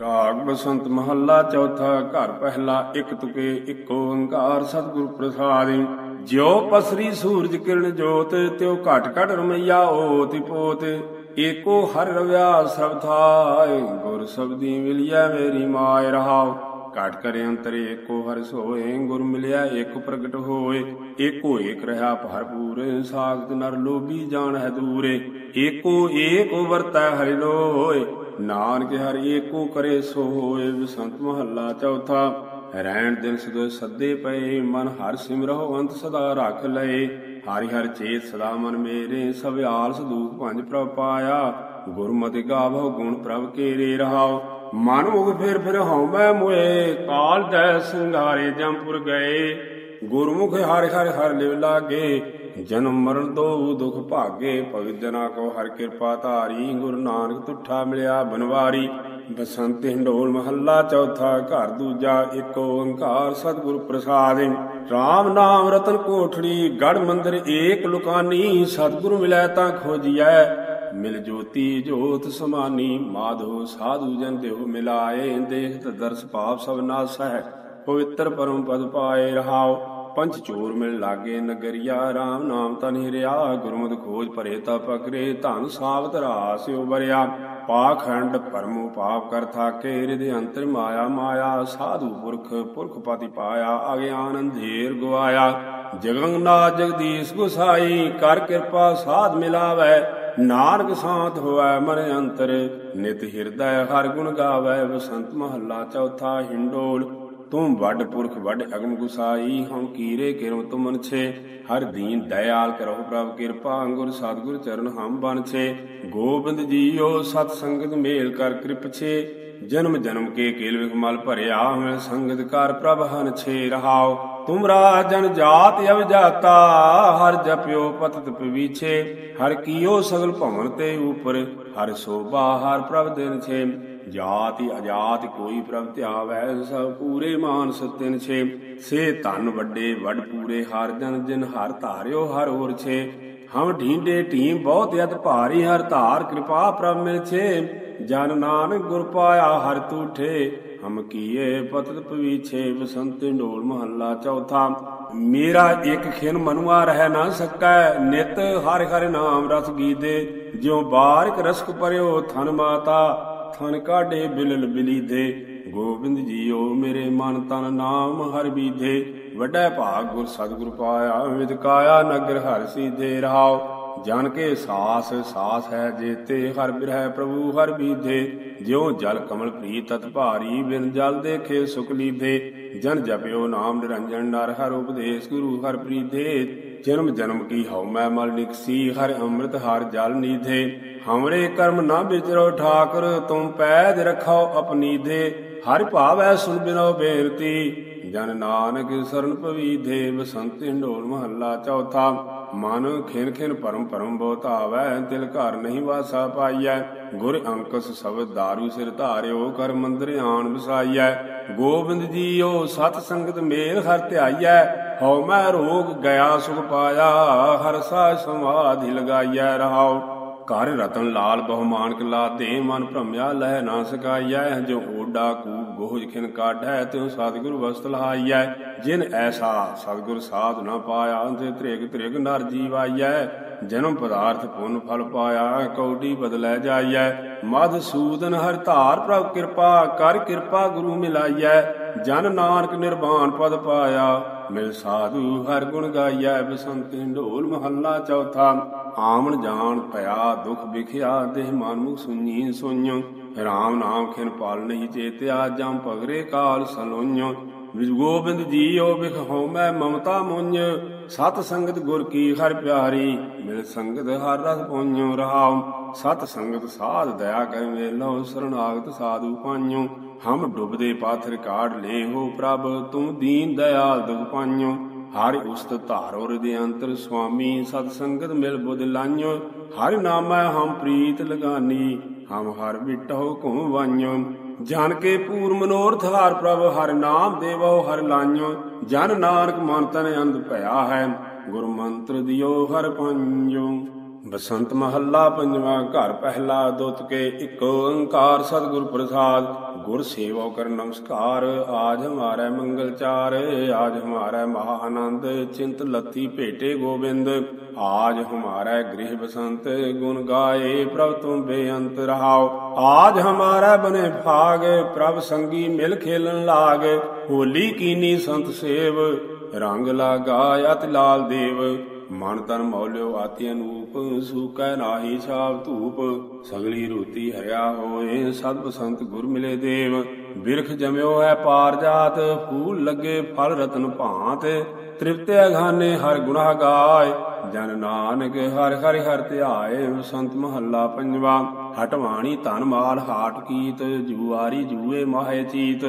ਰਾਗ ਬਸੰਤ ਮਹੱਲਾ ਚੌਥਾ ਘਰ ਪਹਿਲਾ ਇੱਕ ਤੁਕੇ ਇੱਕ ਓੰਕਾਰ ਸਤਿਗੁਰ ਪ੍ਰਸਾਦਿ। ਜਿਉ ਪਸਰੀ ਸੂਰਜ ਕਿਰਨ ਜੋਤ, ਤਿਉ ਘਟ ਘਟ ਰਮਈਆ ਓਤਿ ਪੋਤ। ਏਕੋ ਹਰ ਰਵਿਆ ਸਭ ਥਾਇ ਗੁਰ ਸਬਦੀ ਮਿਲਿਆ ਮੇਰੀ ਮਾਇ ਰਹਾਉ। ਘਟ ਕਰੇ ਅੰਤਰੇ ਏਕੋ ਹਰ ਸੋਏ, ਗੁਰ ਮਿਲਿਆ ਏਕ ਪ੍ਰਗਟ ਹੋਏ। ਏਕੋ ਏਕ ਰਹਾ ਭਰਪੂਰ, ਸਾਖਤ ਨਰ ਲੋਭੀ ਜਾਣ ਹੈ ਦੂਰੇ। ਏਕੋ ਏਕ ਵਰਤੈ ਹਰਿ ਲੋਏ। ਨਾਨਕ ਹਰ ਏਕੋ ਕਰੇ ਸੋ ਹੋਏ ਬਸੰਤ ਮਹੱਲਾ ਚੌਥਾ ਰਹਿਣ ਦਿਨ ਸਦੋ ਸੱਦੇ ਪਏ, ਮਨ ਹਰ ਸਿਮਰਹੁ ਅੰਤ ਸਦਾ ਰੱਖ ਲਏ। ਹਰਿ ਹਰ ਚੇਤ ਸਦਾ ਮਨ ਮੇਰੇ, ਸਭ ਆਲਸ ਦੂਖ ਭੰਜ ਪ੍ਰਭ ਪਾਇਆ। ਗੁਰਮਤਿ ਗਾਵਹੁ ਗੁਣ ਪ੍ਰਭ ਕੇਰੇ ਰਹਾਉ ਮਨ ਮੁਖ ਫਿਰ ਫਿਰ ਹਉ ਮੈਂ ਮੋਏ, ਕਾਲ ਦੈ ਸੰਘਾਰੇ ਜੰਪੁਰ ਗਏ। ਗੁਰਮੁਖ ਹਰਿ ਹਰਿ ਹਰ ਲਿਵ ਲਾਗੇ ਜਨਮ ਮਰਨ ਦੋ ਦੁਖ ਭਾਗੇ, ਭਗਤ ਜਨਾ ਕੋ ਹਰ ਕਿਰਪਾ ਧਾਰੀ, ਗੁਰੂ ਨਾਨਕ ਤੁਠਾ ਮਿਲਿਆ ਬਨਵਾਰੀ। ਬਸੰਤ ਹਿੰਡੋਲ ਮਹੱਲਾ ਚੌਥਾ ਘਰ ਦੂਜਾ ਇੱਕ ਓੰਕਾਰ ਸਤਿਗੁਰ ਪ੍ਰਸਾਦਿ। RAM ਨਾਮ ਰਤਨ ਕੋਠੜੀ ਗੜ ਮੰਦਰ ਏਕ ਲੁਕਾਨੀ, ਸਤਿਗੁਰ ਮਿਲੈ ਤਾਂ ਖੋਜੀਐ। ਮਿਲ ਜੋਤੀ ਜੋਤ ਸਮਾਨੀ, ਮਾਧੋ ਸਾਧੂ ਜਨ ਦੇਹੁ ਮਿਲਾਏ। ਦੇਖਤ ਦਰਸ ਪਾਪ ਸਭ ਨਾਸੈ ਪਵਿੱਤਰ ਪਰਮ ਪਦ ਪਾਏ ਰਹਾਓ ਪੰਚ ਚੋਰ ਮਿਲ ਲਾਗੇ ਨਗਰੀਆ RAM ਨਾਮ ਤਨ ਹਿਰਿਆ ਗੁਰਮਤਿ ਖੋਜ ਭਰੇ ਤਾ ਪਕਰੇ, ਧਨ ਸਾਵਤ ਰਾਸਿਓ ਬਰਿਆ। ਪਾਖੰਡ ਪਰਮੋ ਪਾਪ ਕਰ ਥਾਕੇ ਹਿਰਦੇ ਅੰਤਰ ਮਾਇਆ ਮਾਇਆ ਸਾਧੂ ਪੁਰਖ ਪੁਰਖ ਪਤੀ ਪਾਇਆ ਅਗਿਆਨ ਅੰਧੇਰ ਗਵਾਇਆ ਜਗੰਨਾਥ ਜਗਦੀਸ਼ ਗੁਸਾਈ, ਕਰ ਕਿਰਪਾ ਸਾਧ ਮਿਲਾਵੈ। ਨਾਨਕ ਸਾਥ ਹੋਐ ਮਨ ਅੰਤਰ, ਨਿਤ ਹਿਰਦੈ ਹਰ ਗੁਣ ਗਾਵੈ, ਬਸੰਤ ਮਹੱਲਾ ਚੌਥਾ ਹਿੰਡੋਲ। ਤੂੰ ਵੱਡ ਪੁਰਖ ਵੱਡ ਅਗਨ ਗੁਸਾਈ ਹਉ ਕੀਰੇ ਕਿਰਮ ਤੁਮਨ ਛੇ ਹਰ ਦੀਨ ਦਇਆਲ ਕਰੋ ਪ੍ਰਭ ਕਿਰਪਾ ਅੰਗੁਰ ਸਤਗੁਰ ਚਰਨ ਹਮ ਬਨ ਛੇ ਗੋਬਿੰਦ ਜੀਓ ਸਤ ਸੰਗਤ ਮੇਲ ਕਰ ਕਿਰਪ ਛੇ ਜਨਮ ਜਨਮ ਕੇ ਕੇਲ ਵਿਖ ਮਲ ਭਰਿਆ ਮੈਂ ਸੰਗਤ ਕਰ ਪ੍ਰਭ ਹਨ ਛੇ ਰਹਾਉ ਤੁਮਰਾ ਜਨ ਜਾਤ ਅਵ ਜਾਤਾ ਹਰ ਜਪਿਓ ਪਤਤ ਪਵੀਛੇ ਹਰ ਕੀਓ ਸਗਲ ਭਵਨ ਤੇ ਉਪਰ ਹਰ ਸੋਭਾ ਹਰ ਪ੍ਰਭ ਦਿਨ ਛੇ ਜਾਤੀ ਅਜਾਤ ਕੋਈ ਪ੍ਰਭ ਧਿਆਵੈ, ਸਭ ਪੂਰੇ ਮਾਨਸ ਤਿਨ ਛੇ। ਸੇ ਧਨ ਵੱਡੇ, ਵੱਡ ਪੂਰੇ, ਹਰ ਜਨ ਜਿਨ ਹਰ ਧਾਰਿਓ, ਹਰ ਹੋਰ ਛੇ। ਹਮ ਢੀਂਡੇ ਢੀਂ ਬਹੁਤ ਯਤ ਭਾਰੀ, ਹਰ ਧਾਰ ਕਿਰਪਾ ਪ੍ਰਭ ਮਿਲ ਛੇ। ਜਨ ਨਾਨਕ ਗੁਰ ਪਾਇਆ ਹਰ ਤੂਠੇ, ਹਮ ਕੀਏ ਪਤਤ ਪਵੀਛੇ, ਬਸੰਤ ਢੋਲ ਮਹੱਲਾ ਚੌਥਾ। ਮੇਰਾ ਇੱਕ ਖਿਨ ਮਨੁਆ ਰਹਿ ਨਾ ਸਕੈ, ਨਿਤ ਹਰ ਹਰ ਨਾਮ ਰਸ ਗੀਦੇ ਜਿਉ ਬਾਰਕ ਰਸਕ ਪਰਿਓ ਥਨ ਮਾਤਾ ਥਨ ਕਾਢੇ ਬਿਲਲ ਬਿਲੀਦੇ। ਗੋਬਿੰਦ ਜੀਓ ਮੇਰੇ ਮਨ ਤਨ ਨਾਮ ਹਰ ਬੀਧੇ ਵੱਡਾ ਭਾਗ ਗੁਰ ਸਤਿਗੁਰ ਪਾਇਆ ਵਿਦ ਨਗਰ ਹਰ ਸੀਧੇ ਰਹਾਉ ਜਨ ਕੇ ਸਾਸ ਸਾਸ ਹੈ ਜੇਤੇ, ਹਰ ਬਿਰਹਿ ਪ੍ਰਭੂ ਹਰ ਬੀਧੇ ਜਿਉ ਜਲ ਕਮਲ ਪ੍ਰੀਤ ਤਤ ਭਾਰੀ, ਬਿਨ ਜਲ ਦੇਖੇ ਸੁਖ ਲੀਧੇ ਜਨ ਜਪਿਓ ਨਾਮ ਨਿਰੰਜਨ, ਨਰ ਹਰ ਉਪਦੇਸ਼, ਗੁਰੂ ਹਰ ਪ੍ਰੀਧੇ ਜਨਮ ਜਨਮ ਕੀ ਹਉ? ਮੈਂ ਮਲ ਨਿਕਸੀ ਹਰ ਅੰਮ੍ਰਿਤ ਹਰ ਜਲ ਨੀਧੇ। ਹਮਰੇ ਕਰਮ ਨਾ ਬਿਚਰੋ ਠਾਕੁਰ, ਤੁਮ ਪੈਜ ਰਖਾਓ ਆਪਣੀ ਦੇ ਹਰ ਭਾਵੈ ਸੁਨ ਬਿਨੋ ਬੇਨਤੀ, ਜਨ ਨਾਨਕ ਸਰਨ ਪਵੀਧੇ ਬਸੰਤ ਢੋਲ ਮਹੱਲਾ ਚੌਥਾ। ਮਨ ਖਿਨ ਖਿਨ ਪਰਮ ਭਰਮ ਬਹੁਤ ਆਵੈ ਦਿਲ ਘਰ ਨਹੀਂ ਵਾਸਾ ਪਾਈਐ। ਗੁਰ ਅੰਕਸ ਸਬਦ ਦਾਰੂ ਸਿਰ ਧਾਰਿਓ, ਕਰ ਮੰਦਰ ਆਣ ਵਸਾਈਐ। ਗੋਬਿੰਦ ਜੀਓ, ਸਤ ਸੰਗਤ ਮੇਲ ਹਰ ਧਿਆਈਐ। ਹਉ ਮੈਂ ਰੋਗ ਗਿਆ ਸੁਖ ਪਾਇਆ, ਹਰ ਸਾਜ ਸਮਾਧੀ ਲਗਾਈਐ ਰਹਾਉ। ਕਰ ਰਤਨ ਲਾਲ ਬਹੁਮਾਨਕ ਲਾਤੇ ਮਨ ਭ੍ਰਮਿਆ ਲਹਿ ਨਾ ਸਕਾਈਐ, ਜੋ ਓਡਾ ਕੂਪ ਗੋਜ ਖਿਨ ਕਾਢੈ, ਤਿਉ ਸਤਿਗੁਰ ਵਸਤ ਲਹਾਈਐ। ਜਿਨ ਐਸਾ ਸਤਿਗੁਰ ਸਾਧ ਨਾ ਪਾਇਆ, ਤੇ ਤ੍ਰਿਗ ਤ੍ਰਿਗ ਨਰ ਜੀਵਾਈਐ। ਜਨਮ ਪਦਾਰਥ ਪੁੰਨ ਫਲ ਪਾਇਆ, ਕੌਡੀ ਬਦਲੈ ਜਾਈਐ। ਮਧ ਸੂਦਨ ਹਰ ਧਾਰ ਪ੍ਰਭ ਕਿਰਪਾ, ਕਰ ਕਿਰਪਾ ਗੁਰੂ ਮਿਲਾਈਐ। ਜਨ ਨਾਨਕ ਨਿਰਵਾਣ ਪਦ ਪਾਇਆ ਮਿਲ ਸਾਧੂ, ਹਰ ਗੁਣ ਗਾਇਆ ਬਸੰਤ ਢੋਲ ਮਹੱਲਾ ਚੌਥਾ। ਆਮਣ ਜਾਣ ਪਿਆ ਦੁਖ ਵਿਖਿਆ, ਦੇਹ ਮਨ ਮੁਖ ਸੁਣੀ ਸੋਈਓ। ਰਾਮ ਨਾਮ ਖਿਨ ਪਾਲ ਨਹੀਂ ਚੇਤਿਆ, ਜਮ ਪਗਰੇ ਕਾਲ ਸਲੋਈਓ। ਵਿਜ ਗੋਬਿੰਦ ਜੀਓ ਵਿਖ ਹਉ ਮੈਂ ਮਮਤਾ ਮੁੰਝ ਸਤ ਸੰਗਤ ਗੁਰ ਕੀ ਹਰ ਪਿਆਰੀ, ਮਿਲ ਸੰਗਤ ਹਰ ਰਸ ਪੋਈਓ। ਰਹਾਉ, ਸਤ ਸੰਗਤ ਸਾਧ ਦਇਆ ਕਰ ਮੇਲੋ ਸਰਣਾਗਤ ਸਾਧੂ ਪਾਈਓ। ਹਮ ਡੁੱਬਦੇ ਪਾਥਰ ਕਾੜ ਲੈ ਪ੍ਰਭ, ਤੂੰ ਦੀਨ ਦਇਆਲ ਦੁਖ ਪਾਈਓ। ਹਰਿ ਉਸਤ ਧਾਰੋ ਹਿਰਦੇ ਅੰਤਰ ਸੁਆਮੀ, ਸਤ ਸੰਗਤ ਮਿਲ ਬੁਧ ਲਾਈਓ। ਹਰਿ ਨਾਮੈ ਹਮ ਪ੍ਰੀਤ ਲਗਾਨੀ, ਹਮ ਹਰ ਬਿਟਹੁ ਘੁਮ ਵਾਈਓ। ਜਨ ਕੇ ਪੂਰ ਮਨੋਰਥ ਹਰ ਪ੍ਰਭ, ਹਰ ਨਾਮ ਦੇਵੋ ਹਰ ਲਾਈਓ। ਜਨ ਨਾਨਕ ਮਨ ਤਨ ਅੰਧ ਭਇਆ ਹੈ, ਗੁਰ ਮੰਤਰ ਦਿਓ ਹਰ ਪੰਜੋ ਬਸੰਤ ਮਹੱਲਾ ਪੰਜਵਾਂ ਘਰ ਪਹਿਲਾ ਦੁੱਤ ਕੇ ਇੱਕ ਓੰਕਾਰ ਸਤਿਗੁਰ ਪ੍ਰਸਾਦ। ਗੁਰ ਸੇਵਾ ਕਰ ਨਮਸਕਾਰ, ਆਜ ਹਮਾਰਾ ਮੰਗਲ ਚਾਰ, ਆਜ ਹਮਾਰੇ ਮਹਾ ਆਨੰਦ, ਚਿੰਤ ਲਤੀ ਭੇਟੇ ਗੋਬਿੰਦ। ਆਜ ਹਮਾਰਾ ਗ੍ਰਿਹ ਬਸੰਤ, ਗੁਣ ਗਾਏ ਪ੍ਰਭ ਤੁਮ ਬੇਅੰਤ ਰਹਾਓ। ਆਜ ਹਮਾਰਾ ਬਨੇ ਭਾਗ, ਪ੍ਰਭ ਸੰਗੀ ਮਿਲ ਖੇਲਣ ਲਾਗ। ਹੋਲੀ ਕੀਨੀ ਸੰਤ ਸੇਵ, ਰੰਗ ਲਾਗਾ ਅਤ ਲਾਲ ਦੇਵ। ਮਨ ਤਨ ਮੌਲਿਓ ਆਤੀ ਅਨੂਪ ਸੂਕੈ ਨਾਹੀ ਛਾਪ ਧੂਪ, ਸਗਲੀ ਰੂਤੀ ਹਰਿਆ ਹੋਏ ਸਦ ਸੰਤ ਗੁਰ ਮਿਲੇ ਦੇਵ। ਬਿਰਖ ਜਮਿਓ ਹੈ ਪਾਰ ਜਾਤ, ਫੂਲ ਲੱਗੇ ਫਲ ਰਤਨ ਭਾਂਤ, ਤ੍ਰਿਪਤਿ ਅਘਾਨੇ ਹਰ ਗੁਣਾ ਗਾਏ। ਜਨ ਨਾਨਕ ਹਰ ਹਰਿ ਹਰ ਧਿਆਏ, ਸੰਤ ਮਹੱਲਾ ਪੰਜਵਾ। ਹਟਵਾਣੀ ਧਨ ਮਾਲ ਹਾਟ ਕੀਤ, ਜੂਆਰੀ ਜੂਏ ਮਾਹੇ ਚੀਤ।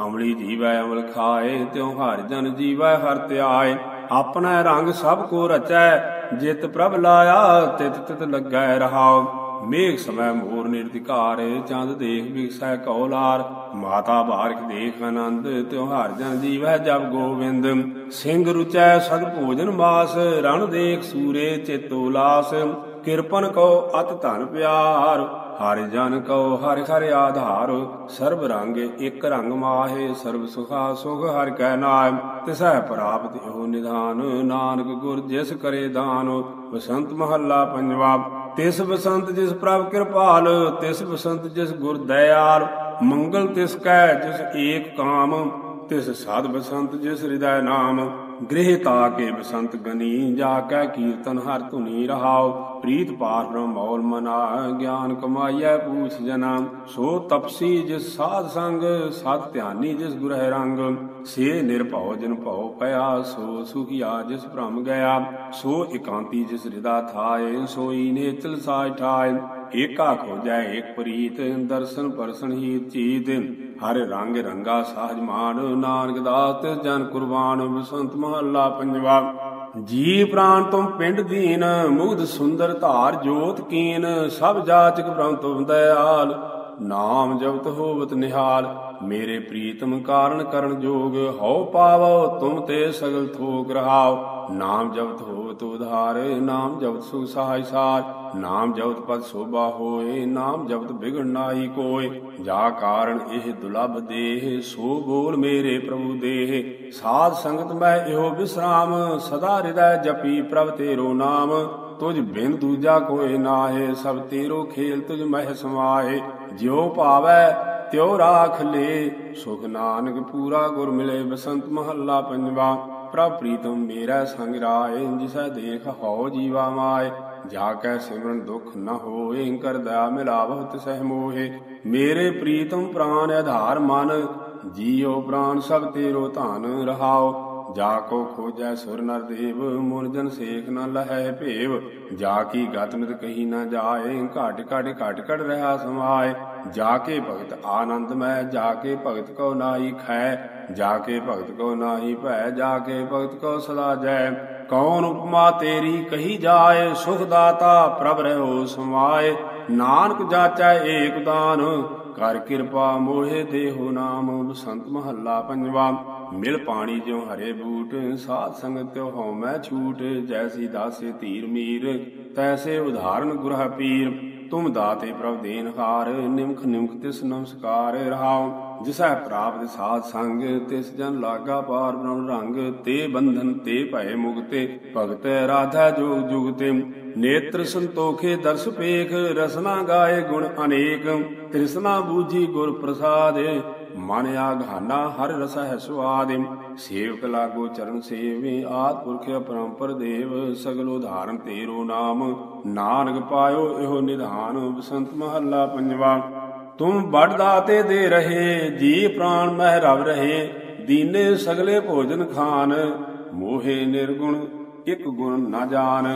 ਅਮਲੀ ਜੀਵੈ ਅਮਲ ਖਾਏ, ਤਿਉ ਹਰ ਜਨ ਜੀਵੈ ਹਰ ਧਿਆਏ। ਆਪਣਾ ਰੰਗ ਸਭ ਕੋ ਰਚੈ, ਜਿਤ ਪ੍ਰਭ ਲਾਇਆ, ਤਿਤ ਤਿਤ ਲੱਗੈ ਰਹਾਉ। ਮੇਘ ਸਮੈ ਮੋਰ ਨਿਰਧਿਕਾਰ, ਚੰਦ ਦੇਖ ਵਿਖਸੈ ਕੌਲਾਰ। ਮਾਤਾ ਬਾਰਕ ਦੇਖ ਆਨੰਦ, ਤਿਉਹਾਰ ਜਨ ਜੀਵੈ ਜਬ ਗੋਬਿੰਦ। ਸਿੰਘ ਰੁਚੈ ਸਦ ਭੋਜਨ ਮਾਸ ਰਣ ਦੇਖ ਸੂਰੇ ਚਿਤੋ ਲਾਸ। ਕਿਰਪਨ ਕੋ ਅਤ ਧਨ ਪਿਆਰ ਹਰਿ ਜਨ ਕਉ ਹਰਿ ਹਰਿ ਆਧਾਰ, ਸਰਬ ਰੰਗ ਇਕ ਰੰਗ ਮਾਹੇ, ਸਰਬ ਸੁਖਾ ਸੁਖ ਹਰਿ ਕੈ ਨਾਮ ਤਿਸੈ ਪ੍ਰਾਪਤ ਇਹੋ ਨਿਧਾਨ, ਨਾਨਕ ਗੁਰ ਜਿਸ ਕਰੇ ਦਾਨ, ਬਸੰਤ ਮਹੱਲਾ ਪੰਜਵਾ, ਤਿਸ ਬਸੰਤ ਜਿਸ ਪ੍ਰਭ ਕਿਰਪਾਲ, ਤਿਸ ਬਸੰਤ ਜਿਸ ਗੁਰ ਦਇਆਲ, ਮੰਗਲ ਤਿਸ ਕੈ ਜਿਸ ਏਕ ਕਾਮ, ਤਿਸ ਸਾਧ ਬਸੰਤ ਜਿਸ ਹਿਰਦੈ ਨਾਮ ਗ੍ਰਹਿ ਤਾ ਕੇ ਬਸੰਤ ਗਨੀ, ਜਾ ਕੈ ਕੀਰਤਨ ਹਰ ਧੁਨੀ ਰਹਾਉ। ਪ੍ਰੀਤ ਪਾਰ ਬ੍ਰਹਮ ਮੌਲ ਮਨਾ, ਗਿਆਨ ਕਮਾਈਐ ਪੂਛ ਜਨਾ। ਸੋ ਤਪਸੀ ਜਿਸ ਸਾਧ ਸੰਗ ਸਤ ਧਿਆਨੀ ਜਿਸ ਗੁਰਹਿ ਰੰਗ। ਸੇ ਨਿਰਭਉ ਜਨ ਭਉ ਪਿਆ, ਸੋ ਸੁਖਿਆ ਜਿਸ ਭ੍ਰਮ ਗਿਆ। ਸੋ ਇਕਾਂਤੀ ਜਿਸ ਹਿਰਦਾ ਥਾਏ, ਸੋਈ ਨੇ ਚਲ ਸਾਇ ਠਾਏ ਏਕਾ ਖੋਜੈ ਏਕ ਪ੍ਰੀਤ, ਦਰਸ਼ਨ ਪਰਸਨ ਹੀ ਚੀਤ। ਹਰ ਰੰਗ ਰੰਗਾ ਸਾਜ ਮਾਨ ਨਾਨਕ ਦਾਸ ਜਨ ਕੁਰਬਾਨ, ਬਸੰਤ ਮਹੱਲਾ ਪੰਜਵਾ। ਜੀ ਪ੍ਰਾਨ ਤੁਮ ਪਿੰਡ ਦੀਨ ਮੁਗਧ ਸੁੰਦਰ ਧਾਰ ਜੋਤ ਕੀਨ। ਸਭ ਜਾਚਕ ਬ੍ਰਹਮ ਤੁਮ ਦਇਆਲ, ਨਾਮ ਜਪਤ ਹੋਵਤ ਨਿਹਾਲ। ਮੇਰੇ ਪ੍ਰੀਤਮ ਕਾਰਨ ਕਰਨ ਜੋਗ, ਹਉ ਪਾਵੋ ਤੁਮ ਤੇ ਸਗਲ ਥੋਕ ਰਹਾਓ। ਨਾਮ ਜਪਤ ਹੋਵਤ ਉਧਾਰ, ਨਾਮ ਜਪਤ ਸੁਖ ਸਹਾਇ ਸਾਰ, ਨਾਮ ਜਪਤ ਪਦ ਸੋਭਾ ਹੋਏ, ਨਾਮ ਜਪਤ ਬਿਗੜ ਨਾਹੀ ਕੋਏ, ਜਾ ਕਾਰਨ ਇਹ ਦੁਲਭ ਦੇਹ, ਸੋ ਬੋਲ ਮੇਰੇ ਪ੍ਰਭੂ ਦੇਹ। ਸਾਧ ਸੰਗਤ ਮੈਂ ਇਹੋ ਵਿਸਰਾਮ ਸਦਾ ਹਿਰਦੈ ਜਪੀ ਪ੍ਰਭ ਤੇਰੋ ਨਾਮ। ਤੁਝ ਬਿਨ ਦੂਜਾ ਕੋਏ ਨਾਹੇ, ਸਭ ਤੇਰੋ ਖੇਲ ਤੁਝ ਮਹਿ ਸਮਾਏ ਜਿਉ ਭਾਵੈ, ਤਿਉ ਰਾਖ ਲੇ, ਸੁਖ ਨਾਨਕ ਪੂਰਾ ਗੁਰ ਮਿਲੇ, ਬਸੰਤ ਮਹੱਲਾ ਪੰਜਵਾ। ਪ੍ਰਭ ਪ੍ਰੀਤਮ ਮੇਰਾ ਸੰਗ ਰਾਏ ਜਿਸੈ ਦੇਖ ਹਉ ਜੀਵਾ ਮਾਏ। ਜਾ ਕੈ ਸਿਮਰਨ ਦੁਖ ਨ ਹੋਏ ਕਰਦਾ ਮਿਲਾਵਹੁ ਤਿਸਹਿ ਮੋਹੇ। ਮੇਰੇ ਪ੍ਰੀਤਮ ਪ੍ਰਾਨ ਆਧਾਰ ਮਨ, ਜੀਉ ਪ੍ਰਾਨ ਸਭ ਤੇਰੋ ਧਨ ਰਹਾਓ ਜਾ ਕੋ ਖੋਜੈ ਸੁਰ ਨਰ ਦੇਵ, ਮੁਨ ਜਨ ਸੇਖ ਨ ਲਹੈ ਭੇਵ। ਜਾ ਕੀ ਗਤ ਮਿਤ ਕਹੀ ਨ ਜਾਏ, ਘਟ ਘਟ ਘਟ ਘਟ ਰਹਾ ਸਮਾਏ। ਜਾ ਕੇ ਭਗਤ ਆਨੰਦ ਮੈਂ ਜਾ ਕੇ ਭਗਤ ਕੋ ਨਾਹੀ ਖੈ, ਜਾ ਕੇ ਭਗਤ ਕੋ ਨਾਹੀ ਭੈ, ਜਾ ਕੇ ਭਗਤ ਕੋ ਸਦਾ ਜੈ। ਕੌਣ ਉਪਮਾ ਤੇਰੀ ਕਹੀ ਜਾਏ, ਸੁਖ ਦਾਤਾ ਪ੍ਰਭ ਰਹਿਓ ਸਮਾਏ। ਨਾਨਕ ਜਾਚੈ ਏਕ ਦਾਨ ਕਰ ਕਿਰਪਾ ਮੋਹਿ ਦੇਹੋ ਨਾਮ, ਬਸੰਤ ਮਹੱਲਾ ਪੰਜਵਾ। ਮਿਲ ਪਾਣੀ ਜਿਉ ਹਰੇ ਬੂਟ, ਸਾਧ ਸੰਗਤ ਤਿਉ ਹਉ ਮੈਂ ਛੂਟ ਜੈਸੀ ਦਾਸੇ ਧੀਰ ਮੀਰ ਤੈਸੇ ਉਧਾਰਨ ਗੁਰਹ ਪੀਰ। ਤੁਮ ਦਾਤੇ ਪ੍ਰਭ ਦੇਨਹਾਰ ਨਿਮਖ ਨਿਮਖ ਤਿਸ ਨਮਸਕਾਰ ਰਹਾਉ। ਜਿਸੈ ਪ੍ਰਾਪਤ ਸਾਧ ਸੰਗ, ਤਿਸ ਜਨ ਲਾਗਾ ਪਾਰ ਬ੍ਰਹਮ ਰੰਗ, ਤੇ ਬੰਧਨ ਤੇ ਭੈ ਮੁਕਤੇ, ਭਗਤ ਰਾਧਾ ਜੋਗ ਜੁਗਤੇ। ਨੇਤਰ ਸੰਤੋਖੇ ਦਰਸ ਪੇਖ ਰਸਨਾ ਗਾਏ ਗੁਣ ਅਨੇਕ। ਤ੍ਰਿਸ਼ਨਾ ਬੂਝੀ ਗੁਰ ਪ੍ਰਸਾਦੇ, ਮਨ ਆਘਾਨਾ ਹਰ ਰਸ ਹੈ ਸੁਆਦ। ਸੇਵਕ ਲਾਗੋ ਚਰਨ ਸੇਵੇ, ਆਦ ਪੁਰਖ ਅਪਰੰਪਰ ਦੇਵ, ਸਗਲ ਉਧਾਰਨ ਤੇਰੋ ਨਾਮ। ਨਾਨਕ ਪਾਇਓ ਇਹੋ ਨਿਧਾਨ, ਬਸੰਤ ਮਹੱਲਾ ਪੰਜਵਾ। ਤੁਮ ਬੜ ਦਾਤੇ ਦੇ ਰਹੇ, ਜੀ ਪ੍ਰਾਨ ਮਹਿ ਰਵ ਰਹੇ। ਦੀਨੇ ਸਗਲੇ ਭੋਜਨ ਖਾਨ, ਮੋਹੇ ਨਿਰਗੁਣ, ਇਕ ਗੁਣ ਨਾ ਜਾਣ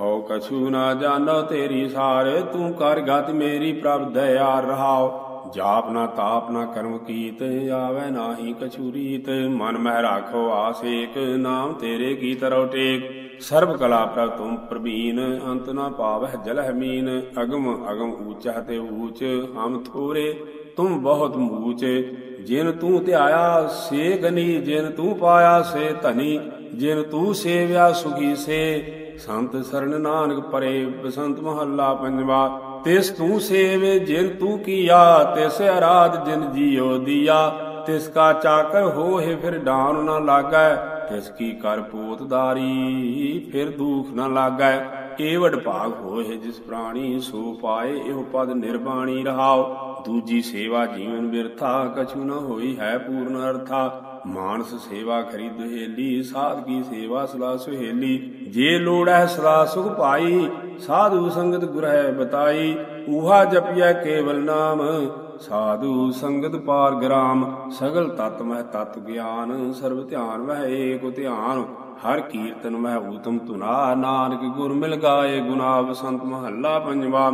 ਹਉ ਕਛੂ ਨਾ ਜਾਣੋ ਤੇਰੀ ਸਾਰ, ਤੂੰ ਕਰ ਗਤ ਮੇਰੀ ਪ੍ਰਭ ਦਇਆ ਰਹਾਓ। ਜਾਪ ਨਾ ਤਾਪ ਨਾ ਕਰਮ ਕੀਤ, ਆਵੇ ਨਾਹੀ ਕਛੂ ਰੀਤ ਮਨ ਮਹਿ ਰਾਖੋ ਆਸੇਕ, ਨਾਮ ਤੇਰੇ ਕੀ ਤਰੋ ਟੇਕ। ਸਰਬ ਕਲਾ ਪ੍ਰਭ ਤੁਮ ਪ੍ਰਬੀਨ ਅੰਤ ਨਾ ਪਾਵਹਿ ਜਲਹਿ ਮੀਨ। ਅਗਮ ਅਗਮ ਊਚਾ ਤੇ ਊਚ, ਹਮ ਥੋਰੇ ਤੁਮ ਬਹੁਤ ਮੂਚ। ਜਿਨ ਤੂੰ ਧਿਆਇਆ, ਸੇ ਗਨੀ, ਜਿਨ ਤੂੰ ਪਾਇਆ, ਸੇ ਧਨੀ। ਜਿਨ ਤੂੰ ਸੇਵਿਆ, ਸੁਖੀ ਸੇ। ਸੰਤ ਸਰਣ ਨਾਨਕ ਪਰੇ ਬਸੰਤ ਮਹੱਲਾ ਪੰਜਵਾ, ਤਿਸ ਤੂੰ ਸੇਵੇ ਜਿਨ ਤੂੰ ਕੀਆ, ਤਿਸ ਅਰਾਧ ਜਿਨ ਜੀਉ ਦੀਆ, ਤਿਸ ਕਾ ਚਾਕਰ ਹੋਏ ਫਿਰ ਡਾਨ ਨਾ ਲਾਗੈ, ਤਿਸ ਕੀ ਕਰ ਪੋਤਦਾਰੀ ਫਿਰ ਦੁਖ ਨਾ ਲਾਗੈ ਏਵਡ ਭਾਗ ਹੋਏ ਜਿਸ ਪ੍ਰਾਣੀ ਸੋ ਪਾਏ, ਇਹੋ ਪਦ ਨਿਰਬਾਣੀ ਰਹਾਓ ਦੂਜੀ ਸੇਵਾ ਜੀਵਨ ਬਿਰਥਾ, ਕਛੂ ਨ ਹੋਈ ਹੈ ਪੂਰਨ ਅਰਥਾ ਮਾਨਸ ਸੇਵਾ ਖਰੀ ਦੁਹੇਲੀ ਸਾਧ ਕੀ ਸੇਵਾ ਸਦਾ ਸੁਹੇਲੀ। ਜੇ ਲੋੜ ਹੈ ਸਦਾ ਸੁਖ ਪਾਈ, ਸਾਧੂ ਸੰਗਤ ਗੁਰਹਿ ਬਤਾਈ। ਊਹਾ ਜਪਿਆ ਕੇਵਲ ਨਾਮ, ਸਾਧੂ ਸੰਗਤ ਪਾਰ ਗ੍ਰਾਮ। ਸਗਲ ਤਤ ਮਹਿ ਤਤ ਗਿਆਨ, ਸਰਬ ਧਿਆਨ ਮਹਿ ਏਕ ਧਿਆਨ। ਹਰ ਕੀਰਤਨ ਮਹਿ ਊਤਮ ਤੁਨਾ ਨਾਨਕ ਗੁਰ ਮਿਲ ਗਾਏ ਗੁਨਾ ਬਸੰਤ ਮਹੱਲਾ ਪੰਜਵਾ।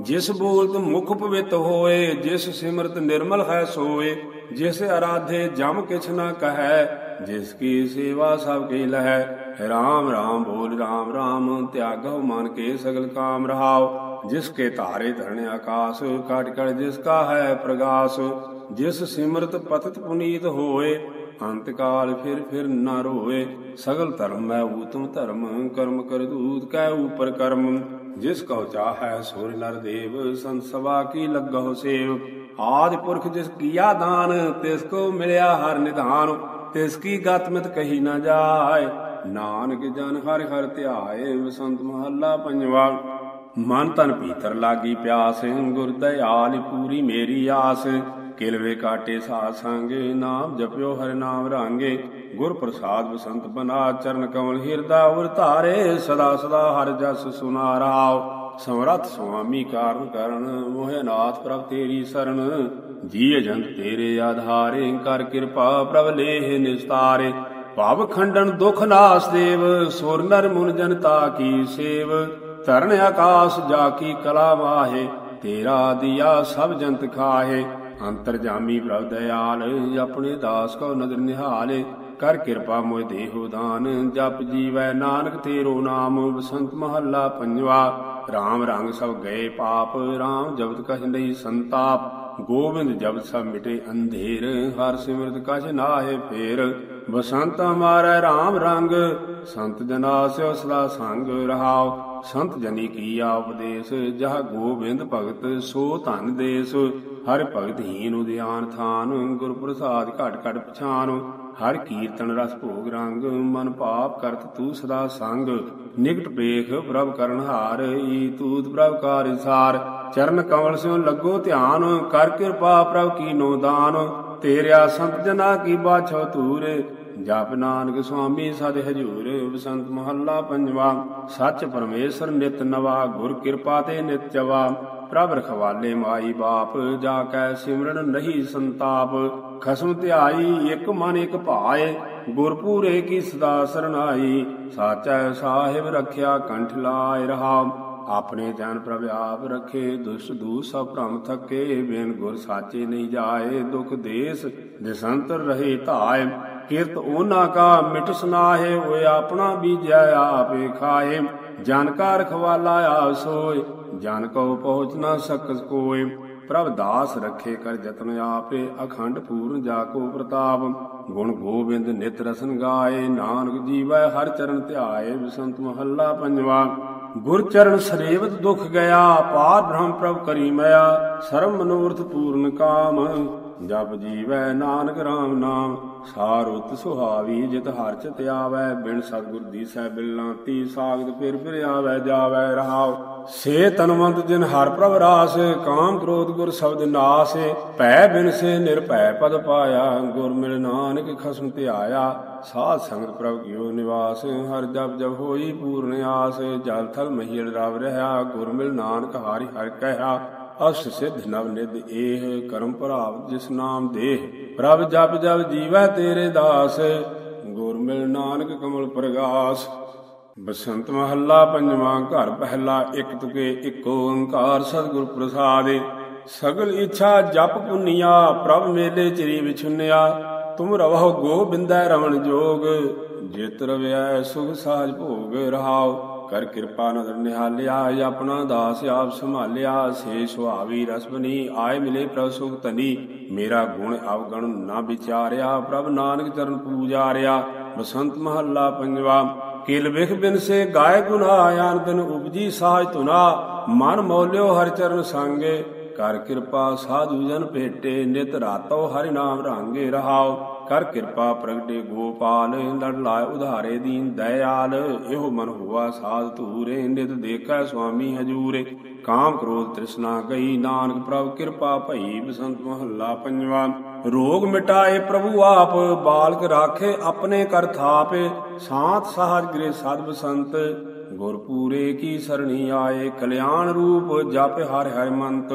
ਜਿਸ ਬੋਲਤ ਮੁਖ ਪਵਿੱਤ ਹੋਏ, ਜਿਸ ਸਿਮਰਤ ਨਿਰਮਲ ਹੈ ਸੋਏ। ਜਿਸ ਅਰਾਧੇ ਜਮ ਕਿਛ ਨਾ ਕਹੈ, ਜਿਸ ਕੀ ਸੇਵਾ ਸਭ ਕੀ ਲਹੈ। ਰਾਮ ਰਾਮ ਬੋਲ, ਰਾਮ ਰਾਮ ਤਿਆਗਹੁ ਮਨ ਕੇ ਸਗਲ ਕਾਮ ਰਹਾਉ ਜਿਸ ਕੇ ਧਾਰੇ ਧਰਣ ਆਕਾਸ, ਕਾਟ ਕੜ ਜਿਸ ਕਾ ਹੈ ਪ੍ਰਗਾਸ। ਜਿਸ ਸਿਮਰਤ ਪਤਿਤ ਪੁਨੀਤ ਹੋਏ, ਅੰਤ ਕਾਲ ਫਿਰ ਫਿਰ ਨਾ ਰੋਏ। ਸਗਲ ਧਰਮ ਮੈਂ ਊਤਮ ਧਰਮ, ਕਰਮ ਕਰ ਦੂਤ ਕੈ ਉਪਰ ਕਰਮ। ਜਿਸ ਕਉ ਚਾਹੈ ਸੂਰ ਨਰ ਦੇਵ, ਸੰਤ ਸਭਾ ਕੀ ਲੱਗਹੁ ਸੇਵ। ਆਦਿ ਪੁਰਖ ਜਿਸ ਕੀਆ ਦਾਨ, ਤਿਸ ਕੋ ਮਿਲਿਆ ਹਰ ਨਿਧਾਨ, ਤਿਸ ਕੀ ਗਤ ਮਿਤ ਕਹੀ ਨਾ ਜਾਏ। ਨਾਨਕ ਜਨ ਹਰਿ ਹਰਿ ਧਿਆਏ ਬਸੰਤ ਮਹੱਲਾ ਪੰਜਵਾ। ਮਨ ਤਨ ਭੀਤਰ ਲਾਗੀ ਪਿਆਸ, ਗੁਰ ਦਇਆਲ ਪੂਰੀ ਮੇਰੀ ਆਸ। ਕਿਲਵੇ ਕਾਟੇ ਸਾ ਸੰਗੇ, ਨਾਮ ਜਪਿਓ ਹਰਿ ਨਾਮ ਰਾਂਗੇ। ਗੁਰ ਪ੍ਰਸਾਦ ਬਸੰਤ ਬਨਾ ਚਰਨ ਕਮਲ ਹਿਰਦਾ ਉਰ ਧਾਰੇ, ਸਦਾ ਸਦਾ ਹਰ ਜਸ ਸੁਨਾ ਰਾਵ ਸਮਰਥ ਸੁਆਮੀ ਕਾਰਨ ਕਰਨ, ਮੋਹਿ ਨਾਥ ਪ੍ਰਭ ਤੇਰੀ ਸਰਣ ਜੀ ਜੰਤ ਤੇਰੇ ਆਧਾਰੇ, ਕਰ ਕਿਰਪਾ ਪ੍ਰਭ ਲੇਹ ਨਿਸਤਾਰੇ। ਭਵ ਖੰਡਨ ਦੁਖ ਨਾਸ ਦੇਵ, ਸੁਰ ਨਰ ਮੁਨ ਜਨਤਾ ਕੀ ਸੇਵ। ਧਰਨ ਆਕਾਸ ਜਾ ਕੀ ਕਲਾ ਮਾਹੇ ਤੇਰਾ ਦਿਆ ਸਭ ਜੰਤ ਖਾਹੇ। ਅੰਤਰ ਜਾਮੀ ਪ੍ਰਭ ਦਇਆਲ, ਆਪਣੇ ਦਾਸ ਕੋ ਨਦਰ ਨਿਹਾਲੇ। ਕਰ ਕਿਰਪਾ ਮੋਇ ਦੇਹੋ ਦਾਨ, ਜਪ ਜੀਵੈ ਨਾਨਕ ਤੇਰੋ ਨਾਮ, ਬਸੰਤ ਮਹੱਲਾ ਪੰਜਵਾ। RAM ਰੰਗ ਸਭ ਗਏ ਪਾਪ RAM ਜਪਤ ਕਛ ਨਹੀਂ ਸੰਤਾਪ। ਗੋਬਿੰਦ ਜਪਤ ਸਭ ਮਿਟੇ ਅੰਧੇਰ, ਹਰ ਸਿਮਰਤ ਕਛ ਨਾਹੇ ਫੇਰ। ਬਸੰਤ ਹਮਾਰਾ RAM ਰੰਗ, ਸੰਤ ਜਨਾ ਸਿਓ ਸਦਾ ਸੰਗ ਰਹਾਉ। ਸੰਤ ਜਨੀ ਕੀਆ ਉਪਦੇਸ਼ ਜਹ ਗੋਬਿੰਦ ਭਗਤ ਸੋ ਧਨ ਦੇਸ। ਹਰ ਭਗਤ ਹੀਨ ਉਦਿਆਨ ਥਾਨ ਗੁਰ ਪ੍ਰਸਾਦ ਘਟ ਘਟ ਪਛਾਨ। ਹਰ ਕੀਰਤਨ ਰਸ ਭੋਗ ਰੰਗ, ਮਨ ਪਾਪ ਕਰਤ ਤੂੰ ਸਦਾ ਸੰਗ। ਨਿਕਟ ਪੇਖ ਪ੍ਰਭ ਕਰਨ ਹਾਰ, ਈ ਤੂਤ ਪ੍ਰਭ ਕਾਰਿਸਾਰ ਚਰਨ ਕਮਲ ਸਿਓ ਲੱਗੋ ਧਿਆਨ, ਕਰ ਕਿਰਪਾ ਪ੍ਰਭ ਕੀਨੋ ਦਾਨ। ਤੇਰਿਆ ਸੰਤ ਜਨਾ ਕੀ ਬਾਛੋ ਤੂਰੇ ਜਪ ਨਾਨਕ ਸੁਆਮੀ ਸਦ ਹਜੂਰ ਬਸੰਤ ਮਹੱਲਾ ਪੰਜਵਾ। ਸੱਚ ਪਰਮੇਸ਼ਰ ਨਿਤ ਨਵਾ, ਗੁਰ ਕਿਰਪਾ ਤੇ ਨਿਤ ਜਵਾ। ਪ੍ਰਭ ਰਖਵਾਲੇ ਮਾਈ ਬਾਪ, ਜਾ ਕੈ ਸਿਮਰਨ ਨਹੀਂ ਸੰਤਾਪ। ਖਸਮ ਧਿਆਈ, ਇੱਕ ਮਨ ਇੱਕ ਭਾਏ। ਗੁਰਪੂਰੇ ਕੀ ਸਦਾ ਸਰਨਾਈ, ਸਾਚੈ ਸਾਹਿਬ ਰਖਿਆ ਕੰਠ ਲਾਇ ਰਹਾ। ਆਪਣੇ ਜਨ ਪ੍ਰਭ ਆਪ ਰਖੇ, ਦੁਸ਼ਟ ਦੂ ਸਭ ਭ੍ਰਮ ਥਕੇ। ਬੇਨ ਗੁਰ ਸਾਚੇ ਨਹੀਂ ਜਾਏ, ਦੁਖ ਦੇਸ ਦਿਸੰਤਰ ਰਹੇ ਧਾਇ ਕਿਰਤ ਉਹਨਾਂ ਕਾ ਮਿਟ ਸੁਨਾਹੇ, ਓਏ ਆਪਣਾ ਬੀਜਿਆ ਆਪੇ ਖਾਏ। ਜਨ ਕਾ ਰਖਵਾਲਾ ਆਪ ਸੋਏ ਜਨ ਕੋ ਪਹੁੰਚ ਨਾ ਸਕਸ ਕੋਏ। ਪ੍ਰਭ ਦਾਸ ਰਖੇ ਕਰ ਜਤਨ ਆਪੇ, ਅਖੰਡ ਪੂਰਨ ਜਾ ਕੋ ਪ੍ਰਤਾਪ। ਗੁਣ ਗੋਬਿੰਦ ਨਿਤ ਰਸਨ ਗਾਏ, ਨਾਨਕ ਜੀਵੈ ਹਰ ਚਰਨ ਧਿਆਏ, ਬਸੰਤ ਮਹੱਲਾ ਪੰਜਵਾ। ਗੁਰ ਚਰਨ ਸਰੇਵਤ ਦੁਖ ਗਿਆ, ਪਾਰ ਬ੍ਰਹਮ ਪ੍ਰਭ ਕਰੀ ਮਿਆ ਸਰਮ ਮਨੋਰਥ ਪੂਰਨ ਕਾਮ। ਜਪ ਜੀਵੈ ਨਾਨਕ RAM ਨਾਮ, ਸਾਰੁਤ ਸੁਹਾਵੀ ਜਿਤ ਹਰ ਚਿਤ ਆਵੈ ਬਿਨ ਸਤਿਗੁਰ ਦੀਸੈ ਬਿਲਾਂਤੀ ਸਾਗਤ ਫਿਰ ਫਿਰ ਆਵੈ, ਜਾਵੈ, ਰਹਾਉ। ਸੇ ਤਨਵੰਤ ਜਿਨ ਹਰ ਪ੍ਰਭ ਰਾਸ, ਕਾਮ ਕ੍ਰੋਧ ਗੁਰ ਸ਼ਬਦ ਨਾਸ। ਭੈ ਬਿਨ ਸੇ ਨਿਰਭੈ ਪਦ ਪਾਇਆ, ਗੁਰ ਮਿਲ ਨਾਨਕ ਖਸਮ ਧਿਆਇਆ। ਸਾਧ ਸੰਗਤ ਪ੍ਰਭ ਕੀਓ ਨਿਵਾਸ, ਹਰ ਜਪ ਜਬ ਹੋਈ ਪੂਰਨ ਆਸ। ਜਲ ਥਲ ਮਹੀਲ ਰਵ ਰਹਾ, ਗੁਰ ਮਿਲ ਨਾਨਕ ਹਾਰਿ ਹਰ ਕਹਿਆ ਅਸ ਸਿਧ ਨਵ ਨਿਧ ਏਹ ਕਰਮ ਭਰਾਵ ਜਿਸ ਨਾਮ ਦੇਹ। ਪ੍ਰਭ ਜਪ ਜਪ ਜੀਵੈ ਤੇਰੇ ਦਾਸ, ਗੁਰ ਮਿਲ ਨਾਨਕ ਕਮਲ ਪ੍ਰਗਾਸ। ਬਸੰਤ ਮਹੱਲਾ ਪੰਜਵਾਂ ਘਰ ਪਹਿਲਾ, ਇੱਕ ਤੁਕੇ ਇੱਕ ਓੰਕਾਰ ਸਤਿਗੁਰ ਪ੍ਰਸਾਦਿ। ਸਗਲ ਇੱਛਾ ਜਪ ਪੁੰਨਿਆ, ਪ੍ਰਭ ਮੇਲੇ ਚਰੀ ਵਿਛੁੰਨਿਆ। ਤੁਮ ਰਵਹੁ ਗੋਬਿੰਦੈ ਰਮਣ ਜੋਗ, ਜਿਤ ਰਵਿਆ ਸੁਖ ਸਾਜ ਭੋਗ ਰਹਾਓ ਕਰ ਕਿਰਪਾ ਨਦਰ ਨਿਹਾਲਿਆ ਆਪਣਾ ਦਾਸ ਆਪ ਸੰਭਾਲਿਆ, ਸੇ ਸੁਹਾਵੀ ਰਸਬਨੀ ਆਏ ਮਿਲੇ ਪ੍ਰਭ ਸੁਖ ਤਨੀ ਮੇਰਾ ਗੁਣ ਅਵਗਣ ਨਾ ਵਿਚਾਰਿਆ, ਪ੍ਰਭ ਨਾਨਕ ਚਰਨ ਪੂਜਾਰਿਆ, ਬਸੰਤ ਮਹੱਲਾ ਪੰਜਵਾ, ਕਿਲ ਬਿਖ ਬਿਨ ਸੇ ਗਾਏ ਗੁਨਾ ਆਨ ਬਿਨ ਉਪਜੀ ਸਾਜ ਤੁਨਾ ਮਨ ਮੋਲਿਓ ਹਰ ਚਰਨ ਸੰਗੇ, ਕਰ ਕਿਰਪਾ ਸਾਧੂ ਜਨ ਭੇਟੇ, ਨਿਤ ਰਾਤੋ ਹਰਿ ਨਾਮ ਰਾਂਗੇ ਰਹਾਓ। ਕਰ ਕਿਰਪਾ ਪ੍ਰਗਟੇ ਗੋਪਾਲ, ਲੜ ਲਾਇ ਉਧਾਰੇ ਦੀਨ ਦਇਆਲ। ਇਹੋ ਮਨ ਹੁਆ ਸਾਧ ਧੂਰੇ, ਨਿਤ ਦੇਖੈ ਸੁਆਮੀ ਹਜੂਰੇ। ਕਾਮ ਕ੍ਰੋਧ ਤ੍ਰਿਸ਼ਨਾ ਗਈ, ਨਾਨਕ ਪ੍ਰਭ ਕਿਰਪਾ ਭਈ ਬਸੰਤ ਮਹੱਲਾ ਪੰਜਵਾ। ਰੋਗ ਮਿਟਾਏ ਪ੍ਰਭੂ ਆਪ, ਬਾਲਕ ਰਾਖੇ ਆਪਣੇ ਕਰ ਥਾਪੇ। ਸਾਥ ਸਹਜ ਗ੍ਰੇ ਸਦ ਬਸੰਤ ਗੁਰਪੂਰੇ ਕੀ ਸਰਣੀ ਆਏ। ਕਲਿਆਣ ਰੂਪ ਜਪ ਹਰਿ ਹਰਿ ਮੰਤ।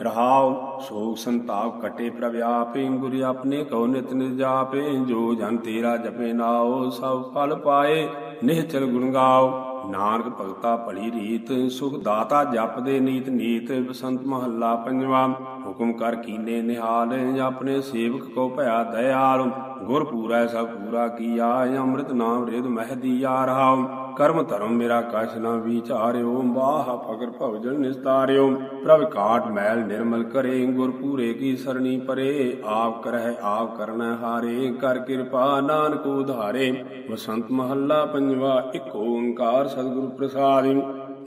ਰਹਾਉ, ਸੋਗ ਸੰਤਾਪ ਕਟੇ ਪ੍ਰਭ ਆਪੇ, ਗੁਰ ਆਪਣੇ ਕਉ ਨਿਤ ਨਿਤ ਜਾਪੇ ਜੋ ਜਨ ਤੇਰਾ ਜਪੇ ਨਾਉ, ਸਭ ਫਲ ਪਾਏ, ਨਿਹਚਲ ਗੁਣ ਗਾਓ ਨਾਨਕ ਭਗਤਾ ਭਲੀ ਰੀਤ, ਸੁਖ ਦਾਤਾ ਜਪਦੇ ਨੀਤ ਨੀਤ, ਬਸੰਤ ਮਹੱਲਾ ਪੰਜਵਾ, ਹੁਕਮ ਕਰ ਕੀਨੇ ਨਿਹਾਲ, ਆਪਣੇ ਸੇਵਕ ਕੋ ਭਇਆ ਦਇਆਲ। ਗੁਰ ਪੂਰਾ ਸਭ ਪੂਰਾ ਕੀਆ, ਅੰਮ੍ਰਿਤ ਨਾਮ ਰੇਦ ਮਹਿਦੀ ਆ ਰਹਾ ਕਰਮ ਧਰਮ ਮੇਰਾ ਕਛ ਨਾ ਵਿਚਾਰਿਓ, ਬਾਹ ਫਕਰ ਭਵਜਨ ਨਿਸਤਾਰਿਓ। ਪ੍ਰਭ ਕਾਟ ਮੈਲ ਨਿਰਮਲ ਕਰੇ, ਗੁਰ ਪੂਰੇ ਕੀ ਸਰਣੀ ਪਰੇ। ਆਪ ਕਰਹਿ, ਆਪ ਕਰਨਾ ਹਾਰੇ, ਕਰ ਕਿਰਪਾ ਨਾਨਕ ਉਧਾਰੇ। ਬਸੰਤ ਮਹੱਲਾ ਪੰਜਵਾ, ਇੱਕ ਓੰਕਾਰ ਸਤਿਗੁਰ ਪ੍ਰਸਾਦਿ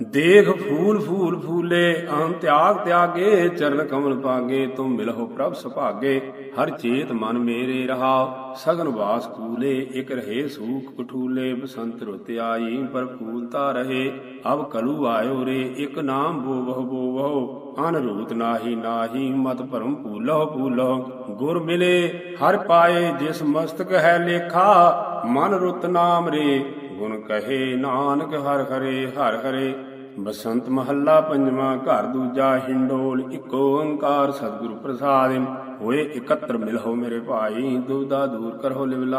ਦੇਖ ਫੂਲ ਫੂਲ ਫੂਲੇ ਅਹੰ ਤਿਆਗ ਤਿਆਗੇ, ਚਰਨ ਕਮਲ ਪਾਗੇ, ਤੁਮ ਮਿਲਹੁ ਪ੍ਰਭ ਸੁਭਾਗੇ। ਹਰ ਚੇਤ ਮਨ ਮੇਰੇ ਰਹਾ, ਸਗਨ ਵਾਸ ਕੂਲੇ, ਇਕ ਰਹੇ ਸੂਖ ਕਠੂਲੇ। ਬਸੰਤ ਰੁੱਤ ਆਈ, ਪਰ ਫੂਲਤਾ ਰਹੇ, ਅਬ ਕਲੂ ਆਇਓ ਰੇ, ਇਕ ਨਾਮ ਬੋ ਬਹੁ ਬੋ ਬਹੁ ਅਨ ਰੂਤ ਨਾਹੀ ਨਾਹੀ, ਮਤ ਭਰਮ ਪੂਲਹੁ ਪੂਲਹੁ ਗੁਰ ਮਿਲੇ, ਹਰ ਪਾਏ, ਜਿਸ ਮਸਤਕ ਹੈ ਲੇਖਾ, ਮਨ ਰੁੱਤ ਨਾਮ ਰੇ। ਗੁਣ ਕਹੇ ਨਾਨਕ ਹਰ ਹਰੇ ਹਰ ਹਰੇ। ਬਸੰਤ ਮਹੱਲਾ ਪੰਜਵਾਂ, ਘਰ ਦੂਜਾ ਹਿੰਡੋਲ, ਇੱਕ ਓੰਕਾਰ ਸਤਿਗੁਰ ਪ੍ਰਸਾਦਿ। ਹੋਏ ਇਕੱਤਰ ਮਿਲਹੁ ਮੇਰੇ ਭਾਈ ਦੁਬਦਾ ਦੂਰ ਕਰੋ ਲਿਵ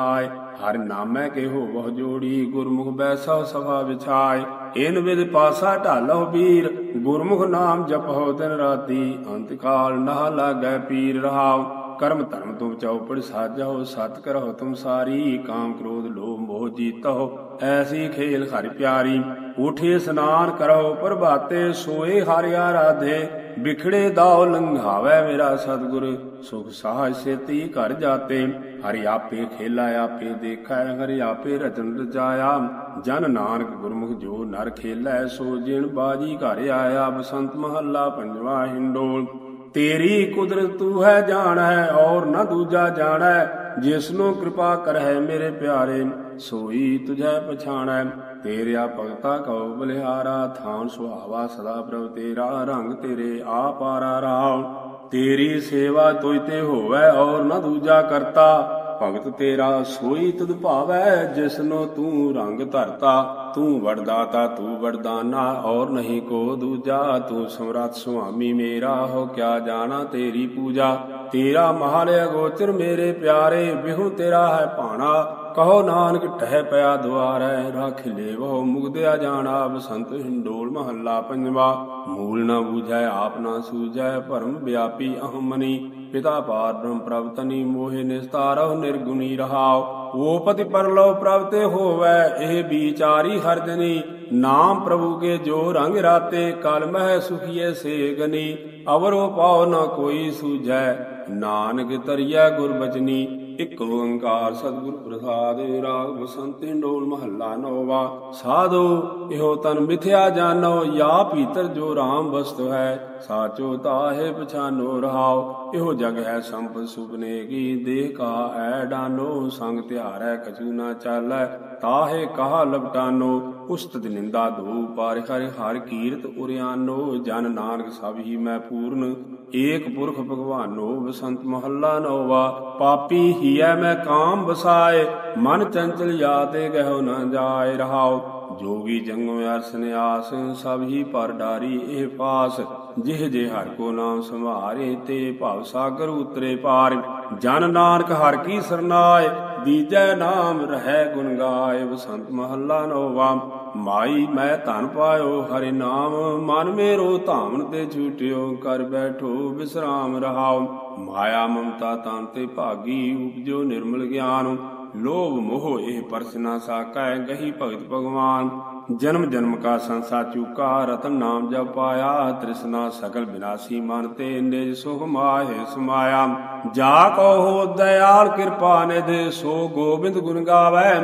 ਹਰ ਨਾਮੈ ਕੇ ਹੋ ਬਹੁ ਜੋੜੀ, ਗੁਰਮੁਖ ਬੈਸਾ ਸਭਾ ਵਿਛਾਇ। ਇਨ ਵਿਦ ਪਾਸਾ ਢਾਲੋ ਵੀਰ ਗੁਰਮੁਖ ਨਾਮ ਜਪੋ ਦਿਨ ਰਾਤੀ। ਅੰਤ ਕਾਲ ਨਾ ਲਾਗੈ ਪੀਰ ਰਹਾਉ। ਕਰਮ ਧਰਮ ਤੁਮ ਚਉਪੜ ਸਾਜਹੁ ਸਤ ਕਰਹੁ ਤੁਮ ਸਾਰੀ। ਕਾਮ ਕ੍ਰੋਧ ਲੋਭ ਮੋਹ ਜੀਤਹੁ। ਐਸੀ ਖੇਲ ਹਰਿ ਪਿਆਰੀ ਉਠੇ ਇਸਨਾਨ ਕਰੋ ਪ੍ਰਭਾਤੇ, ਸੋਏ ਹਰਿ ਆਰਾਧੇ ਵਿਖੜੇ ਦਾਉ ਲੰਘਾਵੇ ਮੇਰਾ ਸਤਿਗੁਰ, ਸੁਖ ਸਾਜ ਸੇਤੀ ਘਰ ਜਾਤੇ, ਹਰਿ ਆਪੇ ਖੇਲਾ, ਆਪੇ ਦੇਖੈ, ਹਰਿ ਆਪੇ ਰਚਨ ਰਚਾਇਆ, ਜਨ ਨਾਨਕ ਗੁਰਮੁਖ ਜੋ ਨਰ ਖੇਲੈ, ਸੋ ਜਿਣ ਬਾਜੀ ਘਰ ਆਇਆ, ਬਸੰਤ ਮਹੱਲਾ ਪੰਜਵਾ ਹਿੰਡੋਲ, ਤੇਰੀ ਕੁਦਰਤ ਤੂੰ ਹੈ ਜਾਣ ਹੈ ਔਰ ਨਾ ਦੂਜਾ ਜਾਣੈ ਜਿਸਨੂੰ ਕਿਰਪਾ ਕਰਹਿ ਮੇਰੇ ਪਿਆਰੇ, ਸੋਈ ਤੁਝੈ ਪਛਾਣੈ। ਤੇਰਿਆ ਭਗਤਾ ਕਉ ਬਲਿਹਾਰਾ, ਥਾਨ ਸੁਹਾਵਾ ਸਦਾ ਪ੍ਰਭ ਤੇਰਾ, ਰੰਗ ਤੇਰੇ ਆਪਾਰਾ ਰਾਵ ਤੇਰੀ ਸੇਵਾ ਤੁਝ ਤੇ ਹੋਵੈ ਔਰ ਨਾ ਦੂਜਾ ਕਰਤਾ। ਭਗਤ ਤੇਰਾ ਸੋਈ ਤੁਧ ਭਾਵੈ, ਜਿਸਨੋ ਤੂੰ ਰੰਗ ਧਰਤਾ। ਤੂੰ ਵਰਦਾਤਾ ਤੂੰ ਵਰਦਾਨਾ, ਔਰ ਨਹੀਂ ਕੋ ਦੂਜਾ। ਤੂੰ ਸਮਰੱਥ ਸੁਆਮੀ ਮੇਰਾ, ਹੋ ਕਿਆ ਜਾਣਾ ਤੇਰੀ ਪੂਜਾ। ਤੇਰਾ ਮਹਾਲ ਅਗੋਚਰ ਮੇਰੇ ਪਿਆਰੇ ਬਿਹੂ ਤੇਰਾ ਹੈ ਭਾਣਾ। ਕਹੋ ਨਾਨਕ ਟਹਿ ਪਿਆ ਦੁਆਰੈ, ਰੱਖ ਲੇਵੋ ਮੁਗਦਿਆ ਜਾਣਾ। ਬਸੰਤ ਹਿੰਡੋਲ ਮਹੱਲਾ ਪੰਜਵਾ। ਮੂਲ ਨਾ ਬੂਝੈ, ਆਪ ਨਾ ਸੂਝੈ, ਭਰਮ ਵਿਆਪੀ ਅਹਮਨੀ। ਪਿਤਾ ਪਾਰ ਬ੍ਰਹਮ ਪ੍ਰਭ ਤਨੀ ਮੋਹਿ ਨਿਸਤਾਰਹੁ ਨਿਰਗੁਣੀ ਰਹਾਉ। ਓ ਪਰਲੋ ਪ੍ਰਭ ਤੇ ਹੋਵੈ, ਇਹ ਵਿਚਾਰੀ ਹਰ ਦਿਨੀ ਨਾਮ ਪ੍ਰਭੂ ਕੇ ਜੋ ਰੰਗ ਰਾਤੇ, ਕਲ ਮਹਿ ਸੁਖੀਏ ਸੇਗਨੀ ਅਵਰੋ ਪਾਉ ਨਾ ਕੋਈ ਸੂਝੈ, ਨਾਨਕ ਤਰੀਐ ਗੁਰ ਬਚਨੀ ਇਕ ਓੰਕਾਰ ਸਤਿਗੁਰ ਪ੍ਰਸਾਦ, ਰਾਗ ਬਸੰਤ, ਢੋਲ ਮਹੱਲਾ ਨੋਵਾ। ਸਾਧੋ, ਇਹੋ ਤਨ ਮਿਥਿਆ ਜਾਣੋ ਯਾ ਭੀਤਰ ਜੋ RAM ਵਸਤ ਹੈ। ਸਾਚੋ ਤਾਹੇ ਪਛਾਨੋ ਰਹਾਓ ਇਹੋ ਜਗ ਹੈ ਸੰਪਤ ਸੁਪਨੇ ਕੀ। ਦੇਹ ਕਾ ਐ ਡਾਨੋ, ਸੰਗ ਤਿਹਾਰੈ ਕਛੂ ਨਾ ਚਾਲੈ, ਤਾਹੇ ਕਹਾ ਲਪਟਾਨੋ। ਉਸਤਤ ਨਿੰਦਾ ਧੂ ਪਾਰ ਹਰਿ ਹਰ ਕੀਰਤ ਉਰਿਆਨੋ, ਜਨ ਨਾਨਕ ਸਭ ਹੀ ਮੈਂ ਪੂਰਨ, ਏਕ ਪੁਰਖ ਭਗਵਾਨੋ ਬਸੰਤ ਮਹੱਲਾ ਨੋਵਾ, ਪਾਪੀ ਹੀਐ ਮੈਂ ਕਾਮ ਵਸਾਏ, ਮਨ ਚੰਚਲ ਯਾਦੇ ਗਹਿ ਨਾ ਜਾਏ ਰਹਾਓ ਜੋਗੀ ਜੰਗੋ ਅਰਸ ਨਿਆਸ, ਸਭ ਹੀ ਪਰ ਡਾਰੀ ਇਹ ਪਾਸ, ਜਿਹ ਜੇ ਹਰ ਕੋ ਨਾਮ ਸੰਭਾਰੇ ਤੇ ਭਵ ਸਾਗਰ ਉਤਰੇ ਪਾਰ, ਜਨ ਨਾਨਕ ਹਰ ਕੀ ਸਰਨਾਏ, ਦੀਜੈ ਨਾਮ ਰਹਿ ਗੁਣ ਗਾਏ ਬਸੰਤ ਮਹੱਲਾ ਨੋਵਾ। ਮਾਈ, ਮੈਂ ਧਨ ਪਾਇਓ, ਹਰਿ ਨਾਮ। ਮਨ ਮੇਰੋ ਧਾਮਨ ਤੇ ਛੂਟਿਓ, ਕਰ ਬੈਠੋ, ਵਿਸਰਾਮ ਰਹਾਓ। ਮਾਇਆ ਮਮਤਾ ਤਾਂ ਤੇ ਭਾਗੀ, ਉਪਜੋ ਨਿਰਮਲ ਗਿਆਨ। ਲੋਭ ਮੋਹ ਇਹ ਪਰਸਨਾ ਸਾਕੈ, ਗਹੀ ਭਗਤ ਭਗਵਾਨ। ਜਨਮ ਜਨਮ ਕਾ ਸੰਸਾ ਚੁਕਾ, ਰਤਨ ਨਾਮ ਜਪ ਪਾਇਆ। ਤ੍ਰਿਸ਼ਨਾ ਸਗਲ ਬਿਨਾਸੀ ਮਨ ਤੇ ਨਿਜ ਸੁਖ ਮਾਹੇ ਸਮਾਇਆ। ਜਾ ਕੋ ਹੋ ਦਇਆਲ ਕਿਰਪਾ ਨਿਧ, ਸੋ ਗੋਬਿੰਦ ਗੁਣ ਗਾਵੇ।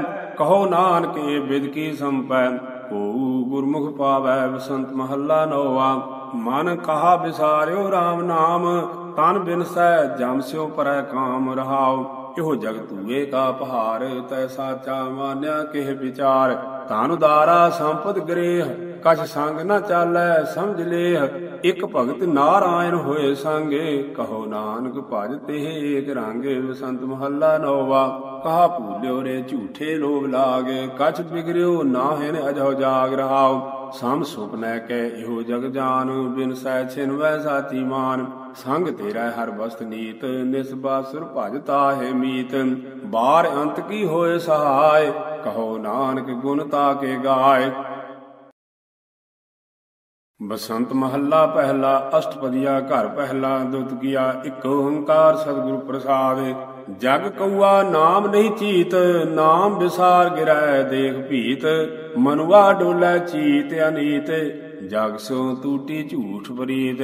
ਕਹੋ ਨਾਨਕ ਏ ਬਿਦ ਕੀ ਸੰਪੈ ਕੋ ਗੁਰਮੁਖ ਪਾਵੈ ਬਸੰਤ ਮਹੱਲਾ ਨੋਵਾ ਮਨ ਕਹਾ ਵਿਸਾਰਿਓ RAM ਨਾਮ, ਤਨ ਬਿਨਸੈ ਜਮ ਸਿਓ ਪਰੈ ਕਾਮ ਰਹਾਉ। ਇਹੋ ਜਗ ਤੂਏ ਕਾ ਪਹਾਰ, ਤੈ ਸਾਚਾ ਮਾਨਿਆ ਕਿਹ ਵਿਚਾਰ। ਧਨ ਉਦਾਰਾ ਸੰਪਦ ਗ੍ਰੇਹ, ਕਛ ਸੰਗ ਨ ਚਾਲੈ ਸਮਝ ਲੇਹ। ਇਕ ਭਗਤ ਨਾਰਾਇਣ ਹੋਏ ਸੰਗੇ, ਕਹੋ ਨਾਨਕ ਭਜ ਤੇ ਏਕ ਰੰਗੇ, ਬਸੰਤ ਮਹੱਲਾ ਨੋਵਾ। ਕਹਾ ਭੂਲਿਓ ਰੇ ਝੂਠੇ ਲੋਭ ਲਾਗੇ, ਕਛ ਬਿਗਰਿਓ ਨਾਹਿਨ ਅਜੋ ਜਾਗ ਰਹਾਉ। ਸਮ ਸੁਪਨੈ ਕੈ ਇਹੋ ਜਗ ਜਾਨ, ਬਿਨ ਸੈ ਛਿਨਵੈ ਸਾਚੀ ਮਾਨ। ਸੰਗ ਤੇਰਾ ਹਰ ਬਸਤ ਨੀਤ ਨਿਸਬਾਸੁਰ ਭਜਤਾ ਹੈ ਮੀਤ। ਬਾਰ ਅੰਤ ਕੀ ਹੋਏ ਸਹਾਇ ਕਹੋ ਨਾਨਕ ਗੁਣ ਤਾ ਕੇ ਗਾਏ। ਬਸੰਤ ਮਹੱਲਾ ਪਹਿਲਾ ਅਸ਼ਟਪਦੀਆ ਘਰ ਪਹਿਲਾ, ਦੁਤ ਕੀਆ ਇੱਕ ਓੰਕਾਰ ਸਤਿਗੁਰ ਪ੍ਰਸਾਦ। ਜਗ ਕਉਆ ਨਾਮ ਨਹੀਂ ਚੀਤ, ਨਾਮ ਵਿਸਾਰ ਗਿਰੈ ਦੇਖ ਭੀਤ। ਮਨੁਆ ਡੋਲੇ ਚੀਤ ਅਨੀਤ, ਜਗ ਸੋ ਟੂਟੀ ਝੂਠ ਬਰੀਤ।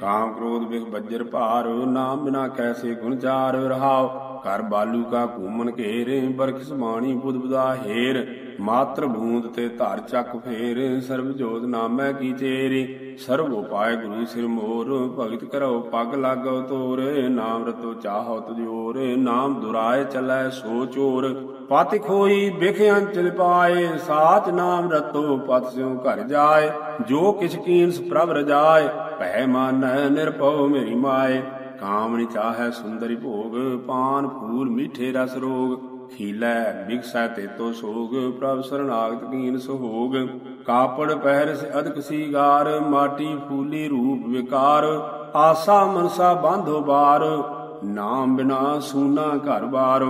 ਕਾਮ ਕ੍ਰੋਧ ਵਿਖ ਬੱਜਰ ਭਾਰ, ਨਾਮ ਬਿਨਾ ਕੈਸੇ ਗੁਣ ਚਾਰ ਰਹਾਉ। ਕਰ ਬਾਲੂ ਕਾ ਘੂਮਨ ਘੇਰ ਬਰਖ ਸਮਾਣੀ ਬੁੱਧ ਬੁਦਾ ਹੇਰ। ਮਾਤਰ ਬੂੰਦ ਤੇ ਧਰ ਚੱਕ ਫੇਰ, ਸਰਬ ਜੋਤ ਨਾਮੈ ਕੀ ਚੇਰੀ। ਸਰਬ ਉਪਾਇ ਗੁਰੂ ਸਿਰ ਮੋਰ, ਭਗਤ ਕਰੋ ਪਗ ਲਾਗੋ ਤੋਰ। ਨਾਮ ਰਤੋ ਚਾਹੋ ਤੁਜੋਰ ਨਾਮ ਦੁਰਾਏ ਚਲੈ ਸੋ ਚੋਰ। ਪਤ ਖੋਈ ਬਿਖ ਅੰਚਲ ਪਾਏ, ਸਾਚ ਨਾਮ ਰਤੋ ਪਤ ਸਿਉ ਘਰ ਜਾਏ। ਜੋ ਕਿਛ ਕੀਨਸ ਪ੍ਰਭ ਰਜਾਏ, ਭੈ ਮਾਨੈ ਨਿਰਭਉ ਮੇਰੀ ਮਾਏ। ਕਾਮਣੀ ਚਾਹੈ ਸੁੰਦਰੀ ਭੋਗ, ਪਾਨ ਫੂਲ ਮੀਠੇ ਰਸ ਰੋਗ। ਖੀਲੈ ਬਿਗਸੈ ਤੇਤੋ ਸੋਗ, ਪ੍ਰਭ ਸਰਣਾਗਤ ਕੀਨ ਸੁਹੋਗ ਕਾਪੜ ਪਹਿਰ ਸੇ ਅਦਕ ਸੀਗਾਰ, ਮਾਟੀ ਫੂਲੀ ਰੂਪ ਵਿਕਾਰ। ਆਸਾ ਮਨਸਾ ਬਾਂਧੋ ਬਾਰ, ਨਾਮ ਬਿਨਾ ਸੂਨਾ ਘਰ ਬਾਰ।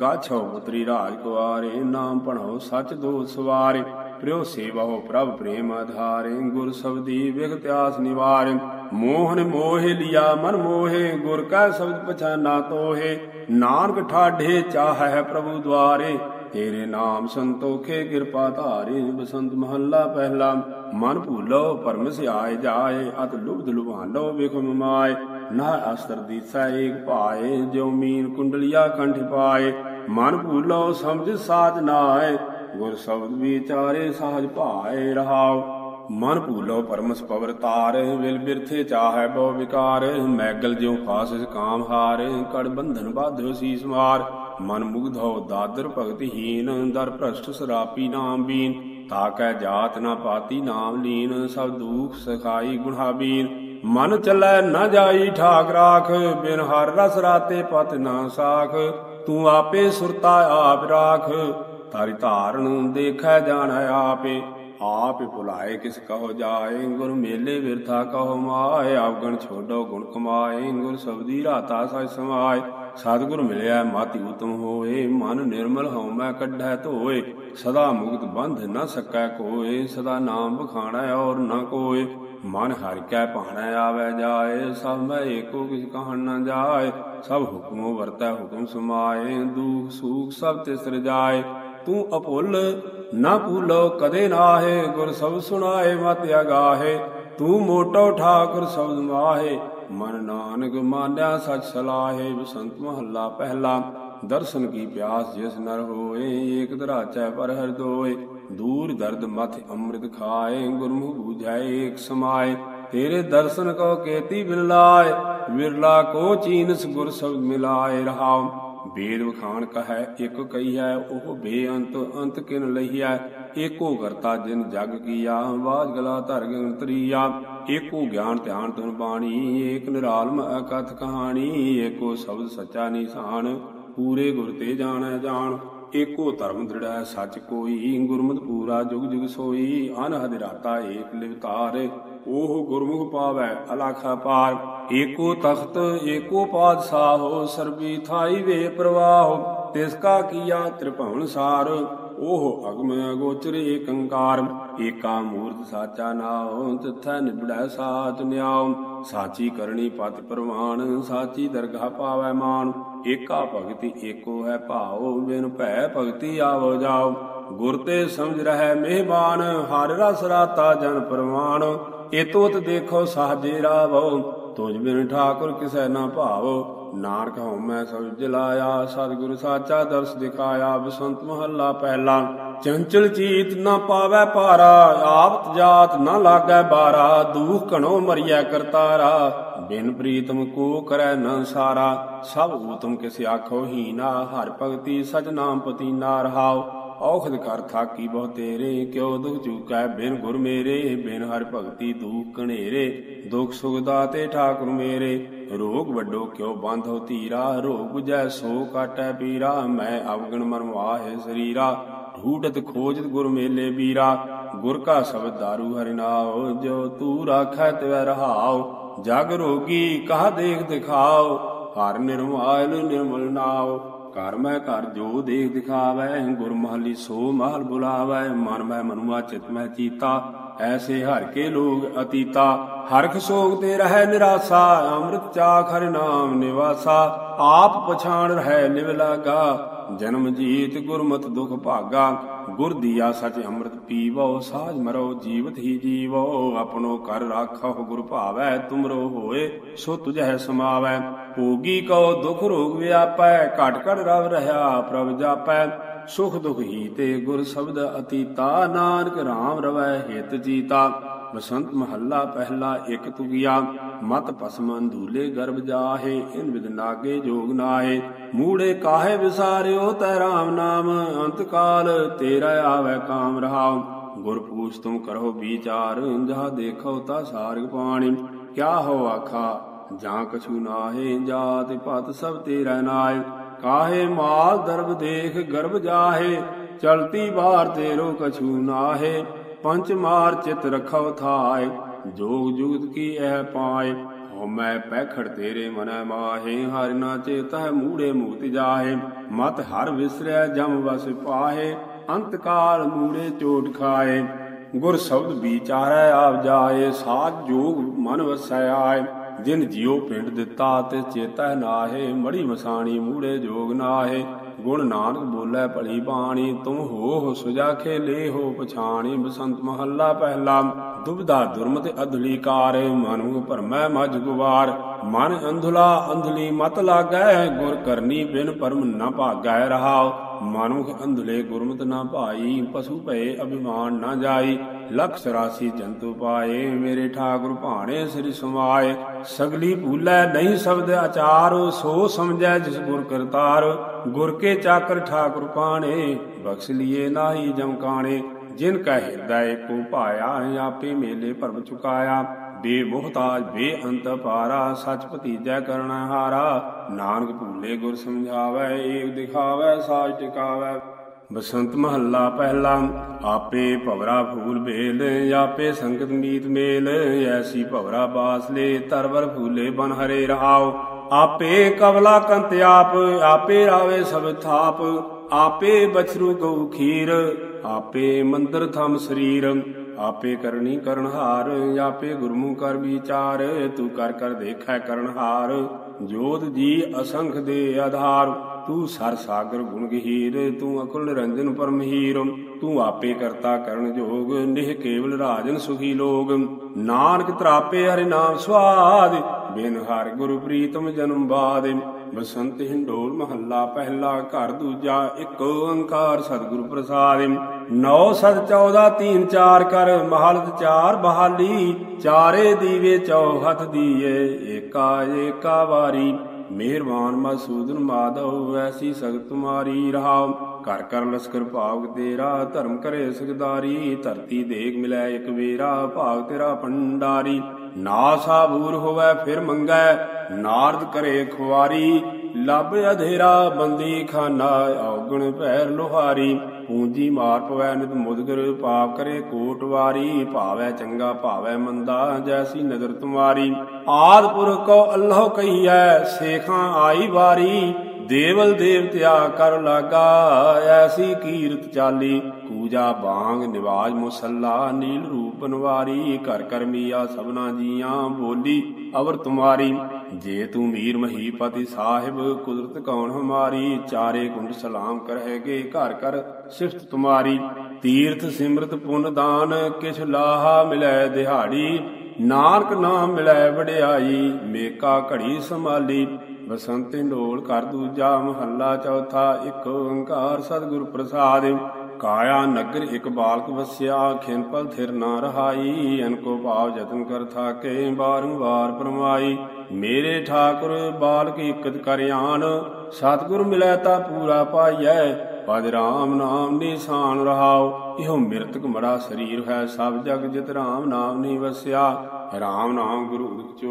ਗਾਛੋ ਪੁਤਰੀ ਰਾਜ ਕੁਆਰੇ, ਨਾਮ ਪਣੋ ਸਚ ਦੋ ਸਵਾਰੇ। ਪ੍ਰਿਓ ਸੇਵਾਓ ਪ੍ਰਭ ਪ੍ਰੇਮ ਆਧਾਰੇ, ਗੁਰ ਸਬਦੀ ਵਿਗ ਤਿਆਸ ਨਿਵਾਰੇ। ਮੋਹਨ ਮੋਹਿ ਲਿਆ ਮਨ ਮੋਹੇ, ਗੁਰ ਕਾ ਸ਼ਬਦ ਪਛਾਨਾ ਤੋਹੇ। ਨਾਨਕ ਠਾਢੇ ਚਾਹੈ ਪ੍ਰਭੂ ਦੁਆਰੇ, ਤੇਰੇ ਨਾਮ ਸੰਤੋਖੇ ਕਿਰਪਾ ਧਾਰੇ। ਬਸੰਤ ਮਹੱਲਾ ਪਹਿਲਾ, ਮਨ ਭੂਲੋ ਪਰਮ ਸਿਆਏ ਜਾਏ, ਅਤ ਲੁਬਧ ਲੁਭਾਨੋ ਵਿਖਮ ਮਾਏ। ਨਾ ਅਸਤਰ ਦੀਸਾ ਏਕ ਭਾਏ ਜੋ ਮੀਨ ਕੁੰਡਲੀਆ ਕੰਠ ਪਾਏ। ਮਨ ਭੂਲੋ ਸਮਝ ਸਾਜ ਨਾਏ ਗੁਰ ਸ਼ਬਦ ਵਿਚਾਰੇ ਸਾਜ ਭਾਏ ਰਹਾਉ। ਮਨ ਭੂਲੋ ਪਰਮਸ ਪਵਰ ਤਾਰ, ਵਿਲ ਬਿਰਥੇ ਚਾਹੈ ਬੋ ਵਿਕਾਰ। ਮੈਗਲ ਜਿਉ ਫਾਸਿਸ ਕਾਮ ਹਾਰ, ਕੜ ਬੰਧਨ ਬਾਧਿਓ ਸੀਸ ਮਾਰ। ਮਨ ਮੁਗਧੋ ਦਾਦਰ ਭਗਤਹੀਨ, ਦਰ ਭ੍ਰਸ਼ਟ ਸਰਾਪੀ ਨਾਮ ਬੀਨ। ਤਾਕੈ ਜਾਤ ਨਾ ਪਾਤੀ ਨਾਮ ਲੀਨ, ਸਭ ਦੁਖ ਸਖਾਈ ਗੁਣਾਬੀਨ। ਮਨ ਚੱਲੈ ਨਾ ਜਾਈ ਠਾਕ ਰਾਖ, ਬਿਨ ਹਰ ਰਸ ਰਾਤੇ ਪਤ ਨਾ ਸਾਖ। ਤੂੰ ਆਪੇ ਸੁਰਤਾ ਆਪ ਰਾਖ। ਤਾਰੀ ਧਾਰਨ ਦੇਖੈ ਜਾਣੈ ਆਪੇ, ਆਪ ਭੁਲਾਏ ਕਿਸ ਕਹੋ ਜਾਏ, ਗੁਰ ਮੇਲੇ ਵਿਰਥਾ ਕਹੋ ਮਾਏ, ਆਵਗਣ ਛੋਡੋ ਗੁਣ ਕਮਾਏ, ਗੁਰ ਸਬਦੀ ਰਾਤਾ ਸਚ ਸਮਾਏ। ਸਤਿਗੁਰ ਮਿਲਿਆ ਮਾਤੀ ਉਤਮ ਹੋਏ, ਮਨ ਨਿਰਮਲ ਹਉ ਮੈਂ ਕੱਢੈ ਧੋਏ, ਸਦਾ ਮੁਕਤ ਬੰਧ ਨ ਸਕੈ ਕੋਏ, ਸਦਾ ਨਾਮ ਬਖਾਣਾ ਔਰ ਨਾ ਕੋਏ। ਮਨ ਹਰਿ ਕੈ ਭਾਣੈ ਆਵੈ ਜਾਏ, ਸਭ ਮੈਂ ਏਕੋ ਕਿਛ ਕਹਣ ਨਾ ਜਾਏ, ਸਭ ਹੁਕਮੋ ਵਰਤੈ ਹੁਕਮ ਸਮਾਏ, ਦੁਖ ਸੁਖ ਸਭ ਤਿਸ ਰਜਾਏ ਤੂੰ ਅਭੁੱਲ, ਨਾ ਭੂਲੋ ਕਦੇ ਨਾਹੇ, ਗੁਰ ਸਭ ਸੁਣਾਏ ਮਤ ਅਗਾਹੇ, ਤੂੰ ਮੋਟੋ ਠਾਕੁਰ ਸ਼ਬਦ ਮਾਹੇ, ਮਨ ਨਾਨਕ ਮਾਨਿਆ ਸਚ ਸਲਾਹੇ, ਬਸੰਤ ਮਹੱਲਾ ਪਹਿਲਾ, ਦਰਸ਼ਨ ਕੀ ਪਿਆਸ ਜਿਸ ਨਰ ਹੋਏ, ਏਕ ਧਰਾਚੈ ਪਰ ਹਰ ਦੋਏ, ਦੂਰ ਦਰਦ ਮਥ ਅੰਮ੍ਰਿਤ ਖਾਏ, ਗੁਰਮੁਖ ਬੂਝੈ ਏਕ ਸਮਾਏ, ਤੇਰੇ ਦਰਸ਼ਨ ਕੋ ਕੇਤੀ ਬਿਰਲਾਏ ਵਿਰਲਾ ਕੋ ਚੀਨਸ ਗੁਰ ਸ਼ਬਦ ਮਿਲਾਏ ਰਹਾਉ। ਵੇਦ ਵਖਾਣ ਕਹੈ, ਇਕ ਕਹੀਐ, ਉਹ ਬੇਅੰਤ, ਅੰਤ ਕਿਨ ਲਈਐ? ਏਕੋ ਕਰਤਾ ਜਿਨ ਜਗ ਕੀਆ ਬਾਜ ਗਲਾ ਧਰ ਗਨ ਏਕੋ ਗਿਆਨ ਧਿਆਨ ਤੁਨ ਬਾਣੀ, ਏਕ ਨਿਰਾਲਮ ਅਕਥ ਕਹਾਣੀ, ਏਕੋ ਸ਼ਬਦ ਸੱਚਾ ਨਿਸ਼ਾਨ, ਪੂਰੇ ਗੁਰ ਤੇ ਜਾਣੈ ਜਾਣ। ਏਕੋ ਧਰਮ ਦ੍ਰਿੜੈ ਸੱਚ ਕੋਈ, ਗੁਰਮਤਿ ਪੂਰਾ ਜੁਗ ਜੁਗ ਸੋਈ ਅਨਹਦ ਰਾਤਾ ਏਕ ਲਿਵਤਾਰ। ਉਹ ਗੁਰਮੁਖ ਪਾਵੈ ਅਲਖਾ ਪਾਰ ਏਕੋ ਤਖਤ, ਏਕੋ ਪਾਦਸ਼ਾਹੋ ਸਰਬੀ ਥਾਈ ਵੇ ਪ੍ਰਵਾਹੋ। ਤਿਸ ਕਾ ਕੀਆ ਤ੍ਰਿਭਵਨ ਸਾਰ ਉਹ ਅਗਮ ਅਗੋਚਰ ਏਕੰਕਾਰ। ਏਕਾ ਮੂਰਤ ਸਾਚਾ ਨਾਉ, ਤਿਥੈ ਨਿਬੜੈ ਸਾਚ ਨਿਆਉ। ਸਾਚੀ ਕਰਨੀ ਪਤ ਪ੍ਰਮਾਣ ਸਾਚੀ ਦਰਗਾਹ ਪਾਵੈ ਮਾਨ। ਏਕਾ ਭਗਤੀ ਏਕੋ ਹੈ ਭਾਉ, ਬਿਨ ਭੈ ਭਗਤੀ ਆਵੋ ਜਾਓ ਗੁਰ ਤੇ ਸਮਝ ਰਹਿ ਮਿਹਬਾਨ ਹਰ ਰਸ ਰਾਤਾ ਜਨ ਪਰਵਾਨ। ਇਤੋਤ ਦੇਖੋ ਸਾਜੇ ਰਾਵੋ ਤੁਝ ਬਿਨ ਠਾਕੁਰ ਕਿਸੈ ਨਾ ਭਾਵੋ। ਨਾਨਕ ਹਉ ਸਭ ਜਲਾਇਆ, ਸਤਿਗੁਰ ਸਾਚਾ ਦਰਸ ਦਿਖਾਇਆ, ਬਸੰਤ ਮਹੱਲਾ ਪਹਿਲਾ। ਚੰਚਲ ਚੀਤ ਨਾ ਪਾਵੈ ਪਾਰਾ ਆਪਤ ਜਾਤ ਨਾ ਲਾਗੈ ਬਾਰਾ। ਦੂਖ ਘਣੋ ਮਰਿਆ ਕਰਤਾਰਾ, ਬਿਨ ਪ੍ਰੀਤਮ ਕੋ ਕਰੈ ਨ ਸਾਰਾ। ਸਭ ਊਤਮ ਕਿਸ ਆਖੋ ਹੀਨਾ, ਹਰ ਭਗਤੀ ਸਚ ਨਾਮ ਪਤੀ ਨਾ ਰਹਾਓ ਔਖਦ ਕਰ ਥਾਕੀ ਬਹੁ ਤੇਰੇ, ਕਿਉ ਦੁਖ ਚੁਕੈ ਬਿਨ ਗੁਰ ਮੇਰੇ, ਬਿਨ ਹਰ ਭਗਤੀ ਦੂਖ ਕਣੇਰੇ ਦੁਖ ਸੁਖ ਦਾਤੇ ਠਾਕੁਰ ਮੇਰੇ। ਰੋਗ ਵੱਡੋ ਕਿਉ ਬੰਧੋ ਧੀਰਾ, ਰੋਗ 부ਜੈ ਸੋ ਕਾਟੈ ਪੀਰਾ, ਮੈਂ ਅਵਗਣ ਮਨ ਵਾਹੇ ਸਰੀਰਾ। ਢੂਡਤ ਖੋਜਤ ਗੁਰ ਮੇਲੇ ਵੀਰਾ, ਗੁਰ ਕਾ ਸ਼ਬਦ ਦਾਰੂ ਹਰਿ ਨਾਉ, ਜੋ ਤੂ ਰਾਖੈ ਤਿਵੈ ਰਹਾਉ। ਜਗ ਰੋਗੀ ਕਹ ਦੇਖ ਦਿਖਾਓ ਹਰ ਨਿਰਮਾਲ, ਨਿਰਮਲ ਨਾਉ। ਘਰ ਮੈਂ ਘਰ ਜੋ ਦੇਖ ਦਿਖਾਵੈ ਗੁਰ ਮਹਲੀ ਸੋ ਮਹਲ ਬੁਲਾਵੈ, ਮਨ ਮੈਂ ਮਨੁਆ, ਚਿਤ ਮੈਂ ਚੀਤਾ, ਐਸੇ ਹਰ ਕੇ ਲੋਗ ਅਤੀਤਾ। ਹਰਖ ਸੋਗ ਤੇ ਰਹਿ ਨਿਰਾਸਾ, ਅੰਮ੍ਰਿਤ ਚਾਖ ਹਰਿ ਨਾਮ ਨਿਵਾਸਾ। ਆਪ ਪਛਾਣ ਰਹਿ ਲਿਵ ਲਾਗਾ ਜਨਮ ਜੀਤ ਗੁਰਮਤਿ ਦੁਖ ਭਾਗਾ, ਗੁਰ ਦੀਆ ਸਚ ਅੰਮ੍ਰਿਤ ਪੀਵੋ, ਸਾਜ ਮਰੋ, ਜੀਵਤ ਹੀ ਜੀਵੋ, ਆਪਣੋ ਕਰ ਰਾਖੋ ਗੁਰ ਭਾਵੈ ਤੁਮਰੋ ਹੋਏ, ਸੋ ਤੁਝੈ ਸਮਾਵੈ। ਭੋਗੀ ਕਉ ਦੁਖ ਰੋਗ ਵਿਆਪੈ, ਘਟ ਘਟ ਰਵ ਰਹਾ ਪ੍ਰਭ ਜਾਪੈ। ਸੁਖ ਦੁਖ ਹੀ ਤੇ ਗੁਰ ਸ਼ਬਦ ਅਤੀਤਾ, ਨਾਨਕ RAM ਰਵੈ, ਹਿਤ ਜੀਤਾ। ਬਸੰਤ ਮਹੱਲਾ ਪਹਿਲਾ ਇਕ ਤੁਗਿਆ ਮਤ ਭਸਮ ਅੰਧੂਲੇ ਗਰਭ ਜਾਹੇ ਇਨ ਵਿਦ ਨਾਗੇ ਜੋਗ ਨਾਹੇ। ਮੂੜੇ ਕਾਹੇ ਵਿਸਾਰਿਓ ਤੈ RAM ਨਾਮ ਅੰਤ ਕਾਲ ਤੇਰਾ ਆਵੇ ਕਾਮ ਰਹਾਉ। ਗੁਰ ਪੂਛ ਤੁਮ ਕਰੋ ਵਿਚਾਰ, ਜਹਾ ਦੇਖੋ ਤਾ ਸਾਰਗ ਪਾਣੀ। ਕਿਆ ਹੋ ਆਖਾ, ਜਾਂ ਕਛੂ ਨਾਹੇ, ਜਾਤ ਭਤ ਸਭ ਤੇਰਾ ਨਾਇ ਕਾਹੇ ਮਾਲ ਦਰਬ ਦੇਖ ਗਰਭ ਜਾਹੇ, ਚਲਤੀ ਬਾਹਰ ਤੇਰੋ ਕਛੂ ਨਾਹੇ। ਪੰਚ ਮਾਰ ਚਿਤ ਰਖਵ ਥਾਇ ਜੋਗ ਜੁਗਤ ਕੀ ਇਹ ਪਾਏ। ਹਉ ਪੈਖੜ ਤੇਰੇ ਮਨੈ ਮਾਹੇ, ਹਰਿ ਨਾ ਚੇਤੈ ਮੂੜੇ ਮੂਤ ਜਾਹੇ। ਮਤ ਹਰ ਵਿਸਰੈ ਜਮ ਵਸ ਪਾਹੇ, ਅੰਤ ਕਾਲ ਮੂੜੇ ਚੋਟ ਖਾਏ। ਗੁਰ ਸ਼ਬਦ ਵਿਚਾਰੈ ਆਪ ਜਾਏ, ਸਾਧ ਜੋਗ ਮਨ ਵਸੈ ਆਏ। ਜਿਨ ਜਿਉ ਪਿੰਡ ਦਿੱਤਾ ਤੇ ਚੇਤੈ ਨਾਹੇ ਮੜੀ ਮਸਾਣੀ ਮੂੜੇ ਜੋਗ ਨਾਹੇ। ਗੁਣ ਨਾਨਕ ਬੋਲੇ ਭਲੀ ਬਾਣੀ, ਤੁਮ ਹੋ ਹੋ ਸੁਜਾਖੇ ਹੋ ਪਛਾਣੀ, ਬਸੰਤ ਮਹੱਲਾ ਪਹਿਲਾ। ਦੁਬਦਾ ਦੁਰਮਤ ਅਧਲੀ ਕਾਰ, ਮਨੁ ਭਰਮੈ ਮਜ ਗੁਵਾਰ ਮਨ ਅੰਧਲਾ, ਅੰਧਲੀ ਮਤ ਲਾਗੈ, ਗੁਰ ਕਰਨੀ ਬਿਨ ਪਰਮ ਨ ਭਾਗੈ ਰਹਾਉ। ਮਨੁਖ ਅੰਧਲੇ ਗੁਰਮਤ ਨਾ ਭਾਈ, ਪਸ਼ੂ ਭਏ ਅਭਿਮਾਨ ਨਾ ਜਾਈ। ਲਖ 84 ਜੰਤੂ ਪਾਏ, ਮੇਰੇ ਠਾਕੁਰ ਭਾਣੇ ਸ੍ਰੀ ਸਮਾਏ। ਸਗਲੀ ਭੂਲੇ ਨਹੀਂ ਸ਼ਬਦ ਆਚਾਰ, ਸੋ ਸਮਝੈ ਜਿਸ ਗੁਰ ਕਰਤਾਰ। ਗੁਰ ਕੇ ਚਾਕਰ ਠਾਕੁਰ ਪਾਣੇ, ਬਖਸ਼ ਲਿਏ ਨਾਹੀ ਜਮਕਾਣੇ ਜਿਨ ਕਾ ਹਿਰਦੈ ਕੋ ਪਾਇਆ ਆਪੇ ਮੇਲੇ ਭਰਮ ਚੁਕਾਇਆ। ਬੇਮੁਹਤਾਜ ਬੇਅੰਤ ਪਾਰਾ ਸਚ ਭਤੀਜੈ ਕਰਣਾ ਹਾਰਾ। ਨਾਨਕ ਭੂਲੇ ਗੁਰ ਸਮਝਾਵੇ, ਏਕ ਦਿਖਾਵੇ, ਸਾਜ ਟਿਕਾਵੇ। ਬਸੰਤ ਮਹੱਲਾ ਪਹਿਲਾ, ਆਪੇ ਭਵਰਾ ਫੂਲ ਬੇਲ ਆਪੇ ਸੰਗਤ ਮੀਤ ਮੇਲ। ਐਸੀ ਭਵਰਾ ਬਾਸ ਲੈ, ਤਰਵਰ ਫੂਲੇ ਬਨ ਹਰੇ ਰਹਾਓ ਆਪੇ ਕਵਲਾ ਕੰਤ ਆਪ, ਆਪੇ ਰਾਵੇ ਸਭ ਥਾਪ, ਆਪੇ ਬਛਰੂ ਗਉ ਖੀਰ, ਆਪੇ ਮੰਦਰ ਥਮ ਸਰੀਰ, ਆਪੇ ਕਰਨੀ ਕਰਨਹਾਰ, ਆਪੇ ਗੁਰਮੁਖ ਕਰ ਵਿਚਾਰ, ਤੂੰ ਕਰ ਕਰ ਦੇਖੈ ਕਰਨਹਾਰ। ਜੋਤ ਜੀ ਅਸੰਖ ਦੇ ਆਧਾਰ। ਤੂੰ ਸਰ ਸਾਗਰ ਗੁਣ ਗਹੀਰ, ਤੂੰ ਅਕਲ ਨਿਰੰਜਨ ਪਰਮਹੀਰ। ਤੂੰ ਆਪੇ ਕਰਤਾ ਕਰਨ ਜੋਗ, ਨਿਹ ਕੇਵਲ ਰਾਜਨ ਸੁਖੀ ਲੋਗ। ਨਾਨਕ ਤਰਾਪੇ ਹਰਿ ਨਾਮ ਸੁਆਦ, ਬਿਨ ਹਰ ਗੁਰੂ ਪ੍ਰੀਤਮ ਜਨਮ ਬਾਦ। ਬਸੰਤ ਹਿੰਡੋਲ ਮਹੱਲਾ ਪਹਿਲਾ ਘਰ ਦੂਜਾ ਇੱਕ ਓੰਕਾਰ ਸਤਿਗੁਰੂ ਪ੍ਰਸਾਦ। ਨੌ ਸਤ 14 ਤੀਨ ਚਾਰ ਕਰ ਮਹਲਤ ਚਾਰ ਬਹਾਲੀ। ਚਾਰੇ ਦੀਵੇ ਚੌਹਤ ਦੀਏ, ਏਕਾ ਏਕਾ ਵਾਰੀ। ਮਿਹਰਬਾਨ ਮਸੂਦਨ ਮਾਧਵ ਐਸੀ ਸਖਤ ਤੁਮਾਰੀ ਰਹਾਉ ਘਰ ਕਰ ਲਸਕਰ ਭਾਗ ਤੇਰਾ, ਧਰਮ ਕਰੇ ਸਗਦਾਰੀ ਧਰਤੀ ਦੇਖ ਮਿਲੈ ਇਕ ਵੇਰਾ, ਭਾਗ ਤੇਰਾ ਭੰਡਾਰੀ। ਨਾ ਸਾਬੂਰ ਹੋਵੇ ਫਿਰ ਮੰਗੈ, ਨਾਰਦ ਕਰੇ ਖੁਆਰੀ। ਲੱਭ ਅਧੇਰਾ ਬੰਦੀ ਖਾਨਾ, ਔਗਣ ਪੈਰ ਲੋਹਾਰੀ। ਪੂੰਜੀ ਮਾਰ ਪਵੈ ਨਿਤ ਮੁਦਗਰ, ਪਾਪ ਕਰੇ ਕੋਟਵਾਰੀ ਭਾਵੈ ਚੰਗਾ, ਭਾਵੈ ਮੰਦਾ, ਜੈਸੀ ਨਜ਼ਰ ਤੁਮਾਰੀ। ਆਦ ਪੁਰਖ ਕੋ ਅੱਲਾਹ ਕਹੀਐ, ਸੇਖਾਂ ਆਈ ਵਾਰੀ। ਦੇਵਲ ਦੇਵਤਿਆ ਕਰ ਲਾਗਾ, ਐਸੀ ਕੀਰਤ ਚਾਲੀ। ਕੂਜਾ ਬਾਗ, ਨਿਵਾਜ ਮੁਸੱਲਾ, ਨੀਲ ਰੂਪ ਬਨਵਾਰੀ ਘਰ ਕਰ ਮੀਆ ਸਭਨਾ ਜੀਆਂ ਬੋਲੀ, ਅਵਰ ਤੁਮਾਰੀ। ਜੇ ਤੂੰ ਮੀਰ ਮਹੀਪਤੀ ਸਾਹਿਬ, ਕੁਦਰਤ ਕੌਣ ਹਮਾਰੀ? ਚਾਰੇ ਕੁੰਡ ਸਲਾਮ ਕਰਹਿਗੇ, ਘਰ ਕਰ ਸਿਫਤ ਤੁਮਾਰੀ। ਤੀਰਥ ਸਿਮਰਤ ਪੁੰਨ ਦਾਨ, ਕਿਛ ਲਾਹਾ ਮਿਲੈ ਦਿਹਾੜੀ। ਨਾਨਕ ਨਾਮ ਮਿਲੈ ਵਡਿਆਈ, ਮੇਕਾ ਘੜੀ ਸੰਭਾਲੀ। ਬਸੰਤ ਢੋਲ ਕਰ ਦੂਜਾ ਮਹੱਲਾ ਚੌਥਾ, ਇੱਕ ਓੰਕਾਰ ਸਤਿਗੁਰ ਪ੍ਰਸਾਦ। ਕਾਇਆ ਨਗਰ ਇੱਕ ਬਾਲਕ ਵਸਿਆ ਖਿੰਪਲ ਥਿਰ ਨਾ ਰਹਾਈ। ਅਨਕੋ ਭਾਵ ਜਤਨ ਕਰ ਥਾਕੇ ਬਾਰੰਬਾਰ ਪਰਮਾਈ। ਮੇਰੇ ਠਾਕੁਰ ਬਾਲਕ ਇਕਤ ਕਰ ਆਨ, ਸਤਿਗੁਰ ਮਿਲੈ ਤਾ ਪੂਰਾ ਪਾਈਐ। ਪਦ ਰਾਮ ਨਾਮ ਨਿਸ਼ਾਨ ਰਹਾਓ ਇਹੋ ਮਿਰਤਕ ਮੜਾ ਸਰੀਰ ਹੈ ਸਭ ਜਗ ਜਿਤ ਰਾਮ ਨਾਮ ਨਹੀਂ ਵਸਿਆ। ਰਾਮ ਨਾਮ ਗੁਰੂ ਚ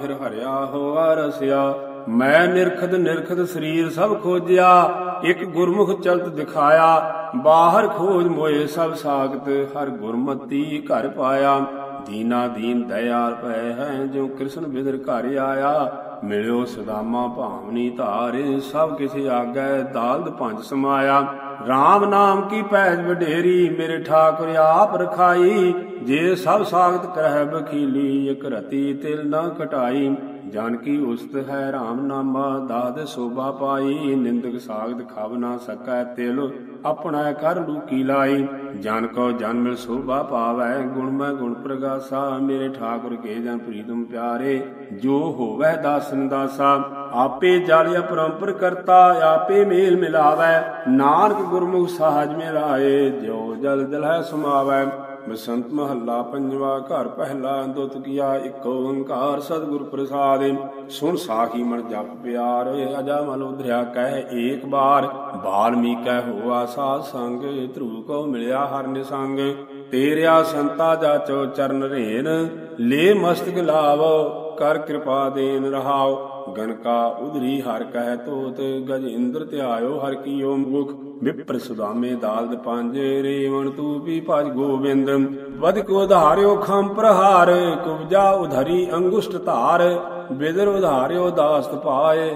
ਫਿਰ ਹਰਿਆ ਹੋਆ ਰਸਿਆ। ਮੈਂ ਨਿਰਖਦ ਨਿਰਖਦ ਸਰੀਰ ਸਭ ਖੋਜਿਆ, ਇੱਕ ਗੁਰਮੁਖ ਚਲਤ ਦਿਖਾਇਆ, ਬਾਹਰ ਖੋਜ ਮੋਏ ਸਭ ਸਾਖਤ, ਹਰ ਗੁਰਮਤੀ ਘਰ ਪਾਇਆ। ਦੀਨਾ ਦੀਨ ਦਇਆਲ ਪੈ ਹੈ ਜੋ ਕ੍ਰਿਸ਼ਨ ਬਿਦਰ ਘਰ ਆਇਆ। ਮਿਲਿਓ ਸਦਾਮਾ ਭਾਵਨੀ ਧਾਰੇ, ਸਭ ਕਿਸੇ ਆਗੈ ਦਾਲਦ ਪੰਜ ਸਮਾਇਆ। RAM ਨਾਮ ਕੀ ਪੈਜ ਵਡੇਰੀ, ਮੇਰੇ ਠਾਕੁਰ ਆਪ ਰਖਾਈ। ਜੇ ਸਭ ਸਾਖਤ ਕਰਹਿ ਬਖੀਲੀ, ਇਕ ਰਤੀ ਤਿਲ ਨਾ ਕਟਾਈ ਜਾਨਕੀ ਕੀ ਉਸਤ ਹੈ RAM ਦਾਦ ਸੋਭਾ ਪਾਈ, ਨਿੰਦਕ ਸਾਖਤ ਖਾਵ ਨਾ ਸਕੈ ਤਿਲ, ਆਪਣਾ ਕਰ ਲੂਕੀ ਲਾਈ। ਜਨ ਕੋ ਜਨ ਮਿਲ ਸੋਭਾ ਪਾਵੈ, ਗੁਣ ਮੈਂ ਗੁਣ ਪ੍ਰਗਾਸਾ, ਮੇਰੇ ਠਾਕੁਰ ਕੇ ਜਨ ਪ੍ਰੀਤਮ ਪਿਆਰੇ। ਜੋ ਹੋਵੈ ਦਾਸਨ ਦਾਸਾ, ਆਪੇ ਜਾਲਿਆ ਪਰੰਪਰ ਕਰਤਾ, ਆਪੇ ਮੇਲ ਮਿਲਾਵੈ। ਨਾਨਕ ਗੁਰਮੁਖ ਸਾਜ ਮਿਲਾਏ ਜੋ ਜਲ ਜਲ ਹੈ ਸਮਾਵੈ। ਬਸੰਤ ਮਹੱਲਾ ਪੰਜਵਾ, ਘਰ ਪਹਿਲਾ, ਦੁੱਤ ਕੀਆ ਇੱਕ ਓੰਕਾਰ ਸਤਿਗੁਰ ਪ੍ਰਸਾਦ। ਸੁਣ ਸਾਖੀ ਮਨ ਜਪ ਪਿਆਰ, ਅਜਾ ਮਨ ਉਧਰਿਆ ਕਹਿ ਏਕ ਬਾਰ। ਬਾਲਮੀਕੈ ਹੋਆ ਸਾਧ ਸੰਗ, ਧਰੂ ਕੋ ਮਿਲਿਆ ਹਰ ਨਿਸੰਗ। ਤੇਰਿਆ ਸੰਤਾ ਜਾਚੋ ਚਰਨ ਰੇਨ, ਲੇ ਮਸਤਕ ਲਾਵ, ਕਰ ਕਿਰਪਾ ਦੇਨ ਰਹਾਓ। ਗਨਕਾ ਉਧਰੀ ਹਰ ਕਹਿ ਤੋਤ ਗਜ ਇੰਦਰ ਧਿਆਇਓ ਹਰ ਕੀਓ ਮੁਖ। ਵਿਪਰ ਸੁਦਾਮੇ ਦਾਲਦ ਪੰਜ ਰੇਵਣ ਤੂ ਵੀ ਭਜ ਗੋਬਿੰਦ। ਵਦ ਕੋ ਧਾਰਿਓ ਖੰਮ ਪ੍ਰਹਾਰ ਕੁਬਜਾ ਉਧਰੀ ਅੰਗੁਸ਼ਟ ਧਾਰ। ਬਿਦਰ ਉਧਾਰਿਓ ਦਾਸਤ ਪਾਏ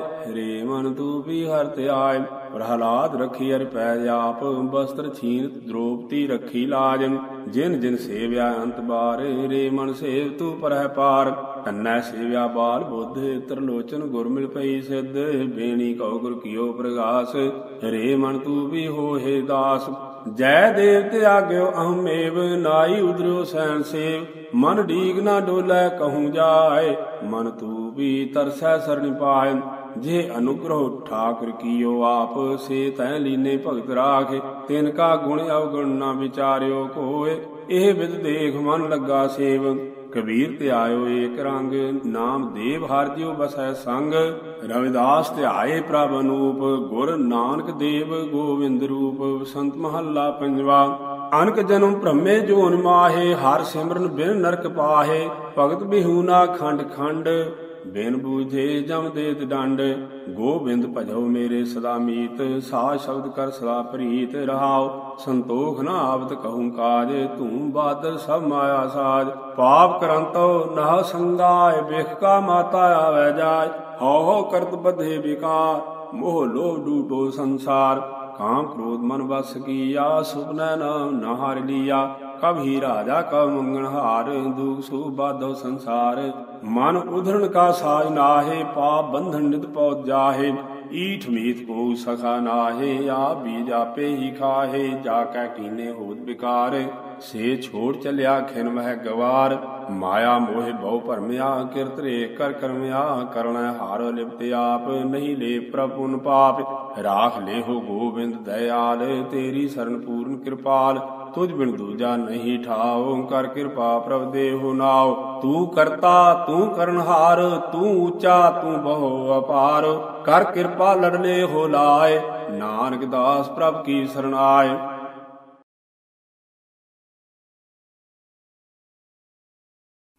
ਮਨ ਤੂ ਵੀ ਹਰ ਧਿਆਇ ਪ੍ਰਹਲਾਦ ਰਖੀ ਅਰ ਪੈ ਆਪ ਬਸਤਰ ਛੀਨ ਦ੍ਰੋਪਤੀ ਰਖੀ ਲਾਜ ਜਿਨ ਜਿਨ ਸੇਵਿਆ ਅੰਤ ਬਾਰ ਰੇ ਮਨ ਸੇਵ ਤੂ ਪਰਹਿ ਪਾਰ। ਕੰਨੈ ਸੇਵਿਆ ਬਾਲ ਬੁੱਧ ਤਰਲੋਚਨ ਗੁਰ ਮਿਲ ਪਈ ਸਿੱਧ, ਬੇਣੀ ਕਉ ਗੁਰ ਕੀਓ ਪ੍ਰਗਾਸ। ਹਰੇ ਮਨ ਤੂ ਵੀ ਹੋਏ ਦਾਸ। ਜੈ ਦੇਵ ਤੇ ਆਗਿਓ ਅਹਮੇਵ, ਨਾਈ ਉਦਰਿਓ ਸੈਨ ਸੇਵ। ਮਨ ਡੀਗ ਨਾ ਡੋਲੇ ਕਹੂੰ ਜਾਏ, ਮਨ ਤੂ ਵੀ ਤਰਸੈ ਸਰਣ ਪਾਏ ਜੇ ਅਨੁਗ੍ਰਹ ਠਾਕੁਰ ਕੀਓ ਆਪ, ਸੇ ਤੈ ਲੀਨੇ ਭਗਤ ਰਾਖ, ਤਿਨ ਕਾ ਗੁਣ ਅਵਗੁਣ ਨਾ ਵਿਚਾਰਿਓ ਕੋਏ। ਇਹ ਵਿਦ ਦੇਖ ਮਨ ਲੱਗਾ ਸੇਵ, ਕਬੀਰ ਤੇ ਆਇਓ ਏਕ ਰੰਗ, ਨਾਮ ਦੇਵ ਹਰ ਜਿਉ ਬਸੈ ਸੰਗ। ਰਵਿਦਾਸ ਤੇ ਆਏ ਪ੍ਰਭ ਅਨੂਪ, ਗੁਰ ਨਾਨਕ ਦੇਵ ਗੋਵਿੰਦ ਰੂਪ, ਸੰਤ ਮਹੱਲਾ ਪੰਜਵਾ। ਅਨਕ ਜਨਮ ਭ੍ਰਮੇ ਜੋਨ ਮਾਹੇ, ਹਰ ਸਿਮਰਨ ਬਿਨ ਨਰਕ ਪਾਹੇ, ਭਗਤ ਬਿਹੂਨਾ ਖੰਡ ਖੰਡ ਬਿਨ ਬੂਝੇ ਜਮ ਦੇਤ ਡੰਡ, ਗੋਬਿੰਦ ਭਜੋ ਮੇਰੇ ਸਦਾ ਮੀਤ, ਸਾ ਸ਼ਬਦ ਕਰ ਸਦਾ ਪ੍ਰੀਤ ਰਹਾਉ, ਸੰਤੋਖ ਨਾ ਆਵਤ ਕਹੂੰ ਕਾਜ ਤੂੰ ਬਾਦਲ ਸਭ ਮਾਇਆ ਸਾਜ। ਪਾਪ ਕਰੰਤੋ ਨਾ ਸੰਗਾਇ ਬਿਖ ਕਾ ਮਾਤਾ ਆਵੇ ਜਾਏ ਹਉ ਹਉ ਕਰਤ ਬਧੇ ਵਿਕਾਰ, ਮੋਹ ਲੋਭ ਡੂਟੋ ਸੰਸਾਰ। ਕਾਮ ਕ੍ਰੋਧ ਮਨ ਵਸ ਕੀਆ ਸੁਪਨੈ ਨਾਮ ਨਾ ਹਰ ਲੀਆ। ਕਬ ਰਾਜਾ, ਕਬ ਮੰਗਣ ਹਾਰ, ਦੁਖ ਸੁਖ ਬਾਧੋ ਸੰਸਾਰ। ਮਨ ਉਧਰਨ ਕਾ ਸਾਜ ਨਾਹੇ ਪਾਪ ਬੰਧਨ ਨਿਤ ਪਉ ਜਾਹੇ। ਈਠ ਮੀਤ ਕੋ ਸਖਾ ਨਾਹੇ, ਆ ਬੀਜ ਆਪੇ ਹੀ ਖਾਹੇ, ਜਾ ਕੈ ਕੀਨੇ ਹੋਤ ਵਿਕਾਰ। ਸੇ ਛੋੜ ਚਲਿਆ ਖਿਨ ਮਹਿ ਗਵਾਰ, ਮਾਇਆ ਮੋਹਿ ਬਹੁ ਭਰਮਿਆ, ਕਿਰਤ ਰੇ ਕਰ ਕਰਮਿਆ, ਕਰਣਾ ਹਾਰ ਲਿਪਤ ਆਪ, ਨਹੀਂ ਲੈ ਪ੍ਰਭੁਨ ਪਾਪ। ਰਾਖ ਲੇਹੋ ਗੋਬਿੰਦ ਦਇਆਲ, ਤੇਰੀ ਸਰਨ ਪੂਰਨ ਕਿਰਪਾਲ। ਤੁਝ ਬਿਨ ਦੂਜਾ ਨਹੀਂ ਠਾਉ, ਕਰ ਕਿਰਪਾ ਪ੍ਰਭ ਦੇਹੁ ਨਾਉ। ਤੂੰ ਕਰਤਾ, ਤੂੰ ਕਰਨਹਾਰ, ਤੂੰ ਉੱਚਾ, ਤੂੰ ਬਹੁ ਅਪਾਰ। ਕਰ ਕਿਰਪਾ ਲੜਨੇ ਹੋ ਲਾਏ, ਨਾਨਕ ਦਾਸ ਪ੍ਰਭ ਕੀ ਸਰਣਾਏ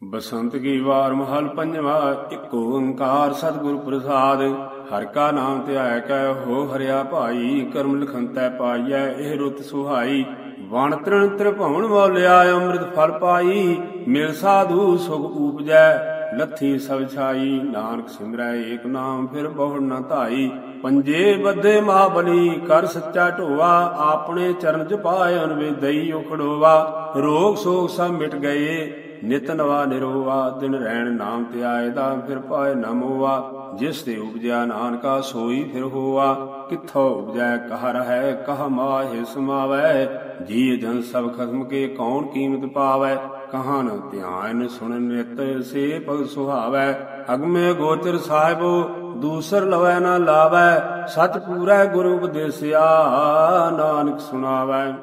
ਬਸੰਤ ਕੀ ਵਾਰ ਮਹਲ ਪੰਜਵਾ, ਇੱਕ ਓੰਕਾਰ ਸਤਿਗੁਰ ਪ੍ਰਸਾਦ। ਹਰ ਕਾ ਨਾਮ ਧਿਆਇ ਕੈ ਹੋ ਹਰਿਆ ਭਾਈ, ਕਰਮ ਲਖੰਤੈ ਪਾਈਐ, ਇਹ ਰੁਤ ਸੁਹਾਈ। ਵਣ ਤ੍ਰਿਣ ਤ੍ਰਿਭਵਨ ਮੌਲਿਆ ਅੰਮ੍ਰਿਤ ਫਲ ਪਾਈ। ਮਿਲ ਸਾਧੂ ਸੁਖ ਊਪਜੈ ਲੱਥੀ ਸਭ ਛਾਈ। ਨਾਨਕ ਸਿਮਰੈ, ਏਕ ਨਾਮ ਫਿਰ ਬਹੁ ਨ ਧਾਈ। ਪੰਜੇ ਬੱਧੇ ਮਹਾਬਲੀ ਕਰ ਸੱਚਾ ਢੋਵਾ ਆਪਣੇ ਚਰਨ ਚ ਪਾਏ ਅਨਵੇਦਈ ਉਖੜੋਵਾ ਰੋਗ ਸੋਗ ਸਭ ਮਿਟ ਗਏ, ਨਿਤ ਨਵਾ ਨਿਰੋਵਾ ਦਿਨ ਰਹਿਣ ਨਾਮ ਧਿਆਏ ਦਾ ਫਿਰ ਪਾਏ ਨਮੋਵਾ ਜਿਸ ਤੇ ਉਪਜਿਆ, ਨਾਨਕਾ ਸੋਈ ਫਿਰ ਹੋਆ। ਕਿੱਥੋਂ ਉਪਜੈ? ਕਹ ਰਹੈ, ਕਹ ਮਾਹਿ ਸਮਾਵੈ। ਜੀ ਜਨ ਸਭ ਖਸਮ ਕੇ ਕੌਣ ਕੀਮਤ ਪਾਵੈ? ਕਹਾਨ ਧਿਆਨ ਸੁਣ ਨਿਤ ਸੇ ਭਗ ਸੁਹਾਵੈ। ਅਗਮੇ ਗੋਚਰ ਸਾਹਿਬੋ, ਦੂਸਰ ਲਵੈ ਨਾ ਲਾਵੈ। ਸਤ ਪੂਰੈ ਗੁਰੂ ਉਪਦੇਸਿਆ, ਨਾਨਕ ਸੁਣਾਵੈ।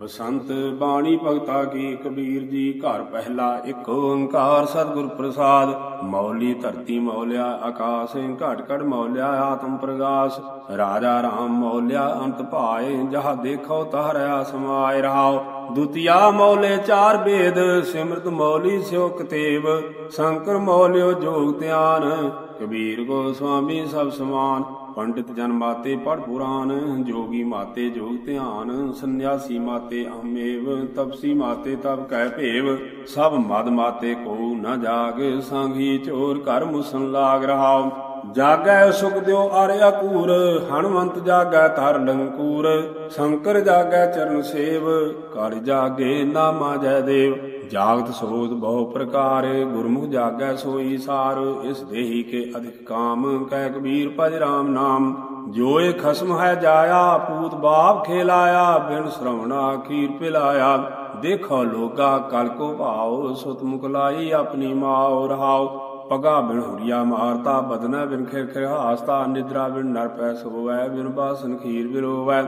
ਬਸੰਤ ਬਾਣੀ ਭਗਤਾ ਕੀ ਕਬੀਰ ਜੀ ਘਰ ਪਹਿਲਾ ਇੱਕ ਓੰਕਾਰ ਸਤਿਗੁਰ ਪ੍ਰਸਾਦ। ਮੌਲੀ ਧਰਤੀ ਮੌਲਿਆ, ਆਕਾਸ ਘਟ ਘਟ ਮੌਲਿਆ, ਆਤਮ ਪ੍ਰਗਾਸ। ਰਾਜਾ ਰਾਮ ਮੌਲਿਆ, ਅੰਤ ਭਾਏ, ਜਹ ਦੇਖੋ ਤਹਰਿਆ ਸਮਾਇ ਰਹਾਓ। ਦੁਤੀਆ ਮੌਲੇ ਚਾਰ ਬੇਦ ਸਿਮਰਤ ਮੌਲੀ ਸਿਓ ਕਤੇਵ। ਸ਼ੰਕਰ ਮੌਲਿਓ ਜੋਗ ਧਿਆਨ, ਕਬੀਰ ਕੋ ਸੁਆਮੀ ਸਭ ਸਮਾਨ। ਪੰਡਿਤ ਜਨ ਮਾਤੇ ਪੜ ਪੁਰਾਨ ਜੋਗੀ ਮਾਤੇ ਜੋਗ ਧਿਆਨ, ਸੰਨਿਆਸੀ ਮਾਤੇ ਅਮੇਵ ਤਪਸੀ ਮਾਤੇ ਤਪ ਕਹਿ ਭੇਵ, ਸਭ ਮਦ ਮਾਤੇ ਕੋ ਨ ਜਾਗ ਸੰਗੀ ਚੋਰ ਘਰ ਮੁਸਨ ਲਾਗ ਰਹਾਉ। ਜਾਗੈ ਸੁਖ ਦਿਓ ਆਰਿਆ ਕੂਰ ਹਨਵੰਤ ਜਾਗੈ ਧਰ ਲੰਕੂਰ, ਸ਼ੰਕਰ ਜਾਗੈ ਚਰਨ ਸੇਵ ਕਰ ਜਾਗੇ ਨਾਮਾ ਜੈ ਦੇਵ। ਜਾਗਤ ਸੋਤ ਬਹੁ ਪ੍ਰਕਾਰ, ਗੁਰਮੁਖ ਜਾਗੈ ਸੋਈ ਸਾਰ, ਇਸ ਦੇਹੀ ਕੇ ਅਧਿਕ ਕਾਮ ਕਹਿ ਕਬੀਰ ਭਜ ਰਾਮ ਨਾਮ। ਜੋਏ ਖਸਮ ਹੈ ਜਾਇਆ, ਪੂਤ ਬਾਪ ਖੇਲਾਇਆ, ਬਿਨ ਸ਼ਰਵਣਾ ਖੀਰ ਪਿਲਾਇਆ। ਦੇਖੋ ਲੋਗਾ, ਕਲ ਕੋ ਭਾਉ, ਸੁਤ ਮੁਖ ਆਪਣੀ ਮਾਉ, ਰਹਾਉ। ਪਗਾ ਬਿਨ ਹੁਰੀਆ ਮਾਰਤਾ, ਬਦਨਾ ਬਿਨ ਖਿਰ ਖਿਰ ਹਾਸਤਾ। ਨਿਦਰਾ ਬਿਨ ਨਰ ਪੈ ਸੋਵੈ ਬਿਨ ਬਾਸਨ ਖੀਰ ਬਿਰੋਵੈ।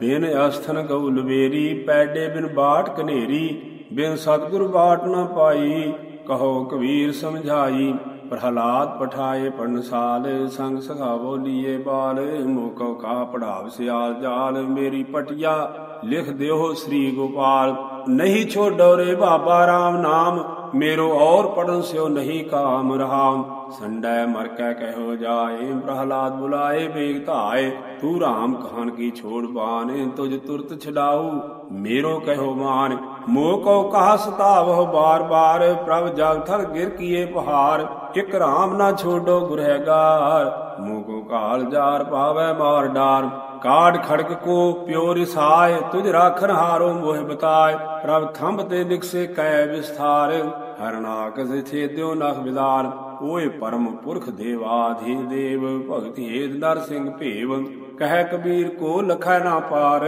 ਬਿਨ ਅਸਥਨ ਗਉ ਲਵੇਰੀ, ਪੈਡੇ ਬਿਨ ਬਾਟ ਕਨੇਰੀ ਬਿਨ ਸਤਗੁਰ ਬਾਟ ਨਾ ਪਾਈ, ਕਹੋ ਕਬੀਰ ਸਮਝਾਈ, ਪ੍ਰਹਲਾਦ ਪਠਾਏ ਪੜਨਸਾਲ, ਸੰਗ ਸਖਾਵੋ ਲੀਏ ਬਾਲ, ਮੋਕੋ ਕਾ ਪੜਾਵ ਸਿਆਲ ਜਾਲ, ਮੇਰੀ ਪਟਿਆ, ਲਿਖ ਦਿਓ ਸ੍ਰੀ ਗੋਪਾਲ। ਨਹੀਂ ਛੋਡੋ ਰੇ ਬਾਬਾ RAM ਨਾਮ, ਮੇਰੋ ਔਰ ਪੜਨ ਸਿਓ ਨਹੀਂ ਕਾਮ ਰਹਾ ਸੰਡੈ ਮਰ ਕੈ ਕਹਿਓ ਜਾਏ, ਪ੍ਰਹਲਾਦ ਬੁਲਾਏ ਬੇਗ ਧਾਏ। ਤੂੰ ਰਾਮ ਕਹਾਨ ਕੀ ਛੋੜ ਬਾਨ ਤੁਝ ਤੁਰਤ ਛਡਾਉ ਮੇਰੋ ਕਹਿਓ ਮਾਨ ਮੋਹ ਕੋ ਕਹਾ ਸਤਾਵੋ ਬਾਰ ਬਾਰ, ਪ੍ਰਭ ਜਗ ਥਰ ਗਿਰ ਕੀਏ ਪਹਾਰ। ਇਕ ਰਾਮ ਨਾ ਛੋਡੋ ਗੁਰਹਿਗਾਰ ਮੋਹ ਕੋ ਕਾਲ ਜਾਰ ਪਾਵੈ ਮਾਰ ਡਾਰ। ਕਾੜ ਖੜਕ ਕੋ ਪਿਓ ਰਿਸਾਇ ਤੁਝ ਰਾਖਨ ਹਾਰੋ ਮੋਹ ਬਤਾਏ ਪ੍ਰਭ ਥੰਬ ਤੇ ਨਿਕਸੇ ਕੈ ਵਿਸਥਾਰ ਹਰਨਾਕ ਛੇਦਿਓ ਨਖ ਵਿਦਾਰ, ਓਏ ਪਰਮ ਪੁਰਖ ਦੇਵਾਧੀ ਦੇਵ, ਭਗਤ ਹੇਦ ਨਰ ਸਿੰਘ ਭੇਵ, ਕਹਿ ਕਬੀਰ ਕੋ ਲਖੈ ਨਾ ਪਾਰ,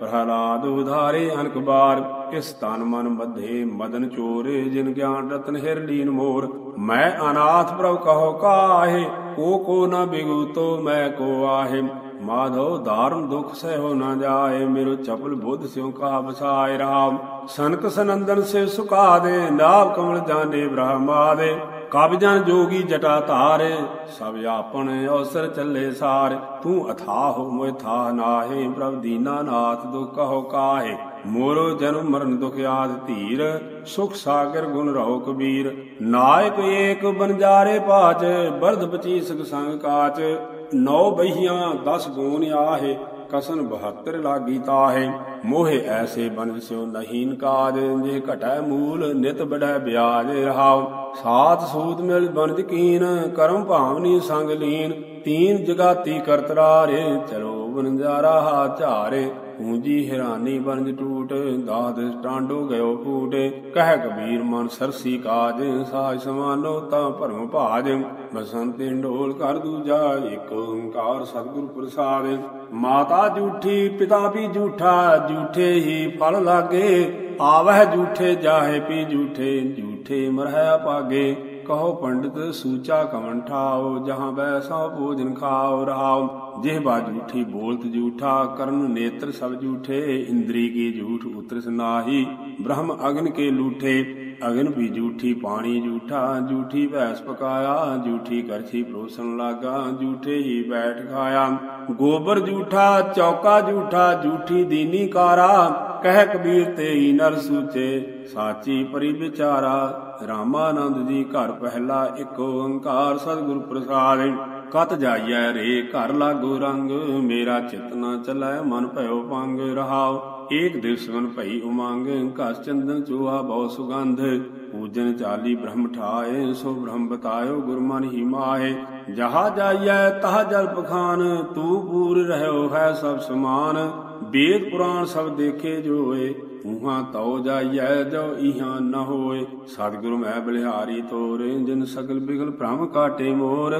ਪ੍ਰਹਲਾਦ ਉਧਾਰੇ ਅਨਕ ਬਾਰ, ਇਸ ਤਨ ਮਨ ਮਧੇ ਮਦਨ ਚੋਰੇ, ਜਿਨ ਗਿਆਨ ਰਤਨ ਹਿਰ ਲੀਨ ਮੋਰ, ਮੈਂ ਅਨਾਥ ਪ੍ਰਭ ਕਹੋ ਕਾਹੇ, ਕੋ ਕੋ ਬਿਗੂ ਬਿਗੂਤੋ ਮੈਂ ਕੋ ਆਹੇ। ਮਾਧੋ ਧਾਰਨ ਦੁਖ ਸਹਿਓ ਨਾ ਜਾਏ ਮੇਰੋ ਚਪਲ ਬੁੱਧ ਸਿਉ ਕਹਾ ਬਸਾਇ ਰਾਮ। ਸਨਕ ਸਨੰਦਨ ਸੇ ਸੁਕਾ ਦੇ ਨਾਭ ਕਮਲ ਜਾਣੇ ਬ੍ਰਹਮਾ ਦੇ। ਕਬ ਜਨ ਜੋਗੀ ਜਟਾ ਧਾਰੇ, ਸਭ ਆਪਣ ਅਵਸਰ ਚੱਲੇ ਸਾਰ। ਤੂੰ ਅਥਾਹ ਮੋਇ ਥਾ ਨਾਹੇ, ਪ੍ਰਭ ਦੀਨਾ ਨਾਥ ਦੁਖ ਕਹੋ ਕਾਹੇ। ਮੋਰੋ ਜਨਮ ਮਰਨ ਦੁਖ ਆਦ ਧੀਰ, ਸੁਖ ਸਾਗਰ ਗੁਣ ਰਹੋ ਕਬੀਰ। ਨਾਇਕ ਏਕ ਬਨਜਾਰੇ ਪਾਚ ਬਰਧ ਬਚੀ ਸਗ ਸੰਗ ਕਾਚ। ਨੌ ਬਹੀਆਂ 10 ਗੂਣ ਆਹੇ, ਕਸਨ 72 ਲਾਗੀ ਤਾਹੇ। ਮੋਹਿ ਐਸੇ ਬਨ ਸਿਓ ਨਹੀਨ ਕਾਜ, ਜੇ ਘਟੈ ਮੂਲ ਨਿਤ ਬੜੈ ਬਿਆਜ ਰਹਾਉ। ਸਾਤ ਸੂਤ ਮਿਲ ਬਨਜ ਕੀਨ, ਕਰਮ ਭਾਵਨੀ ਸੰਗ ਲੀਨ। ਤੀਨ ਜਗਾਤੀ ਕਰਤਰਾਰੇ, ਚਲੋ ਬਨਜਾਰਾ ਹਾ ਝਾਰੇ। ਪੂੰਜੀ ਹੈਰਾਨੀ ਬਨਜ ਟੂਟ, ਦਾਦ ਟਾਂਡੋ ਗਇਓ ਫੂਟ। ਕਹਿ ਕਬੀਰ ਮਨ ਸਰਸੀ ਕਾਜ, ਸਾਜ ਸਮਾਨੋ ਤਾਂ ਭਰਮ ਭਾਜ। ਬਸੰਤ ਢੋਲ ਕਰ ਦੂਜਾ, ਇੱਕ ਓੰਕਾਰ ਸਤਿਗੁਰ ਪ੍ਰਸਾਦ। ਮਾਤਾ ਜੂਠੀ, ਪਿਤਾ ਵੀ ਜੂਠਾ, ਜੂਠੇ ਹੀ ਫਲ ਲਾਗੇ। ਆਵਹਿ ਜੂਠੇ, ਜਾਹੇ ਪੀ ਜੂਠੇ ਜੂਠੇ ਮਰਹਿ ਪਾਗੇ ਕਹੋ ਪੰਡਿਤ, ਸੂਚਾ ਕਵਨ ਠਾਓ ਜਹਾਂ ਬੈਸਾ ਭੋਜਨ ਖਾਓ ਰਹਾਓ ਜਿਹਬਾ ਝੂਠੀ ਬੋਲਤ ਝੂਠਾ ਕਰਨ ਨੇਤਰ ਸਭ ਝੂਠੇ ਇੰਦਰੀ ਕੀ ਝੂਠ ਉਤਰਸ ਨਾਹੀ। ਬ੍ਰਹਮ ਅਗਨ ਕੇ ਲੂਠੇ, ਅਗਨ ਵੀ ਝੂਠੀ ਪਾਣੀ ਝੂਠਾ ਝੂਠੀ ਭੈਸ ਪਕਾਇਆ ਝੂਠੀ ਕਰਛੀ ਪਰੋਸਣ ਲਾਗਾ। ਝੂਠੇ ਹੀ ਬੈਠ ਖਾਇਆ। ਗੋਬਰ ਝੂਠਾ ਚੌਕਾ ਝੂਠਾ ਝੂਠੀ ਦੀਨੀ ਕਾਰਾ। ਕਹਿ ਕਬੀਰ ਤੇਈ ਨਰ ਸੂਚੇ, ਸਾਚੀ ਪਰਿ ਵਿਚਾਰਾ, ਰਾਮਾਨੰਦ ਜੀ ਘਰ ਪਹਿਲਾ ਇੱਕ ਓੰਕਾਰ ਸਤਿਗੁਰ ਪ੍ਰਸਾਦ। ਕਤ ਜਾਈਐ ਰੇ ਘਰ ਲਾਗੋ ਰੰਗ, ਮੇਰਾ ਚਿਤ ਨਾ ਚਲੈ ਮਨ ਭਇਓ ਪੰਗ ਰਹਾਉ। ਏਕ ਦਿਵਸਵਨ ਭਈ ਉਮੰਗ, ਘਸ ਚੰਦਨ ਚੋਹਾ ਬਹੁ ਸੁਗੰਧ। ਪੂਜਨ ਚਾਲੀ ਬ੍ਰਹਮ ਠਾਏ, ਸੋ ਬ੍ਰਹਮ ਬਤਾਇਓ ਗੁਰਮਨ ਹੀ ਮਾਹੇ। ਜਹਾ ਜਾਈਐ ਤਹ ਜਲ ਪਖਾਨ, ਤੂ ਪੂਰ ਰਹਿਓ ਹੈ ਸਭ ਸਮਾਨ। ਵੇਦ ਪੁਰਾਣ ਸਭ ਦੇਖੇ ਜੋਏ ਉਹਾਂ ਤਉ ਜਾਈਐ ਜੋ ਇਹਾਂ ਨ ਹੋਏ। ਸਤਿਗੁਰੂ ਮੈਂ ਬਲਿਹਾਰੀ ਤੋਰੇ, ਜਿਨ ਸਗਲ ਬਿਗਲ ਭ੍ਰਮ ਕਾਟੇ ਮੋਰ।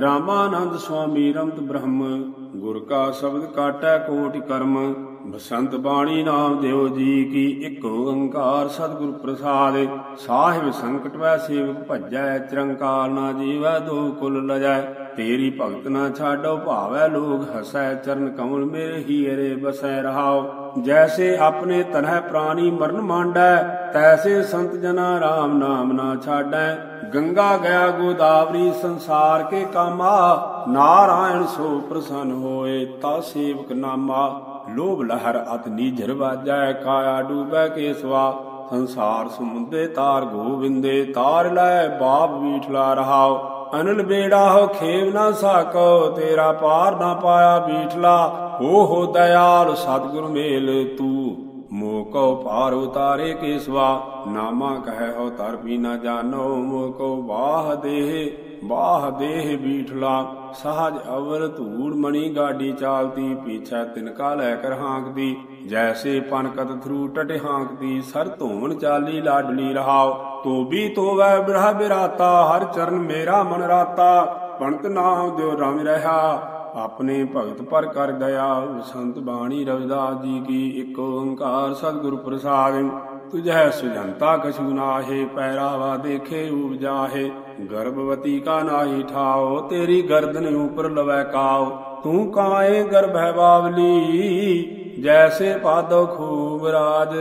ਰਾਮਾਨੰਦ ਸੁਆਮੀ ਰਮਤ ਬ੍ਰਹਮ, ਗੁਰ ਕਾ ਸ਼ਬਦ ਕਾਟੈ ਕੋਟਿ ਕਰਮ। ਬਸੰਤ ਬਾਣੀ ਨਾਮ ਦਿਓ ਜੀ ਕੀ ਇੱਕ ਓੰਕਾਰ ਸਤਿਗੁਰ ਪ੍ਰਸਾਦ। ਸਾਹਿਬ ਸੰਕਟ ਵੈ ਸੇਵਕ ਭਜੈ ਚਰੰਕਾਰ ਨਾ ਜੀਵੈ, ਦੋ ਕੁਲ ਲਜੈ। ਤੇਰੀ ਭਗਤ ਨਾ ਛਾਡੋ, ਭਾਵੈ ਲੋਗ ਹਸੈ, ਚਰਨ ਕਮਲ ਮੇਰੇ ਹੀਰੇ ਬਸੈ ਰਹਾਓ। ਜੈਸੇ ਆਪਣੇ ਤਨਹਿ ਪ੍ਰਾਣੀ ਮਰਨ ਮਾਂਡੈ, ਤੈਸੇ ਸੰਤ ਜਨਾ RAM ਨਾਮ ਨਾ ਛਾਡੈ। ਗੰਗਾ ਗਿਆ ਗੋਦਾਵਰੀ ਸੰਸਾਰ ਕੇ ਕਾਮਾ, ਨਾਰਾਇਣ ਸੋ ਪ੍ਰਸੰਨ ਹੋਏ ਤਾ ਸੇਵਕ ਨਾਮਾ। ਲੋਭ ਲਹਿਰ ਅਤ ਨੀਝਰ ਵਾਜੈ, ਕਾਇਆ ਡੂਬੈ ਕੇਸਵਾ। ਸੰਸਾਰ ਸਮੁੰਦੇ ਤਾਰ ਗੋਵਿੰਦੇ, ਤਾਰ ਲੈ ਬਾਪ ਬੀਠਲਾ ਰਹਾਓ। ਅਨਲ ਬੇੜਾ ਹੋ ਖੇਵ ਨਾ ਸਾਕੋ, ਤੇਰਾ ਪਾਰ ਨਾ ਪਾਇਆ ਬੀਠਲਾ ਹੋ ਹੋ ਦਇਆਲ ਸਤਿਗੁਰ ਮੇਲ ਤੂੰ। ਮੋਹ ਮੋਕੋ ਪਾਰ ਉਤਾਰੇ ਕੇਸਵਾ, ਨਾਮਾ ਕਹਿ ਹੋ ਤਰ ਵੀ ਨਾ ਜਾਣੋ ਮੋਕੋ ਬਾਹ ਦੇਹ ਬਾਹ ਦੇਹ ਬੀਠਲਾ। ਸਹਜ ਅਵਰ ਧੂੜ ਮਣੀ ਗਾਡੀ ਚਾਲਤੀ, ਪੀਛੈ ਤਿਨਕਾ ਲੈ ਕਰ ਹਾਂਕਦੀ। ਜੈਸੇ ਪਨਕਤ ਥਰੂ ਟਟ ਹਾਂਕਦੀ ਸਰ ਧੋਵਨ ਚਾਲੀ ਲਾਡਲੀ ਰਹਾਓ। ਤੋਬੀ ਤੋਵੈ ਬ੍ਰਹ ਬਿਰਾਤਾ, ਹਰ ਚਰਨ ਮੇਰਾ ਮਨ ਰਾਤਾ। ਪੰਤ ਨਾਮ ਦਿਓ ਰਮ ਰਹਾ, ਆਪਣੇ ਭਗਤ ਪਰ ਕਰ ਦਇਆ। ਸੰਤ ਬਾਣੀ ਰਵਿਦਾਸ ਜੀ ਕੀ ਇੱਕ ਓੰਕਾਰ ਸਤਿਗੁਰ ਪ੍ਰਸਾਦ। ਤੁਝੈ ਸੁਜੰਤਾ ਕਛੂ ਨਾਹੇ, ਪੈਰਾਵਾ ਦੇਖੇ ਉਪਜਾਹੇ ਗਰਭਵਤੀ ਕਾ ਨਾਹੀ ਠਾਓ, ਤੇਰੀ ਗਰਦਨ ਉਪਰ ਲਵੈ ਕਾਓ। ਤੂੰ ਕਾਏ ਗਰਭੈ ਬਾਵਲੀ, ਜੈਸੇ ਪਾਦੋ ਖੂਬ ਰਾਜ।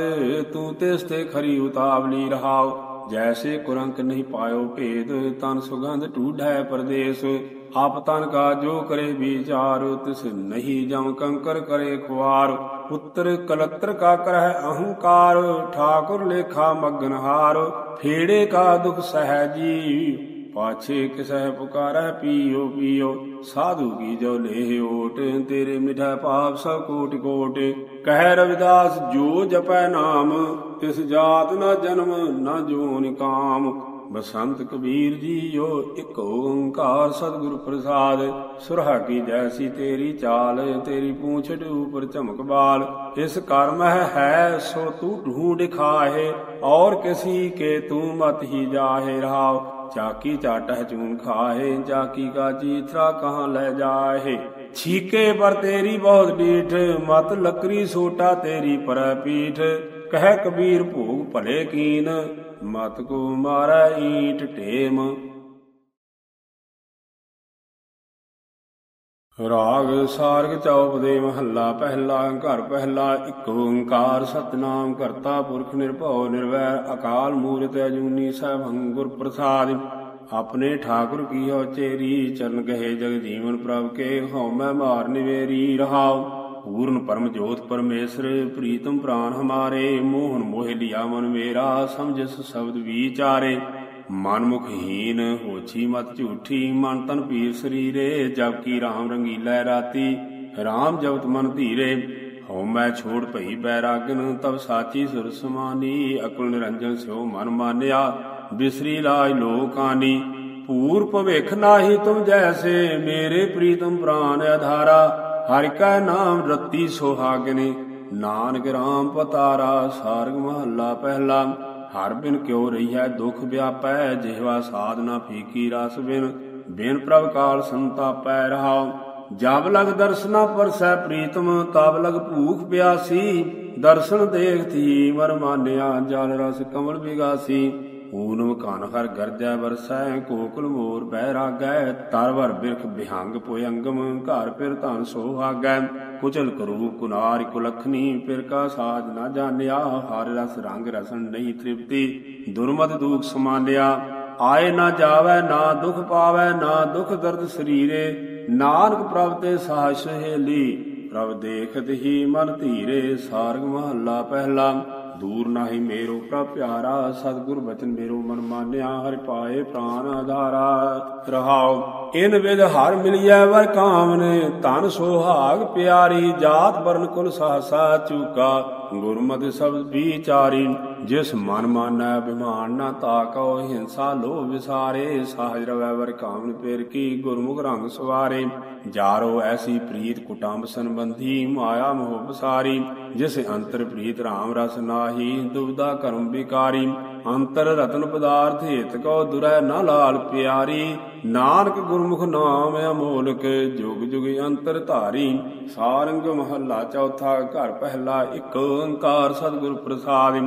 ਤੂੰ ਤਿਸ ਤੇ ਖਰੀ ਉਤਾਵਲੀ ਰਹਾਓ। ਜੈਸੇ ਕੁਰੰਕ ਨਹੀਂ ਪਾਇਓ ਭੇਦ, ਤਨ ਸੁਗੰਧ ਢੂਢੈ ਪਰਦੇਸ। ਆਪ ਤਨ ਕਾ ਜੋ ਕਰੇ ਵਿਚਾਰ, ਤਿਸ ਨਹੀਂ ਜਮ ਕੰਕਰ ਕਰੇ ਖੁਆਰ। ਪੁੱਤਰ ਕਲਤਰ ਕਾ ਕਰਹਿ ਅਹੰਕਾਰ, ਠਾਕੁਰ ਲੇਖਾ ਮਗਨਹਾਰ। ਫੇੜੇ ਕਾ ਦੁਖ ਸਹਿ ਜੀ ਪਾਛੇ ਕਿਸਹਿ ਪੁਕਾਰਹਿ ਪੀਓ ਪੀਓ। ਸਾਧੂ ਕੀ ਜੋ ਲੇਹ ਓਟ, ਤੇਰੇ ਮਿਠਾ ਪਾਪ ਸਭ ਕੋਟ ਕੋਟ। ਕਹਿ ਰਵਿਦਾਸ, ਜੋ ਜਪੈ ਨਾਮ, ਤਿਸ ਜਾਤ ਨਾ ਜਨਮ, ਨਾ ਜੋਨ ਕਾਮ। ਬਸੰਤ ਕਬੀਰ ਜੀ ਜੀਓ, ਇੱਕ ਓੰਕਾਰ ਸਤਿਗੁਰ ਪ੍ਰਸਾਦ। ਸੁਰਹਾਗੀ ਜੈਸੀ ਤੇਰੀ ਚਾਲ, ਤੇਰੀ ਪੂੰਛਟ ਉਪਰ ਝਮਕ ਬਾਲ। ਇਸ ਕਰਮ ਹੈ ਹੈ, ਸੋ ਤੂੰ ਢੂੰਡ ਖਾਹੇ, ਔਰ ਕਿਸੀ ਕੇ ਤੂੰ ਮਤ ਹੀ ਜਾਹੇ ਰਹਾਓ ਚਾਕੀ ਚਾਟਹਿ ਚੂਨ ਖਾਹੇ ਚਾਕੀ ਕਾ ਚੀਥਰਾ ਕਹਾਂ ਲੈ ਜਾਹੇ। ਛੀਕੇ ਪਰ ਤੇਰੀ ਬਹੁਤ ਡੀਠ ਮਤ ਲੱਕਰੀ ਸੋਟਾ ਤੇਰੀ ਪਰ ਪੀਠ ਕਹਿ ਕਬੀਰ ਭੋਗ ਭਲੇ ਕੀਨ, ਮਤ ਕੋ ਮਾਰੈ ਈਟ ਢੇਮ ਰਾਗ ਸਾਰਗ ਚੌਪ ਦੇ ਮਹੱਲਾ ਪਹਿਲਾ ਘਰ ਪਹਿਲਾ ਇੱਕ ਓੰਕਾਰ ਸਤਨਾਮ ਕਰਤਾ ਪੁਰਖ ਨਿਰਭਉ ਨਿਰਵੈਰ ਅਕਾਲ ਮੂਰਤ ਅਜੂਨੀ ਸਭੰ ਗੁਰ ਪ੍ਰਸਾਦਿ। ਆਪਣੇ ਠਾਕੁਰ ਕੀਓ ਚੇਰੀ, ਚਰਨ ਗਏ ਜਗ ਜੀਵਨ ਪ੍ਰਭ ਕੇ ਹਉਮੈ ਮਾਰ ਨਿਵੇਰੀ ਰਹਾਉ। ਪੂਰਨ ਪਰਮ ਜੋਤ ਪਰਮੇਸ਼ਰ, ਪ੍ਰੀਤਮ ਪ੍ਰਾਨ ਹਮਾਰੇ, ਮੋਹਨ ਮੋਹਿ ਲਿਆ ਮਨ ਮੇਰਾ ਸਮਝਸ ਸ਼ਬਦ ਵਿਚਾਰੇ। ਮਨ ਮੁਖਹੀਨ ਹੋਛੀ ਮਤ ਝੂਠੀ ਮਨ ਤਨ ਪੀਰ ਸਰੀਰੇ, ਜਬ ਕੀ RAM ਰੰਗੀਲੇ ਰਾਤੀ। RAM ਜਪਤ ਮਨ ਧੀਰੇ, ਹਉ ਮੈਂ ਛੋੜ ਭਈ ਬੈਰਾਗਨ, ਤਬ ਸਾਚੀ ਸੁਰ ਸਮਾਨੀ। ਅਕਲ ਨਿਰੰਜਨ ਸਿਓ ਮਨ ਮਾਨਿਆ, ਬਿਸਰੀ ਲਾਜ ਲੋਕਾਨੀ ਪੂਰ ਭਵਿਖ ਨਾਹੀ ਤੁਮ ਜੈਸੇ, ਮੇਰੇ ਪ੍ਰੀਤਮ ਪ੍ਰਾਨ ਆਧਾਰਾ ਹਰਿ ਕਾ ਨਾਮ ਰਤੀ ਸੁਹਾਗਨੇ, ਨਾਨਕ ਰਾਮ ਪਤਾਰਾ, ਸਾਰਗ ਮਹੱਲਾ ਪਹਿਲਾ। ਹਰ ਬਿਨ ਕਿਉ ਰਹੀ ਹੈ ਦੁਖ ਵਿਆਪੈ, ਜਿਹਵਾ ਸਾਧਨਾ ਫੀਕੀ ਰਸ ਬਿਨ। ਬਿਨ ਪ੍ਰਭ ਕਾਲ ਸੰਤਾਪੈ ਰਹਾਉ। ਜਬ ਲਗ ਦਰਸ਼ਨਾ ਪਰਸੈ ਪ੍ਰੀਤਮ, ਤਬ ਲਗ ਭੂਖ ਪਿਆਸੀ। ਦਰਸ਼ਨ ਦੇਖਤੀ ਮਰ ਮਾਨਿਆ, ਜਲ ਰਸ ਕਮਲ ਵਿਗਾਸੀ। ਊਨਮ ਕਾਨ ਹਰ ਗਰਜੈ ਵਰਸੈ, ਕੋਕਲ ਮੋਰ ਬਹਿ ਰਾਗੈ ਤਰਵਰ ਬਿਰਖ ਬਿਹੰਗ ਪੁਯੰਗਮ ਘਰ ਫਿਰ ਧਨ ਸੋਹਾਗੈ ਕੁਚਲ ਕਰੂ ਕੁਨਾਰ ਕੁਲਖਨੀ ਫਿਰ ਕਾ ਸਾਜ ਨਾ ਜਾਣਿਆ, ਹਰ ਰਸ ਰੰਗ ਰਸਨ ਨਹੀਂ ਤ੍ਰਿਪਤੀ। ਦੁਰਮਦ ਦੁਖ ਸਮਾਨਿਆ, ਆਏ ਨਾ ਜਾਵੈ, ਨਾ ਦੁਖ ਪਾਵੈ, ਨਾ ਦੁਖ ਦਰਦ ਸਰੀਰੇ। ਨਾਨਕ ਪ੍ਰਭ ਤੇ ਸਾਹ ਸਹੇਲੀ, ਪ੍ਰਭ ਦੇਖਤ ਹੀ ਮਨ ਧੀਰੇ, ਸਾਰਗ ਮਹੱਲਾ ਪਹਿਲਾ। ਦੂਰ ਨਾਹੀ ਮੇਰੋ ਪ੍ਰਭ ਪਿਆਰਾ, ਸਤਿਗੁਰ ਬਚਨ ਮੇਰੋ ਮਨ ਮਾਨਿਆ, ਹਰਿ ਪਾਏ ਪ੍ਰਾਨ ਆਧਾਰਾ, ਰਹਾਉ। ਇਨ ਵਿਦ ਹਰ ਮਿਲਿਆ ਵਰ ਕਾਮਨੇ, ਧਨ ਸੁਹਾਗ ਪਿਆਰੀ, ਜਾਤ ਵਰਨ ਕੁਲ ਸਹਸਾ ਚੂਕਾ। ਗੁਰਮਤਿ ਸ਼ਬਦ ਵਿਚਾਰੀ ਜਿਸ ਮਨ ਮਾਨੈ ਬਿਮਾਨ ਨਾ ਤਾਕੋ, ਹਿੰਸਾ ਲੋਭ ਵਿਸਾਰੇ ਸਾਜ ਰਵੈ ਵਰ ਕਾਮਨ ਪੇਰ ਕੀ ਗੁਰਮੁਖ ਰੰਗ ਸਵਾਰੇ। ਜਾਰੋ ਐਸੀ ਪ੍ਰੀਤ ਕੁਟੰਬ ਸੰਬੰਧੀ, ਮਾਇਆ ਮੋਹ ਬਸਾਰੀ ਜਿਸ ਅੰਤਰ ਪ੍ਰੀਤ RAM ਰਸ ਨਾਹੀ, ਦੁਬਦਾ ਕਰਮ ਵਿਕਾਰੀ। ਅੰਤਰ ਰਤਨ ਪਦਾਰਥ ਹਿਤ ਕੋ ਦੁਰੈ ਨਾ ਲਾਲ ਪਿਆਰੀ। ਨਾਨਕ ਗੁਰਮੁਖ ਨਾਮ ਅਮੋਲਕ ਜੁਗ ਜੁਗ ਅੰਤਰ ਧਾਰੀ। ਸਾਰੰਗ ਮਹੱਲਾ ਚੌਥਾ ਘਰ ਪਹਿਲਾ ਇੱਕ ਓੰਕਾਰ ਸਤਿਗੁਰ ਪ੍ਰਸਾਦਿ।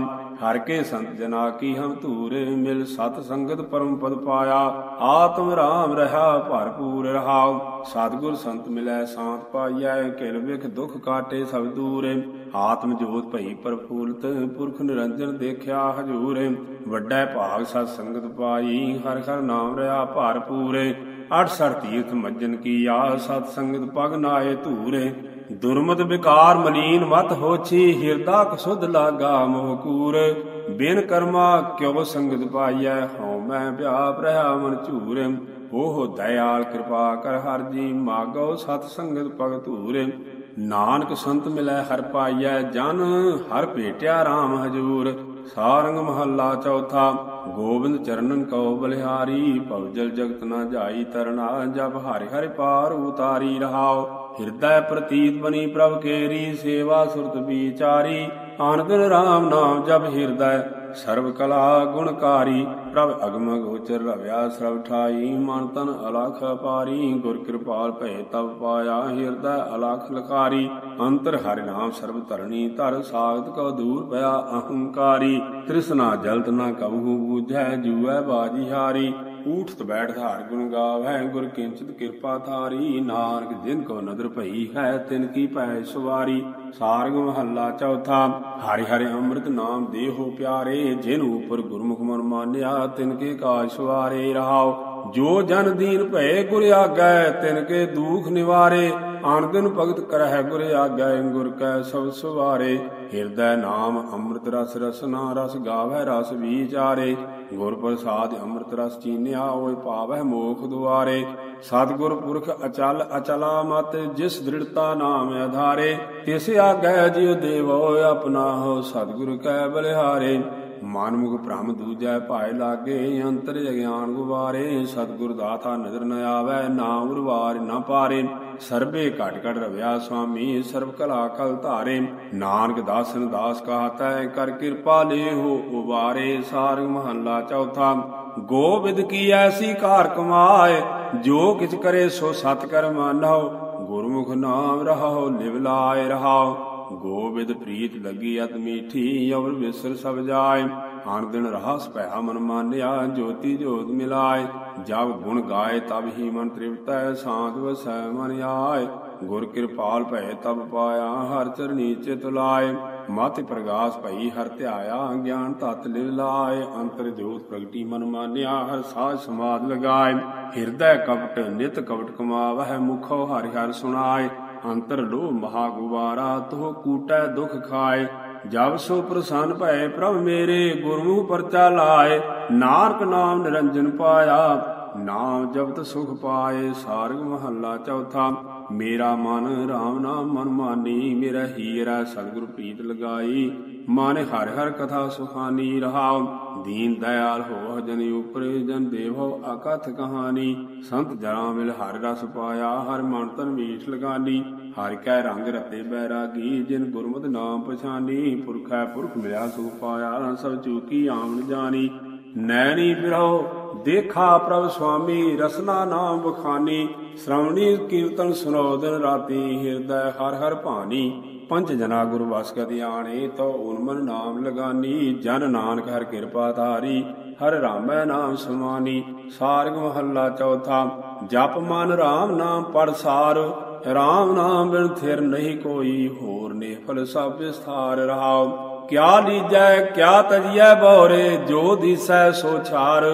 ਹਰ ਕੇ ਸੰਤ ਜਨਾ ਕੀ ਹਮ ਧੂਰ, ਮਿਲ ਸਤ ਸੰਗਤ ਪਰਮ ਪਦ ਪਾਇਆ, ਆਤਮ ਰਾਮ ਰਹਾ, ਭਰਪੂਰ ਰਹਾਉ ਸਤਿਗੁਰ ਸੰਤ ਮਿਲੈ ਸਾਥ ਪਾਈਐ ਕਿਲ ਵਿਖ ਦੁਖ ਕਾਟੇ ਸਭ ਦੂਰ। ਆਤਮ ਜੋਤ ਭਈ ਪਰਫੂਲਤ ਪੁਰਖ ਨਿਰੰਜਨ ਦੇਖਿਆ ਹਜੂਰ। ਵੱਡਾ ਭਾਗ ਸਤ ਸੰਗਤ ਪਾਈ, ਹਰ ਹਰ ਨਾਮ ਰਹਾ ਭਰਪੂਰੇ। 68 ਤੀਰਥ ਮੱਜਨ ਕੀ ਆ ਸਤ ਸੰਗਤ ਪਗ ਨਾਏ ਧੂਰੇ। ਦੁਰਮਤ ਵਿਕਾਰ ਮਲੀਨ ਮਤ ਹੋਛੀ, ਹਿਰਦਾ ਕਸੁਧ ਲਾਗਾ ਮੋਹ ਕੂਰ। ਬਿਨ ਕਰਮਾ ਕਿਉ ਸੰਗਤ ਪਾਈਐ, ਹਉ ਮੈਂ ਵਿਆਪ ਰਹਾ ਮਨ ਝੂਰ। ਉਹ ਦਇਆਲ ਕਿਰਪਾ ਕਰ ਹਰ ਜੀ ਮਾਗੋ ਸਤ ਸੰਗਤ ਪਗ ਧੂਰ। ਨਾਨਕ ਸੰਤ ਮਿਲੈ ਹਰ ਪਾਈਐ, ਜਨ ਹਰ ਭੇਟਿਆ RAM ਹਜੂਰ। ਸਾਰੰਗ ਮਹੱਲਾ ਚੌਥਾ, ਗੋਬਿੰਦ ਚਰਨਨ ਕਉ ਬਲਿਹਾਰੀ। ਭਵਜਲ ਜਗਤ ਨਾ ਜਾਈ ਤਰਨਾ ਜਬ ਹਰਿ ਹਰਿ ਪਾਰ ਉਤਾਰੀ ਰਹਾਓ ਹਿਰਦੈ ਪ੍ਰਤੀਤ ਬਣੀ ਪ੍ਰਭ ਕੇਰੀ, ਸੇਵਾ ਸੁਰਤ ਵਿਚਾਰੀ। ਆਨੰਦ ਰਾਮ ਨਾਮ ਜਪ ਹਿਰਦੈ, ਸਰਬ ਕਲਾ ਗੁਣਕਾਰੀ ਪ੍ਰਭ ਅਗਮ ਗੋਚਰ ਰਵਿਆ, ਸਰਬ ਠਾਈ, ਮਨ ਤਨ ਅਲਖ ਪਾਰੀ। ਗੁਰ ਕਿਰਪਾਲ ਭੈ ਤਬ ਪਾਇਆ, ਹਿਰਦੈ ਅਲਖ ਲਕਾਰੀ। ਅੰਤਰ ਹਰਿ ਨਾਮ ਸਰਬ ਧਰਣੀ, ਧਰ ਸਾਗਤ ਕਉ ਦੂਰ ਪਿਆ ਅਹੰਕਾਰੀ। ਤ੍ਰਿਸ਼ਨਾ ਜਲਤ ਨਾ ਕਬਹੂ ਬੂਝੈ, ਜੂਐ ਬਾਜੀ ਹਾਰੀ। ਊਠਤ ਬੈਠ ਧਾਰ ਗੁਣ ਗਾਵੈ, ਗੁਰ ਕਿੰਚਿਤ ਕਿਰਪਾ ਥਾਰੀ ਨਾਨਕ ਜਿਨ ਕੋ ਨਦਰ ਭਈ ਹੈ, ਤਿਨ ਕੀ ਭੈ ਸਵਾਰੀ। ਸਾਰਗ ਮਹੱਲਾ ਚੌਥਾ, ਹਰਿ ਹਰਿ ਅੰਮ੍ਰਿਤ ਨਾਮ ਦੇਹੋ ਪਿਆਰੇ। ਜਿਨ ਉਪਰ ਗੁਰਮੁਖ ਮਨ ਮਾਨਿਆ, ਤਿਨ ਕੇ ਕਾਜ ਸਵਾਰੇ ਰਹਾਓ। ਜੋ ਜਨ ਦੀਨ ਭਏ ਗੁਰ ਆਗੈ, ਤਿਨ ਕੇ ਦੂਖ ਨਿਵਾਰੇ। ਆਣ ਦਿਨ ਭਗਤ ਕਰਹਿ ਗੁਰ ਆਗੈ, ਗੁਰ ਕੈ ਸਭ ਸੁਵਾਰੇ। ਹਿਰਦੈ ਨਾਮ ਅੰਮ੍ਰਿਤ ਰਸ ਰਸਨਾ, ਰਸ ਗਾਵੈ ਰਸ ਵਿਚਾਰੇ। ਗੁਰ ਪ੍ਰਸਾਦ ਅੰਮ੍ਰਿਤ ਰਸ ਚੀਨਿਆ, ਓਏ ਪਾਵੈ ਮੋਖ ਦੁਆਰੇ। ਸਤਿਗੁਰ ਪੁਰਖ ਅਚਲ ਅਚਲਾ ਮਤ, ਜਿਸ ਦ੍ਰਿੜਤਾ ਨਾਮ ਆਧਾਰੇ ਤਿਸ ਆਗੈ ਜਿਉ ਦੇਵੋ ਆਪਣਾ ਹੋ ਸਤਿਗੁਰ ਕੈ ਬਲਿਹਾਰੇ। ਮਾਨਮੁਖ ਭ੍ਰਮ ਦੂਜੈ ਭਾਇ ਲਾਗੇ, ਅੰਤਰ ਅਗਿਆਨ ਗੁਵਾਰੇ ਸਤਿਗੁਰ ਦਾਤਾ ਨਜ਼ਰ ਨ ਆਵੈ, ਨਾਮ ਉਰਵਾਰ ਨ ਪਾਰੇ। ਸਰਬੇ ਘਟ ਘਟ ਰਵਿਆ ਸੁਆਮੀ ਸਰਬ ਕਲਾ ਕਲ ਧਾਰੇ। ਨਾਨਕ ਦਾਸਨ ਦਾਸ ਕਹਾਤੈ, ਕਰ ਕਿਰਪਾ ਲੇਹੋ ਉਵਾਰੇ ਸਾਰਗ ਮਹੱਲਾ ਚੌਥਾ, ਗੋਬਿੰਦ ਕੀ ਐਸੀ ਕਾਰ ਕਮਾਏ? ਜੋ ਕਿਛ ਕਰੇ ਸੋ ਸਤ ਕਰ ਮਾਨੋ ਗੁਰਮੁਖ ਨਾਮ ਰਹਾਓ ਲਿਵ ਲਾਏ ਰਹਾਓ ਗੋਬਿੰਦ ਪ੍ਰੀਤ ਲੱਗੀ ਅਤ ਮੀਠੀ, ਅਵਰ ਵਿਸਰ ਸਭ ਜਾਏ। ਆਣ ਦਿਨ ਰਹਾਸ ਭਇਆ ਮਨ ਮਾਨਿਆ, ਜੋਤੀ ਜੋਤ ਮਿਲਾਏ। ਜਬ ਗੁਣ ਗਾਏ, ਤਬ ਹੀ ਮਨ ਤ੍ਰਿਪਤੈ, ਸਾਧ ਵਸੈ ਮਨ ਆਏ। ਗੁਰ ਕਿਰਪਾਲ ਭਏ, ਤਬ ਪਾਇਆ, ਹਰ ਚਰਨੀ ਚਿਤ ਲਾਏ ਮਤਿ ਪ੍ਰਗਾਸ ਭਈ, ਹਰ ਧਿਆਇਆ, ਗਿਆਨ ਤਤ ਲਿਵ ਲਾਏ। ਅੰਤਰ ਜੋਤ ਪ੍ਰਗਟੀ ਮਨ ਮਾਨਿਆ, ਹਰ ਸਾਜ ਸਮਾਦ ਲਗਾਏ। ਹਿਰਦੈ ਕਪਟ, ਨਿਤ ਕਪਟ ਕਮਾਵਹਿ, ਮੁਖੋ ਹਰਿ ਹਰਿ ਸੁਣਾਏ। ਅੰਤਰ ਲੋ ਮਹਾ ਗੁਵਾਰਾ ਤੋ ਕੂਟੈ ਦੁਖ ਖਾਏ। ਜਬ ਸੋ ਪ੍ਰਸੰਨ ਭਏ ਪ੍ਰਭ ਮੇਰੇ ਗੁਰਮੁਖ ਪਰਚਾ ਲਾਏ। ਨਾਰਕ ਨਾਮ ਨਿਰੰਜਨ ਪਾਇਆ ਨਾਮ ਜਪਤ ਸੁਖ ਪਾਏ ਸਾਰਗ ਮਹੱਲਾ ਚੌਥਾ, ਮੇਰਾ ਮਨ RAM ਨਾਮ ਮਨ ਮਾਨੀ, ਮੇਰਾ ਹੀਰਾ ਸਤਿਗੁਰ ਪ੍ਰੀਤ ਲਗਾਈ। ਮਨ ਹਰ ਹਰ ਕਥਾ ਸੁਖਾਨੀ ਰਹਾਉ, ਦੀਨ ਦਇਆਲ ਹੋ ਜਨ ਉਪਰੇ ਜਨ ਦੇਵੋ ਅਕਥ ਕਹਾਣੀ। ਸੰਤ ਜਰਾ ਮਿਲ ਹਰ ਰਸ ਪਾਇਆ, ਹਰ ਮਨ ਤਨ ਮੀਠ ਲਗਾਨੀ। ਹਰ ਕੈ ਰੰਗ ਰਤੇ ਬੈਰਾਗੀ, ਜਿਨ ਗੁਰਮਤਿ ਨਾਮ ਪਛਾਨੀ। ਪੁਰਖੈ ਪੁਰਖ ਮਿਲਿਆ ਸੁਖ ਪਾਇਆ, ਸਭ ਚੂਕੀ ਆਮਨ ਜਾਣੀ। ਨੈਣੀ ਬਿਰਹੋ, ਦੇਖਾ ਪ੍ਰਭ ਸੁਆਮੀ, ਰਸਨਾ ਨਾਮ ਬਖਾਨੀ ਸ਼੍ਰਵਣੀ ਕੀਰਤਨ ਸੁਨੋ ਦਿਨ ਰਾਤੀ, ਹਿਰਦੈ ਹਰ ਹਰ ਭਾਨੀ। ਪੰਜ ਜਨਾ ਗੁਰ ਵਸਗਤ ਆਣੇ ਤੋ ਉਨਮਨ ਨਾਮ ਲਗਾਨੀ, ਜਨ ਨਾਨਕ ਹਰ ਕਿਰਪਾ ਧਾਰੀ, ਹਰ ਰਾਮੈ ਨਾਮ ਸਮਾਨੀ। ਸਾਰਗ ਮਹੱਲਾ ਚੌਥਾ, ਜਪ ਮਨ ਰਾਮ ਨਾਮ ਪਰਸਾਰ ਰਾਮ ਨਾਮ ਬਿਨ ਥਿਰ ਨਹੀਂ ਕੋਈ ਹੋਰ ਨੇ ਫਲ ਸਭ ਵਿਸਥਾਰ ਰਹਾਉ। ਕਿਆ ਲੀਜੈ, ਕਿਆ ਤਜੀਐ ਬੋਰੇ, ਜੋ ਦੀਸੈ ਸੋ ਛਾਰ,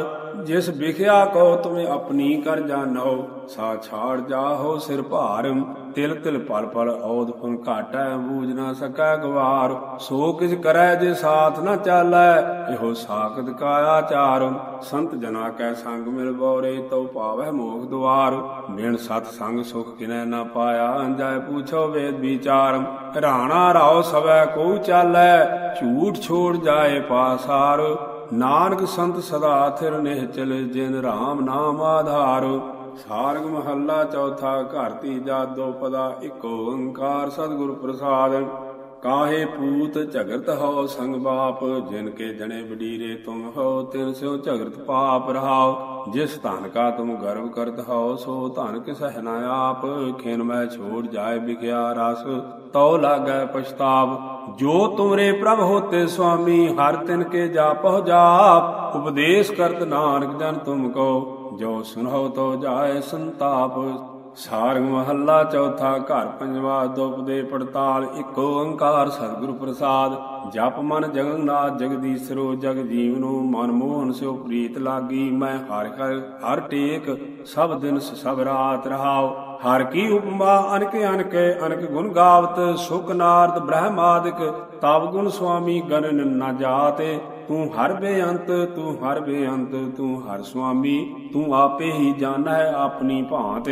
ਜਿਸ ਵਿਖਿਆ ਕੋ ਤੁਮੇ ਆਪਣੀ ਕਰ ਜਾਣੋ। ਸਾ ਛਾੜ ਜਾਹੋ ਸਿਰ ਭਾਰ, ਤਿਲ ਤਿਲ ਪਲ ਪਲ ਔਦ ਫੁਨ ਘਾਟੈ ਬੂਝ ਨਾ ਸਕੈ ਗਵਾਰ। ਸੋ ਕਿਛ ਕਰੈ ਜੇ ਸਾਥ ਨ ਚਾਲੈ, ਇਹੋ ਸਾਖਤ ਕਾ ਆਚਾਰ ਸੰਤ ਜਨਾ ਕੈ ਸੰਗ ਮਿਲ ਬੋਰੇ, ਤਉ ਪਾਵੈ ਮੋਖ ਦੁਆਰ। ਬਿਨ ਸਤ ਸੰਗ ਸੁਖ ਕਿਨੈ ਨ ਪਾਇਆ, ਅੰਜੈ ਪੁੱਛੋ ਵੇਦ ਵਿਚਾਰ। ਰਾਣਾ ਰਾਉ ਸਵੈ ਕੋ ਚਾਲੈ, ਝੂਠ ਛੋੜ ਜਾਏ ਪਾਸਾਰ। ਨਾਨਕ ਸੰਤ ਸਦਾ ਥਿਰ ਨਿਹਚਲ, ਜਿਨ RAM ਨਾਮ ਆਧਾਰ। ਸਾਰਗ ਮਹੱਲਾ ਚੌਥਾ ਘਰ ਤੀਜਾ ਦੋ ਪਦਾ, ਇੱਕ ਓੰਕਾਰ ਸਤਿਗੁਰ ਪ੍ਰਸਾਦ। ਕਾਹੇ ਪੂਤ ਝਗਰਤ ਹੋ ਸੰਗ ਬਾਪ, ਜਿਨ ਕੇ ਜਣੇ ਬਡੀਰੇ ਤੁਮ ਹੋ, ਤਿਨ ਸਿਓ ਝਗਰਤ ਪਾਪ ਰਹਾਓ। ਜਿਸ ਧਨ ਕਾ ਤੁਮ ਗਰਵ ਕਰਤ ਹੋ, ਸੋ ਧਨ ਕਿਸ ਹੈ ਨਾ ਆਪ। ਖਿਨ ਮੈਂ ਛੋੜ ਜਾਏ ਬਿਖਿਆ ਰਸ, ਤਉ ਲਾਗੈ ਪਛਤਾਵ। ਜੋ ਤੁਮਰੇ ਪ੍ਰਭ ਹੋਤੇ ਸੁਆਮੀ, ਹਰ ਤਿਨ ਕੇ ਜਾਪਹੁ ਜਾਪ। ਉਪਦੇਸ਼ ਕਰਤ ਨਾਨਕ ਜਨ ਤੁਮ ਕੋ। ਜੋ ਸੁਨਹੁ ਤੋ ਜਾਏ ਸੰਤਾਪ, ਸਾਰੰਗ ਮਹੱਲਾ ਚੌਥਾ ਘਰ ਪੰਜਵਾ ਦੁਪਦੇ ਪੜਤਾਲ, ਇੱਕੋ ਓੰਕਾਰ ਸਤਿਗੁਰ ਪ੍ਰਸਾਦ, ਜਪ ਮਨ ਜਗਨਨਾਥ ਜਗਦੀਸ਼ਰੋ ਜਗ ਜੀਵਨੋ, ਮਨ ਮੋਹਨ ਸਿਓ ਪ੍ਰੀਤ ਲਾਗੀ, ਮੈਂ ਹਰ ਹਰ ਹਰ ਟੇਕ, ਸਭ ਦਿਨ ਸਭ ਰਾਤ ਰਹਾਉ। ਹਰ ਕੀ ਉਪਮਾ ਅਨਕ ਅਨਕ ਅਨਕ ਗੁਣ ਗਾਵਤ, ਸੁਖ ਨਾਰਦ ਬ੍ਰਹਮਾਦਿਕ, ਤਬ ਗੁਣ ਸੁਆਮੀ ਗਨਨ ਨਾ ਜਾਤੇ। ਤੂੰ ਹਰ ਬੇਅੰਤ, ਤੂੰ ਹਰ ਬੇਅੰਤ, ਤੂੰ ਹਰ ਸੁਆਮੀ, ਤੂੰ ਆਪੇ ਹੀ ਜਾਣੈ ਆਪਣੀ ਭਾਂਤ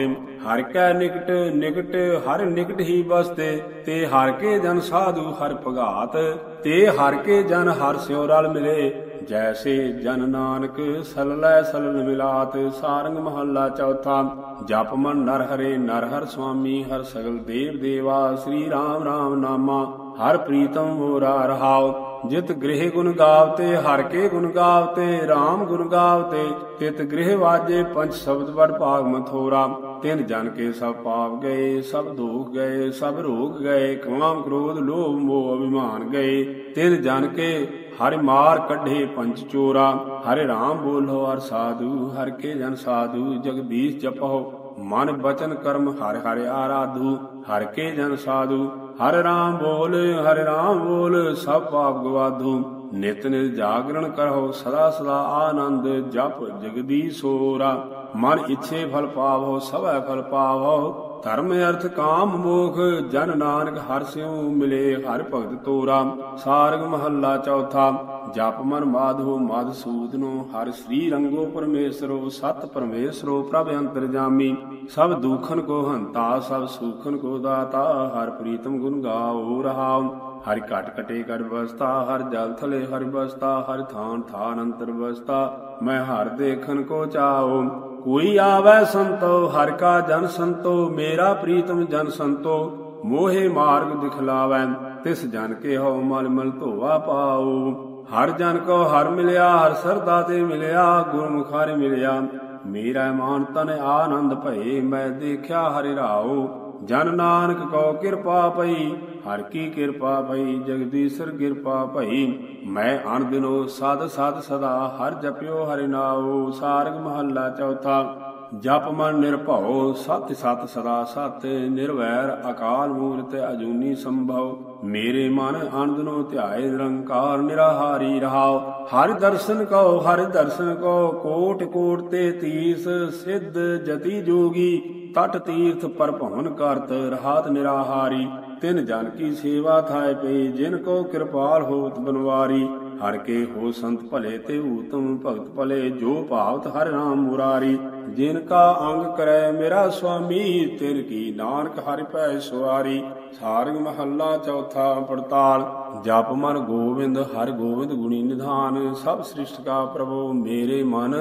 ਹਰ ਕੈ ਨਿਕਟ ਨਿਕਟ, ਹਰ ਨਿਕਟ ਹੀ ਬਸਤੇ ਤੇ ਹਰ ਕੇ ਜਨ ਸਾਧੂ ਹਰ ਭਗਾਤ, ਤੇ ਹਰ ਕੇ ਜਨ ਹਰ ਸਿਉ ਰਲ ਮਿਲੇ। ਜੈਸੇ ਜਨ ਨਾਨਕ ਸਲਲੈ ਸਲਲ ਮਿਲਾਤ, ਸਾਰੰਗ ਮਹੱਲਾ ਚੌਥਾ। ਜਪ ਮਨ ਨਰ ਹਰੇ, ਨਰ ਹਰ ਸੁਆਮੀ, ਹਰ ਸਗਲ ਦੇਵ ਦੇਵਾ, ਸ੍ਰੀ ਰਾਮ ਰਾਮ ਨਾਮਾ। ਹਰ ਪ੍ਰੀਤਮ ਮੋਰਾ ਰਹਾਉ, ਜਿਤ ਗ੍ਰਹਿ ਗੁਣ ਗਾਵਤੇ, ਹਰ ਕੇ ਗੁਣ ਗਾਵਤੇ RAM ਗੁਣ ਗਾਵਤੇ, ਤਿਤ ਗ੍ਰਹਿ ਵਾਜੇ, ਪੰਜ ਸ਼ਬਦ ਵੜ ਭਾਗ ਮਥੋਰਾ, ਤਿਨ ਜਨ ਕੇ ਸਭ ਪਾਪ ਗਏ, ਸਭ ਦੁਖ ਗਏ, ਸਭ ਰੋਗ ਗਏ ਕਾਮ ਕ੍ਰੋਧ ਲੋਭ ਮੋਹ ਅਭਿਮਾਨ ਗਏ, ਤਿਨ ਜਨ ਕੇ ਹਰਿ ਮਾਰ ਕੱਢੇ ਪੰਜ ਚੋਰਾ, ਹਰਿ RAM ਬੋਲੋ ਹਰ ਸਾਧੂ, ਹਰ ਕੇ ਜਨ ਸਾਧੂ, ਜਗਦੀਸ਼ ਜਪੋ ਮਨ ਬਚਨ ਕਰਮ ਹਰ ਹਰਿ ਆਰਾਧੂ, ਹਰ ਕੇ ਜਨ ਸਾਧੂ। ਹਰ ਰਾਮ ਬੋਲ, ਹਰ ਰਾਮ ਬੋਲ, ਸਭ ਪਾਪ ਗਵਾਧੂ। ਨਿਤ ਨਿਤ ਜਾਗਰਣ ਕਰੋ ਸਦਾ ਸਦਾ ਆਨੰਦ, ਜਪ ਜਗਦੀ ਸੋਰਾ ਮਨ ਇਛੇ ਫਲ ਪਾਵੋ ਸਭੈ ਫਲ ਪਾਵੋ ਧਰਮ ਅਰਥ ਕਾਮ ਮੋਖ, ਜਨ ਨਾਨਕ ਹਰ ਸਿਉ ਮਿਲੇ ਹਰ ਭਗਤ ਤੋਰਾ। ਸਾਰਗ ਮਹੱਲਾ ਚੌਥਾ ਜਪ ਮਨ ਮਾਧੋ ਮਦ ਸੂਦਨੋ ਹਰ ਸ੍ਰੀ ਰੰਗੋ ਪਰਮੇਸ਼ਰੋ, ਸਤ ਪਰਮੇਸ਼ਰੋ, ਪ੍ਰਭ ਅੰਤਰਜਾਮੀ ਸਭ ਦੁਖਨ ਕੋ ਹੰਤਾ, ਸਭ ਸੁਖਨ ਕੋ ਦਾਤਾ, ਹਰ ਪ੍ਰੀਤਮ ਗੁਣ ਗਾਓ ਰਹਾਉ। ਹਰ ਘਟ ਕਟੇ ਕਰ ਬਸਤਾ, ਹਰ ਜਲ ਥਲੇ ਹਰ ਬਸਤਾ, ਹਰ ਥਾਨ ਥਾਨ ਅੰਤਰ ਬਸਤਾ। ਮੈਂ ਹਰ ਦੇਖਨ ਕੋ ਚਾਓ। ਕੋਈ ਆਵੈ ਸੰਤੋ, ਹਰ ਕਾ ਜਨ ਸੰਤੋ, ਮੇਰਾ ਪ੍ਰੀਤਮ ਜਨ ਸੰਤੋ। ਮੋਹੇ ਮਾਰਗ ਦਿਖਲਾਵੈ, ਤਿਸ ਜਨ ਕੇ ਹਉ ਮਲ ਮਲ ਧੋਵਾ ਪਾਉ ਹਰ ਜਨ ਕੋ ਹਰ ਮਿਲਿਆ, ਹਰ ਸਰਦਾ ਤੇ ਮਿਲਿਆ, ਗੁਰਮੁਖ ਮਿਲਿਆ। ਮੇਰਾ ਮਾਨ ਤਨ ਆਨੰਦ ਭਏ, ਮੈਂ ਦੇਖਿਆ ਹਰਿ ਰਾਉ। ਜਨ ਨਾਨਕ ਕੋ ਕਿਰਪਾ ਪਈ, ਹਰ ਕੀ ਕਿਰਪਾ ਭਈ ਜਗਦੀਸ਼ਰ ਕਿਰਪਾ ਭਈ। ਮੈਂ ਅਣ ਦਿਨੋ ਸਦ ਸਦ ਸਦਾ, ਹਰ ਜਪਿਓ ਹਰਿ ਨਾਉ, ਸਾਰਗ ਮਹੱਲਾ ਚੌਥਾ। ਜਪ ਮਨ ਨਿਰਭਉ, ਸਤਿ ਸਤ ਸਦਾ ਸਤ, ਨਿਰਵੈਰ ਅਕਾਲ ਮੂਰਤ ਅਜੂਨੀ ਸੰਭਵ। ਮੇਰੇ ਮਨ ਆਨੰਦਨੋ ਧਿਆਏ, ਨਿਰੰਕਾਰ ਨਿਰਾਹਾਰੀ ਰਹਾਉ। ਹਰਿ ਦਰਸ਼ਨ ਕਉ, ਹਰਿ ਦਰਸ਼ਨ ਕਉ, ਕੋਟ ਕੋਟ ਤੇ ਤੀਸ, ਸਿੱਧ ਜਤੀ ਜੋਗੀ। ਤਟ ਤੀਰਥ ਪਰ ਭਵਨ ਕਰਤ, ਰਹਾਤ ਨਿਰਾਹਾਰੀ। ਤਿਨ ਜਨ ਕੀ ਸੇਵਾ ਥਾਏ ਪਈ, ਜਿਨ ਕੋ ਕਿਰਪਾਲ ਹੋਤ ਬਨਵਾਰੀ। ਹਰ ਕੇ ਹੋ ਸੰਤ ਭਲੇ ਤੇ ਊਤਮ ਭਗਤ ਭਲੇ, ਜੋ ਭਾਵਤ ਹਰ ਨਾਮ ਮੁਰਾਰੀ। ਜਿਨ ਕਾ ਅੰਗ ਕਰੈ ਮੇਰਾ ਸੁਆਮੀ, ਤਿਨ ਕੀ ਨਾਨਕ ਹਰਿ ਭੈ ਸੁਆਰੀ। ਸਾਰਗ ਮਹੱਲਾ ਚੌਥਾ ਪੜਤਾਲ, ਜਪ ਮਨ ਗੋਬਿੰਦ ਹਰ ਗੋਬਿੰਦ ਗੁਣੀ ਨਿਧਾਨ। ਸਭ ਸ੍ਰਿਸ਼ਟ ਕਾ ਪ੍ਰਭੂ ਮੇਰੇ ਮਨ,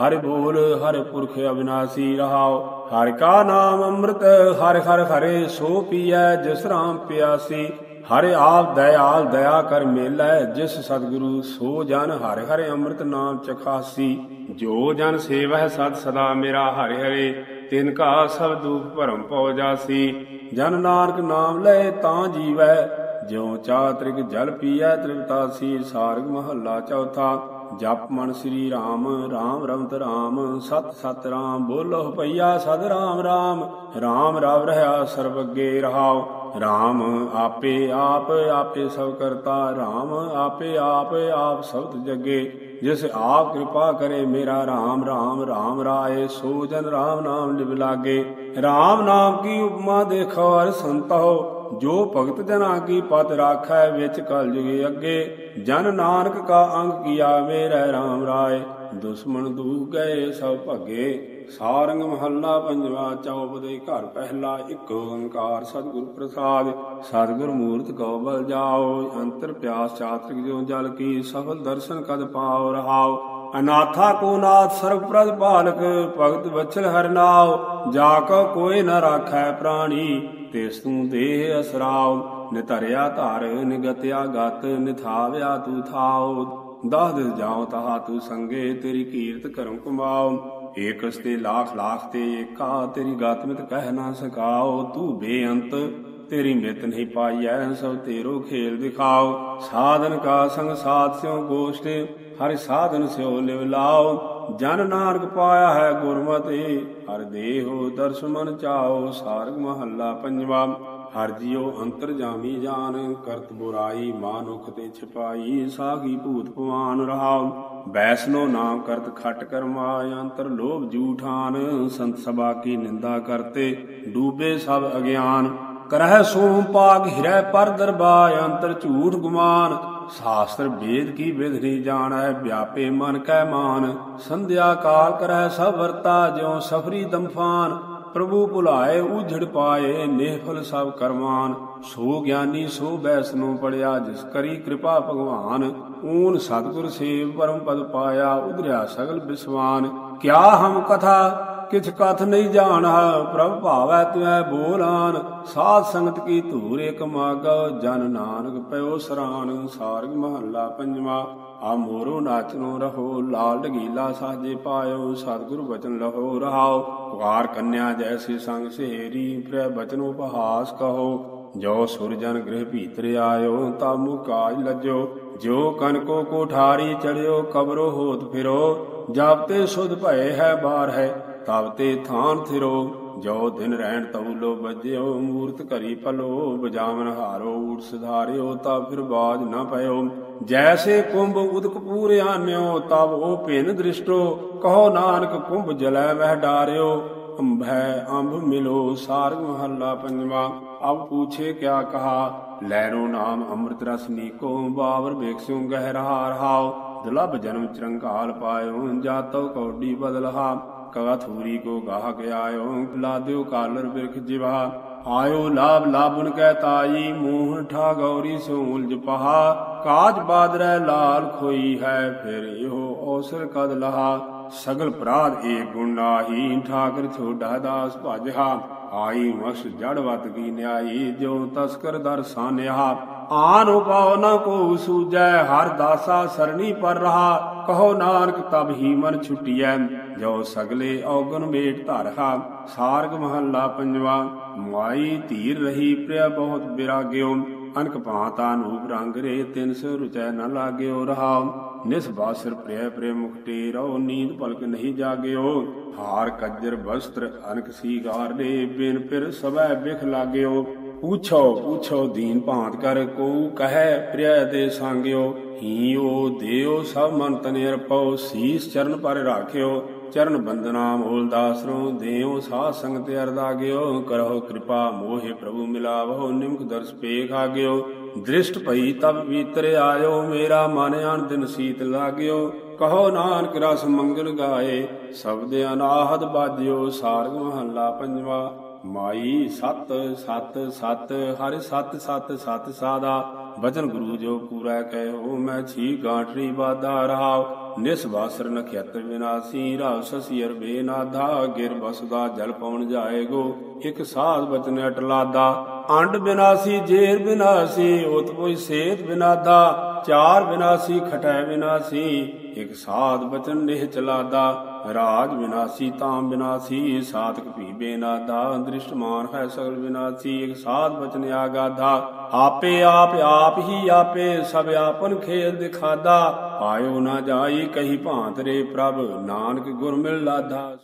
ਹਰਿ ਬੋਲ, ਹਰਿ ਪੁਰਖ ਅਵਿਨਾਸੀ ਰਹਾਓ। ਹਰਿ ਕਾ ਨਾਮ ਅੰਮ੍ਰਿਤ, ਹਰਿ ਹਰਿ ਹਰੇ ਸੋ ਪੀਐ, ਜਿਸ ਰਾਮ ਪਿਆਸੀ। ਹਰਿ ਆਪ ਦਇਆਲ ਦਇਆ ਕਰ ਮੇਲਾ, ਜਿਸ ਸਤਿਗੁਰੂ ਸੋ ਜਨ ਹਰਿ ਹਰਿ ਅੰਮ੍ਰਿਤ ਨਾਮ ਚਖਾਸੀ। ਜੋ ਜਨ ਸੇਵਹਿ ਸਦ ਸਦਾ ਮੇਰਾ ਹਰਿ ਹਰੇ, ਤਿਨ ਕਾ ਸਭ ਦੁਖ ਭਰਮ ਪਉ ਜਾਸੀ। ਜਨ ਨਾਨਕ ਨਾਮ ਲੈ ਤਾਂ ਜੀਵੈ, ਜਿਉ ਚਾਤ੍ਰਿਕ ਜਲ ਪੀਐ ਤ੍ਰਿਪਤਾਸੀ ਸਾਰਗ ਮਹੱਲਾ ਚੌਥਾ। ਜਪ ਮਨ ਸ੍ਰੀ ਰਾਮ ਰਾਮ ਰਮਤ ਰਾਮ, ਸਤ ਸਤ ਰਾਮ, ਬੋਲੋ ਪਈਆ ਸਦ ਰਾਮ ਰਾਮ ਰਾਮ ਰਵ ਰਹਾ ਸਰਬ ਅੱਗੇ ਰਹਾਓ। RAM ਆਪੇ ਆਪ, ਆਪੇ ਸਭ ਕਰਤਾ RAM ਆਪੇ ਆਪ ਆਪ ਸਬਦ ਜਗੇ। ਜਿਸ ਆਪ ਕਿਰਪਾ ਕਰੇ ਮੇਰਾ RAM RAM RAM ਰਾਏ, ਸੋ ਜਨ RAM ਨਾਮ ਲਿਵ ਲਾਗੇ। RAM ਨਾਮ ਕੀ ਉਪਮਾ ਦੇਖੋ, ਹਰ ਸੰਤੋ ਜੋ ਭਗਤ ਜਨਾ ਕੀ ਪਤ ਰਾਖੈ, ਵਿੱਚ ਕਲ ਜੁਗੇ ਅੱਗੇ। ਜਨ ਨਾਨਕ ਕਾ ਅੰਗ ਕੀਆ ਮੇਰਾ RAM ਰਾਏ। ਦੁਸ਼ਮਣ ਦੂ ਗਏ ਸਭ ਭਗੇ। ਸਾਰੰਗ ਮਹੱਲਾ ਪੰਜਵਾ ਚੌਪਦੇ ਘਰ ਪਹਿਲਾ, ਇੱਕ ਓੰਕਾਰ ਸਤਿਗੁਰ ਪ੍ਰਸਾਦ। ਸਤਿਗੁਰ ਮੂਰਤ ਕਉ ਬਲ ਜਾਓ, ਅੰਤਰ ਪਿਆਸ ਚਾਤ੍ਰਿਕ ਜਿਉ ਜਲ ਕੀ, ਸਫਲ ਦਰਸ਼ਨ ਕਦ ਪਾਉ ਰਹਾਓ ਅਨਾਥਾ ਕੋ ਨਾਥ ਸਰਬ ਪ੍ਰਦ ਪਾਲਕ, ਭਗਤ ਵਚਲ ਹਰ ਨਾਉ। ਜਾ ਕੋ ਕੋਈ ਨ ਰਾਖੈ ਪ੍ਰਾਣੀ, ਤਿਸ ਤੂੰ ਦੇਹ ਅਸਰਾਉ। ਨਿਤਰਿਆ ਧਾਰ, ਨਿਗਤਿਆ ਗਤ, ਨਿਥਾਵਿਆ ਤੂ ਥਾਉ। ਦਾਹ ਦਿਸ ਜਾਉ ਤਹਾ ਤੂ ਸੰਗੇ, ਤੇਰੀ ਕੀਰਤ ਕਰਮ ਕਮਾਉ। ਏਕਸ ਤੇ ਲੱਖ ਲੱਖ ਤੇ ਏਕਾ, ਤੇਰੀ ਗਾਤ ਮਿਤ ਕਹਿ ਨਾ ਸਕਾਓ। ਤੂੰ ਬੇਅੰਤ, ਤੇਰੀ ਮਿਤ ਨਹੀਂ ਪਾਈਐ, ਸਭ ਤੇਰੋ ਖੇਲ ਦਿਖਾਓ। ਸਾਧਨ ਕਾ ਸੰਗ ਸਾਥ ਸਿਓ ਗੋਸ਼ਟ, ਹਰਿ ਸਾਧਨ ਸਿਓ ਲਿਵ ਲਾਓ। ਜਨ ਨਾਨਕ ਪਾਇਆ ਹੈ ਗੁਰਮਤਿ, ਹਰ ਦੇਹੋ ਦਰਸ ਮਨ ਚਾਓ, ਸਾਰਗ ਮਹੱਲਾ ਪੰਜਵਾ। ਹਰ ਅੰਤਰ ਜਾਮੀ ਜਾਨ, ਕਰਤ ਬੁਰਾਈ ਮਾਨੁਖ ਤੇ ਛਪਾਈ ਸਾਖੀ ਭੂਤ ਪਵਾਨ ਰਹਾਉ। ਬੈਸਨੋ ਨਾਮ ਕਰਤ ਖਟ ਕਰਮਾ ਅੰਤਰ ਲੋਭ ਜੂਠਾਨ, ਸੰਤ ਸਭਾ ਕੀ ਨਿੰਦਾ ਕਰਤੇ, ਡੂਬੇ ਸਭ ਅਗਿਆਨ। ਕਰਹਿ ਸੋਮ ਪਾਗ ਹਿਰੈ ਪਰ ਦਰਬਾ ਅੰਤਰ ਝੂਠ ਗੁਮਾਨ। ਸ਼ਾਸਤਰ ਵੇਦ ਕੀ ਵਿਧ ਨਹੀਂ ਜਾਣੈ, ਵਿਆਪੇ ਮਨ ਕੈ ਮਾਨ। ਸੰਧਿਆ ਕਾਲ ਕਰੈ ਸਭ ਵਰਤਾ, ਜਿਉ ਸਫਰੀ ਦਮਫਾਨ ਪ੍ਰਭੂ ਭੁਲਾਏ ਉਝੜ ਪਾਏ ਨਿਹਫਲ ਸਭ ਕਰਮਾਨ। ਸੋ ਗਿਆਨੀ, ਸੋ ਬੈਸਨੋ ਪੜਿਆ, ਜਿਸ ਕਰੀ ਕਿਰਪਾ ਭਗਵਾਨ। ਊਨ ਸਤਿਗੁਰ ਸੇਵ ਪਰਮ ਪਦ ਪਾਇਆ, ਉਧਰਿਆ ਸਗਲ ਬਿਸਵਾਨ। ਕਿਆ ਹਮ ਕਥਾ, ਕਿਛ ਕਥ ਨਹੀਂ ਜਾਣਾ, ਪ੍ਰਭ ਭਾਵੈ ਤੁਐ ਬੋਲਾਨ। ਸਾਧ ਸੰਗਤ ਕੀ ਧੂਰ ਇਕ ਮਾਗੋ, ਜਨ ਨਾਨਕ ਪਇਓ ਸਰਾਨ। ਸਾਰਗ ਮਹੱਲਾ ਪੰਜਵਾ, ਆ ਮੋਰੋ ਨਾਚਨੋ ਰਹੋ, ਲਾਲ ਢਗੀਲਾ ਸਾਜੇ ਪਾਇਓ, ਸਤਿਗੁਰ ਬਚਨ ਲਹੋ ਰਹਾਓ। ਪੁਕਾਰ ਕੰਨਿਆ ਜੈਸੀ ਸੰਗ ਸਹੇਰੀ ਪ੍ਰੇ ਬਚਨ ਉਪਹਾਸ ਕਹੋ। ਜੋ ਸੁਰਜਨ ਗ੍ਰਹਿ ਭੀਤਰ ਆਇਓ ਤਾ ਮੁਕਾਜ ਲੱਜੋ। ਜੋ ਕਨਕੋ ਕੋਠਾਰੀ ਚੜਿਓ, ਕਬਰੋ ਹੋਤ ਫਿਰੋ। ਜਬ ਤੇ ਸੁਧ ਭਏ ਹੈ, ਬਾਰ ਹੈ, ਤਬ ਤੇ ਥਾਨ ਥਿਰੋ। ਜੋ ਦਿਨ ਰਹਿਣ ਤਉ ਬਜਿਓ ਮੂਰਤ ਘਰੀ ਪਲੋ ਬਜਾਵਨ ਹਾਰੋ ਊਟ ਸੁਧਾਰਿਓ, ਤਾ ਫਿਰ ਬਾਜ ਨਾ ਪਇਓ। ਜੈਸੇ ਕੁੰਭ ਉਦਕ ਪੂਰ ਆਨਿਓ ਤਬ ਉਹ ਭਿਨ ਦ੍ਰਿਸ਼ਟੋ। ਕਹੋ ਨਾਨਕ ਕੁੰਭ ਜਲੈ ਮਹਿ ਡਾਰਿਓ। ਅੰਭੈ ਅੰਭ ਮਿਲੋ ਸਾਰਗ ਮਹੱਲਾ ਪੰਜਵਾ। ਅਬ ਪੂਛੇ ਕਿਆ ਕਹਾ, ਲੈਰੋ ਨਾਮ ਅੰਮ੍ਰਿਤ ਰਸ ਨੀਕੋ ਬਾਵਰ ਵੇਖਿਓ ਗਹਿ ਰਹਾ ਰਹਾਓ ਦੁਲਭ ਜਨਮ ਚਰੰਕਾਲ ਪਾਇਓ, ਜਾਤੋ ਕੌਡੀ ਬਦਲਹਾ। ਕਗਾ ਥੂਰੀ ਕੋ ਗਾਹ ਕੇ ਆਇਓ, ਲਾਦਿਓ ਕਾਲਰ ਬਿਰਖ ਜਿਵਾ। ਆਇਓ ਲਾਭ ਲਾਭਨ ਕਹਿ ਤਾਈ, ਮੋਹਨ ਠਾ ਗੌਰੀ ਸੂਲ ਜਪਹਾ ਕਾਜ ਬਾਦਰੈ ਲਾਲ ਖੋਈ ਹੈ, ਫਿਰ ਇਹੋ ਔਸਰ ਕਦ ਲਹਾ। ਸਗਲ ਪ੍ਰਾਦ ਏ ਗੁਨਾਹੀ ਠਾਕਰ ਛੋਡਾ ਦਾਸ ਭਜਹਾ। ਆਈ ਮਸ ਜੜਵਤ ਕੀ ਨਿਆਈ ਜੋ ਤਸਕਰ ਦਰ ਸਾਨਿਆ। ਆਨ ਉਪਾਉ ਨ ਕੋ ਸੂਜੈ, ਹਰ ਦਾਸਾ ਸਰਣੀ ਪਰ ਰਹਾ। ਕਹੋ ਨਾਨਕ ਤਬ ਹੀ ਮਨ ਛੁਟਿਐ, ਜੋ ਸਗਲੇ ਔਗਨ ਮੇਟ ਧਰਹਾ। ਸਾਰਗ ਮਹੱਲਾ ਪੰਜਵਾ, ਮਾਈ ਧੀਰ ਰਹੀ ਪ੍ਰਿਆ ਬਹੁਤ ਬਿਰਾਗਿਓ। ਅਨਕ ਭਾਂਤਾ ਨੂਪ ਰੰਗ ਰੇ ਤਿਨ ਸੋ ਰੁਚੈ ਨ ਲਾਗਿਓ ਰਹਾ। ਨਿਸ ਬਾਸਰ ਪ੍ਰਿਆ ਪ੍ਰੇ ਮੁਖਟੇ ਰੋ ਨੀਂਦ ਭਲਕ ਨਹੀਂ ਜਾਗਿਓ। ਹਾਰ ਕੱਜਰ ਵਸਤਰ ਅਨਕ ਸੀਗਾਰ ਦੇ ਬਿਨ ਫਿਰ ਸਭੈ ਬਿਖ ਲਾਗਿਓ। ਪੁੱਛੋ ਪੁੱਛੋ ਦੀਨ ਭਾਂਤ ਕਰ ਕੋ ਕਹੈ ਪ੍ਰਿਆ ਦੇ ਸੰਗਿਓ। ਹੀਓ ਦੇਓ ਸਭ ਮਨ ਤਨੇ ਅਰਪਉ ਸੀਸ ਚਰਨ ਪਰ ਰਾਖਿਓ, ਚਰਨ ਬੰਦਨਾ ਮੂਲ ਦਾਸਰੋ ਦੇਉ ਸਾਧ ਸੰਗਤ ਅਰਦਾਗਿਓ ਕਰੋ ਕਿਰਪਾ ਮੋਹਿ ਪ੍ਰਭੂ ਮਿਲਾਵੋ ਨਿਮਕ ਦਰਸ ਪੇਖ ਆਗਿਓ, ਦ੍ਰਿਸ਼ਟ ਭਈ ਤਬ ਵੀਤਰ ਆਇਓ, ਮੇਰਾ ਮਨ ਅਨ ਦਿਨ ਸੀਤ ਲਾਗਿਓ, ਕਹੋ ਨਾਨਕ ਰਸ ਮੰਗਲ ਗਾਏ, ਸ਼ਬਦ ਅਨਾਹਦ ਬਾਜਿਓ, ਸਾਰਗ ਮਹੱਲਾ ਪੰਜਵਾ, ਮਾਈ ਸਤ ਸਤ ਸਤ, ਹਰਿ ਸਤ ਸਤ ਸਤ ਸਾਦਾ ਬਚਨ ਗੁਰੂ ਜੋ ਪੂਰਾ ਕਹਿਓ, ਮੈਂ ਛੀ ਗਾਂਠਰੀ ਬਾਦਾ ਰਹਾਉ। ਨਿਸ ਵਾਸਰ ਨਖੇਤਰ ਵਿਨਾਸੀ ਰਾਵ ਸਸੀ ਅਰਬੇ ਨਾਧਾ ਗਿਰ ਬਸਦਾ ਜਲ ਪਉਣ ਜਾਏਗੋ, ਇਕ ਸਾਧ ਬਚਨ ਅਟਲਾਦਾ। ਅੰਡ ਬਿਨਾਸੀ, ਜੇਰ ਬਿਨਾਸੀ, ਉਤ ਕੋਈ ਸੇਤ ਬਿਨਾਦਾ। ਚਾਰ ਬਿਨਾਸੀ, ਖਟੈ ਬਿਨਾਸੀ, ਇਕ ਸਾਧ ਬਚਨ ਨਿਹ ਚਲਾਦਾ। ਰਾਜ ਵਿਨਾਸੀ ਤਾਮ ਵਿਨਾਸੀ ਸਾਤਕ ਭੀ ਬੇਨਾਦਾ ਦ੍ਰਿਸ਼ਟਮਾਨ ਹੈ ਸਗਲ ਵਿਨਾਸੀ, ਇਕ ਸਾਧ ਬਚਨ ਆਗਾਧਾ। ਆਪੇ ਆਪ ਆਪ ਹੀ ਆਪੇ, ਸਭ ਆਪਨ ਖੇਲ ਦਿਖਾਦਾ ਆਇਓ ਨਾ ਜਾਈ ਕਹੀ ਭਾਂਤ ਰੇ ਪ੍ਰਭ, ਨਾਨਕ ਗੁਰ ਮਿਲ ਲਾਧਾ।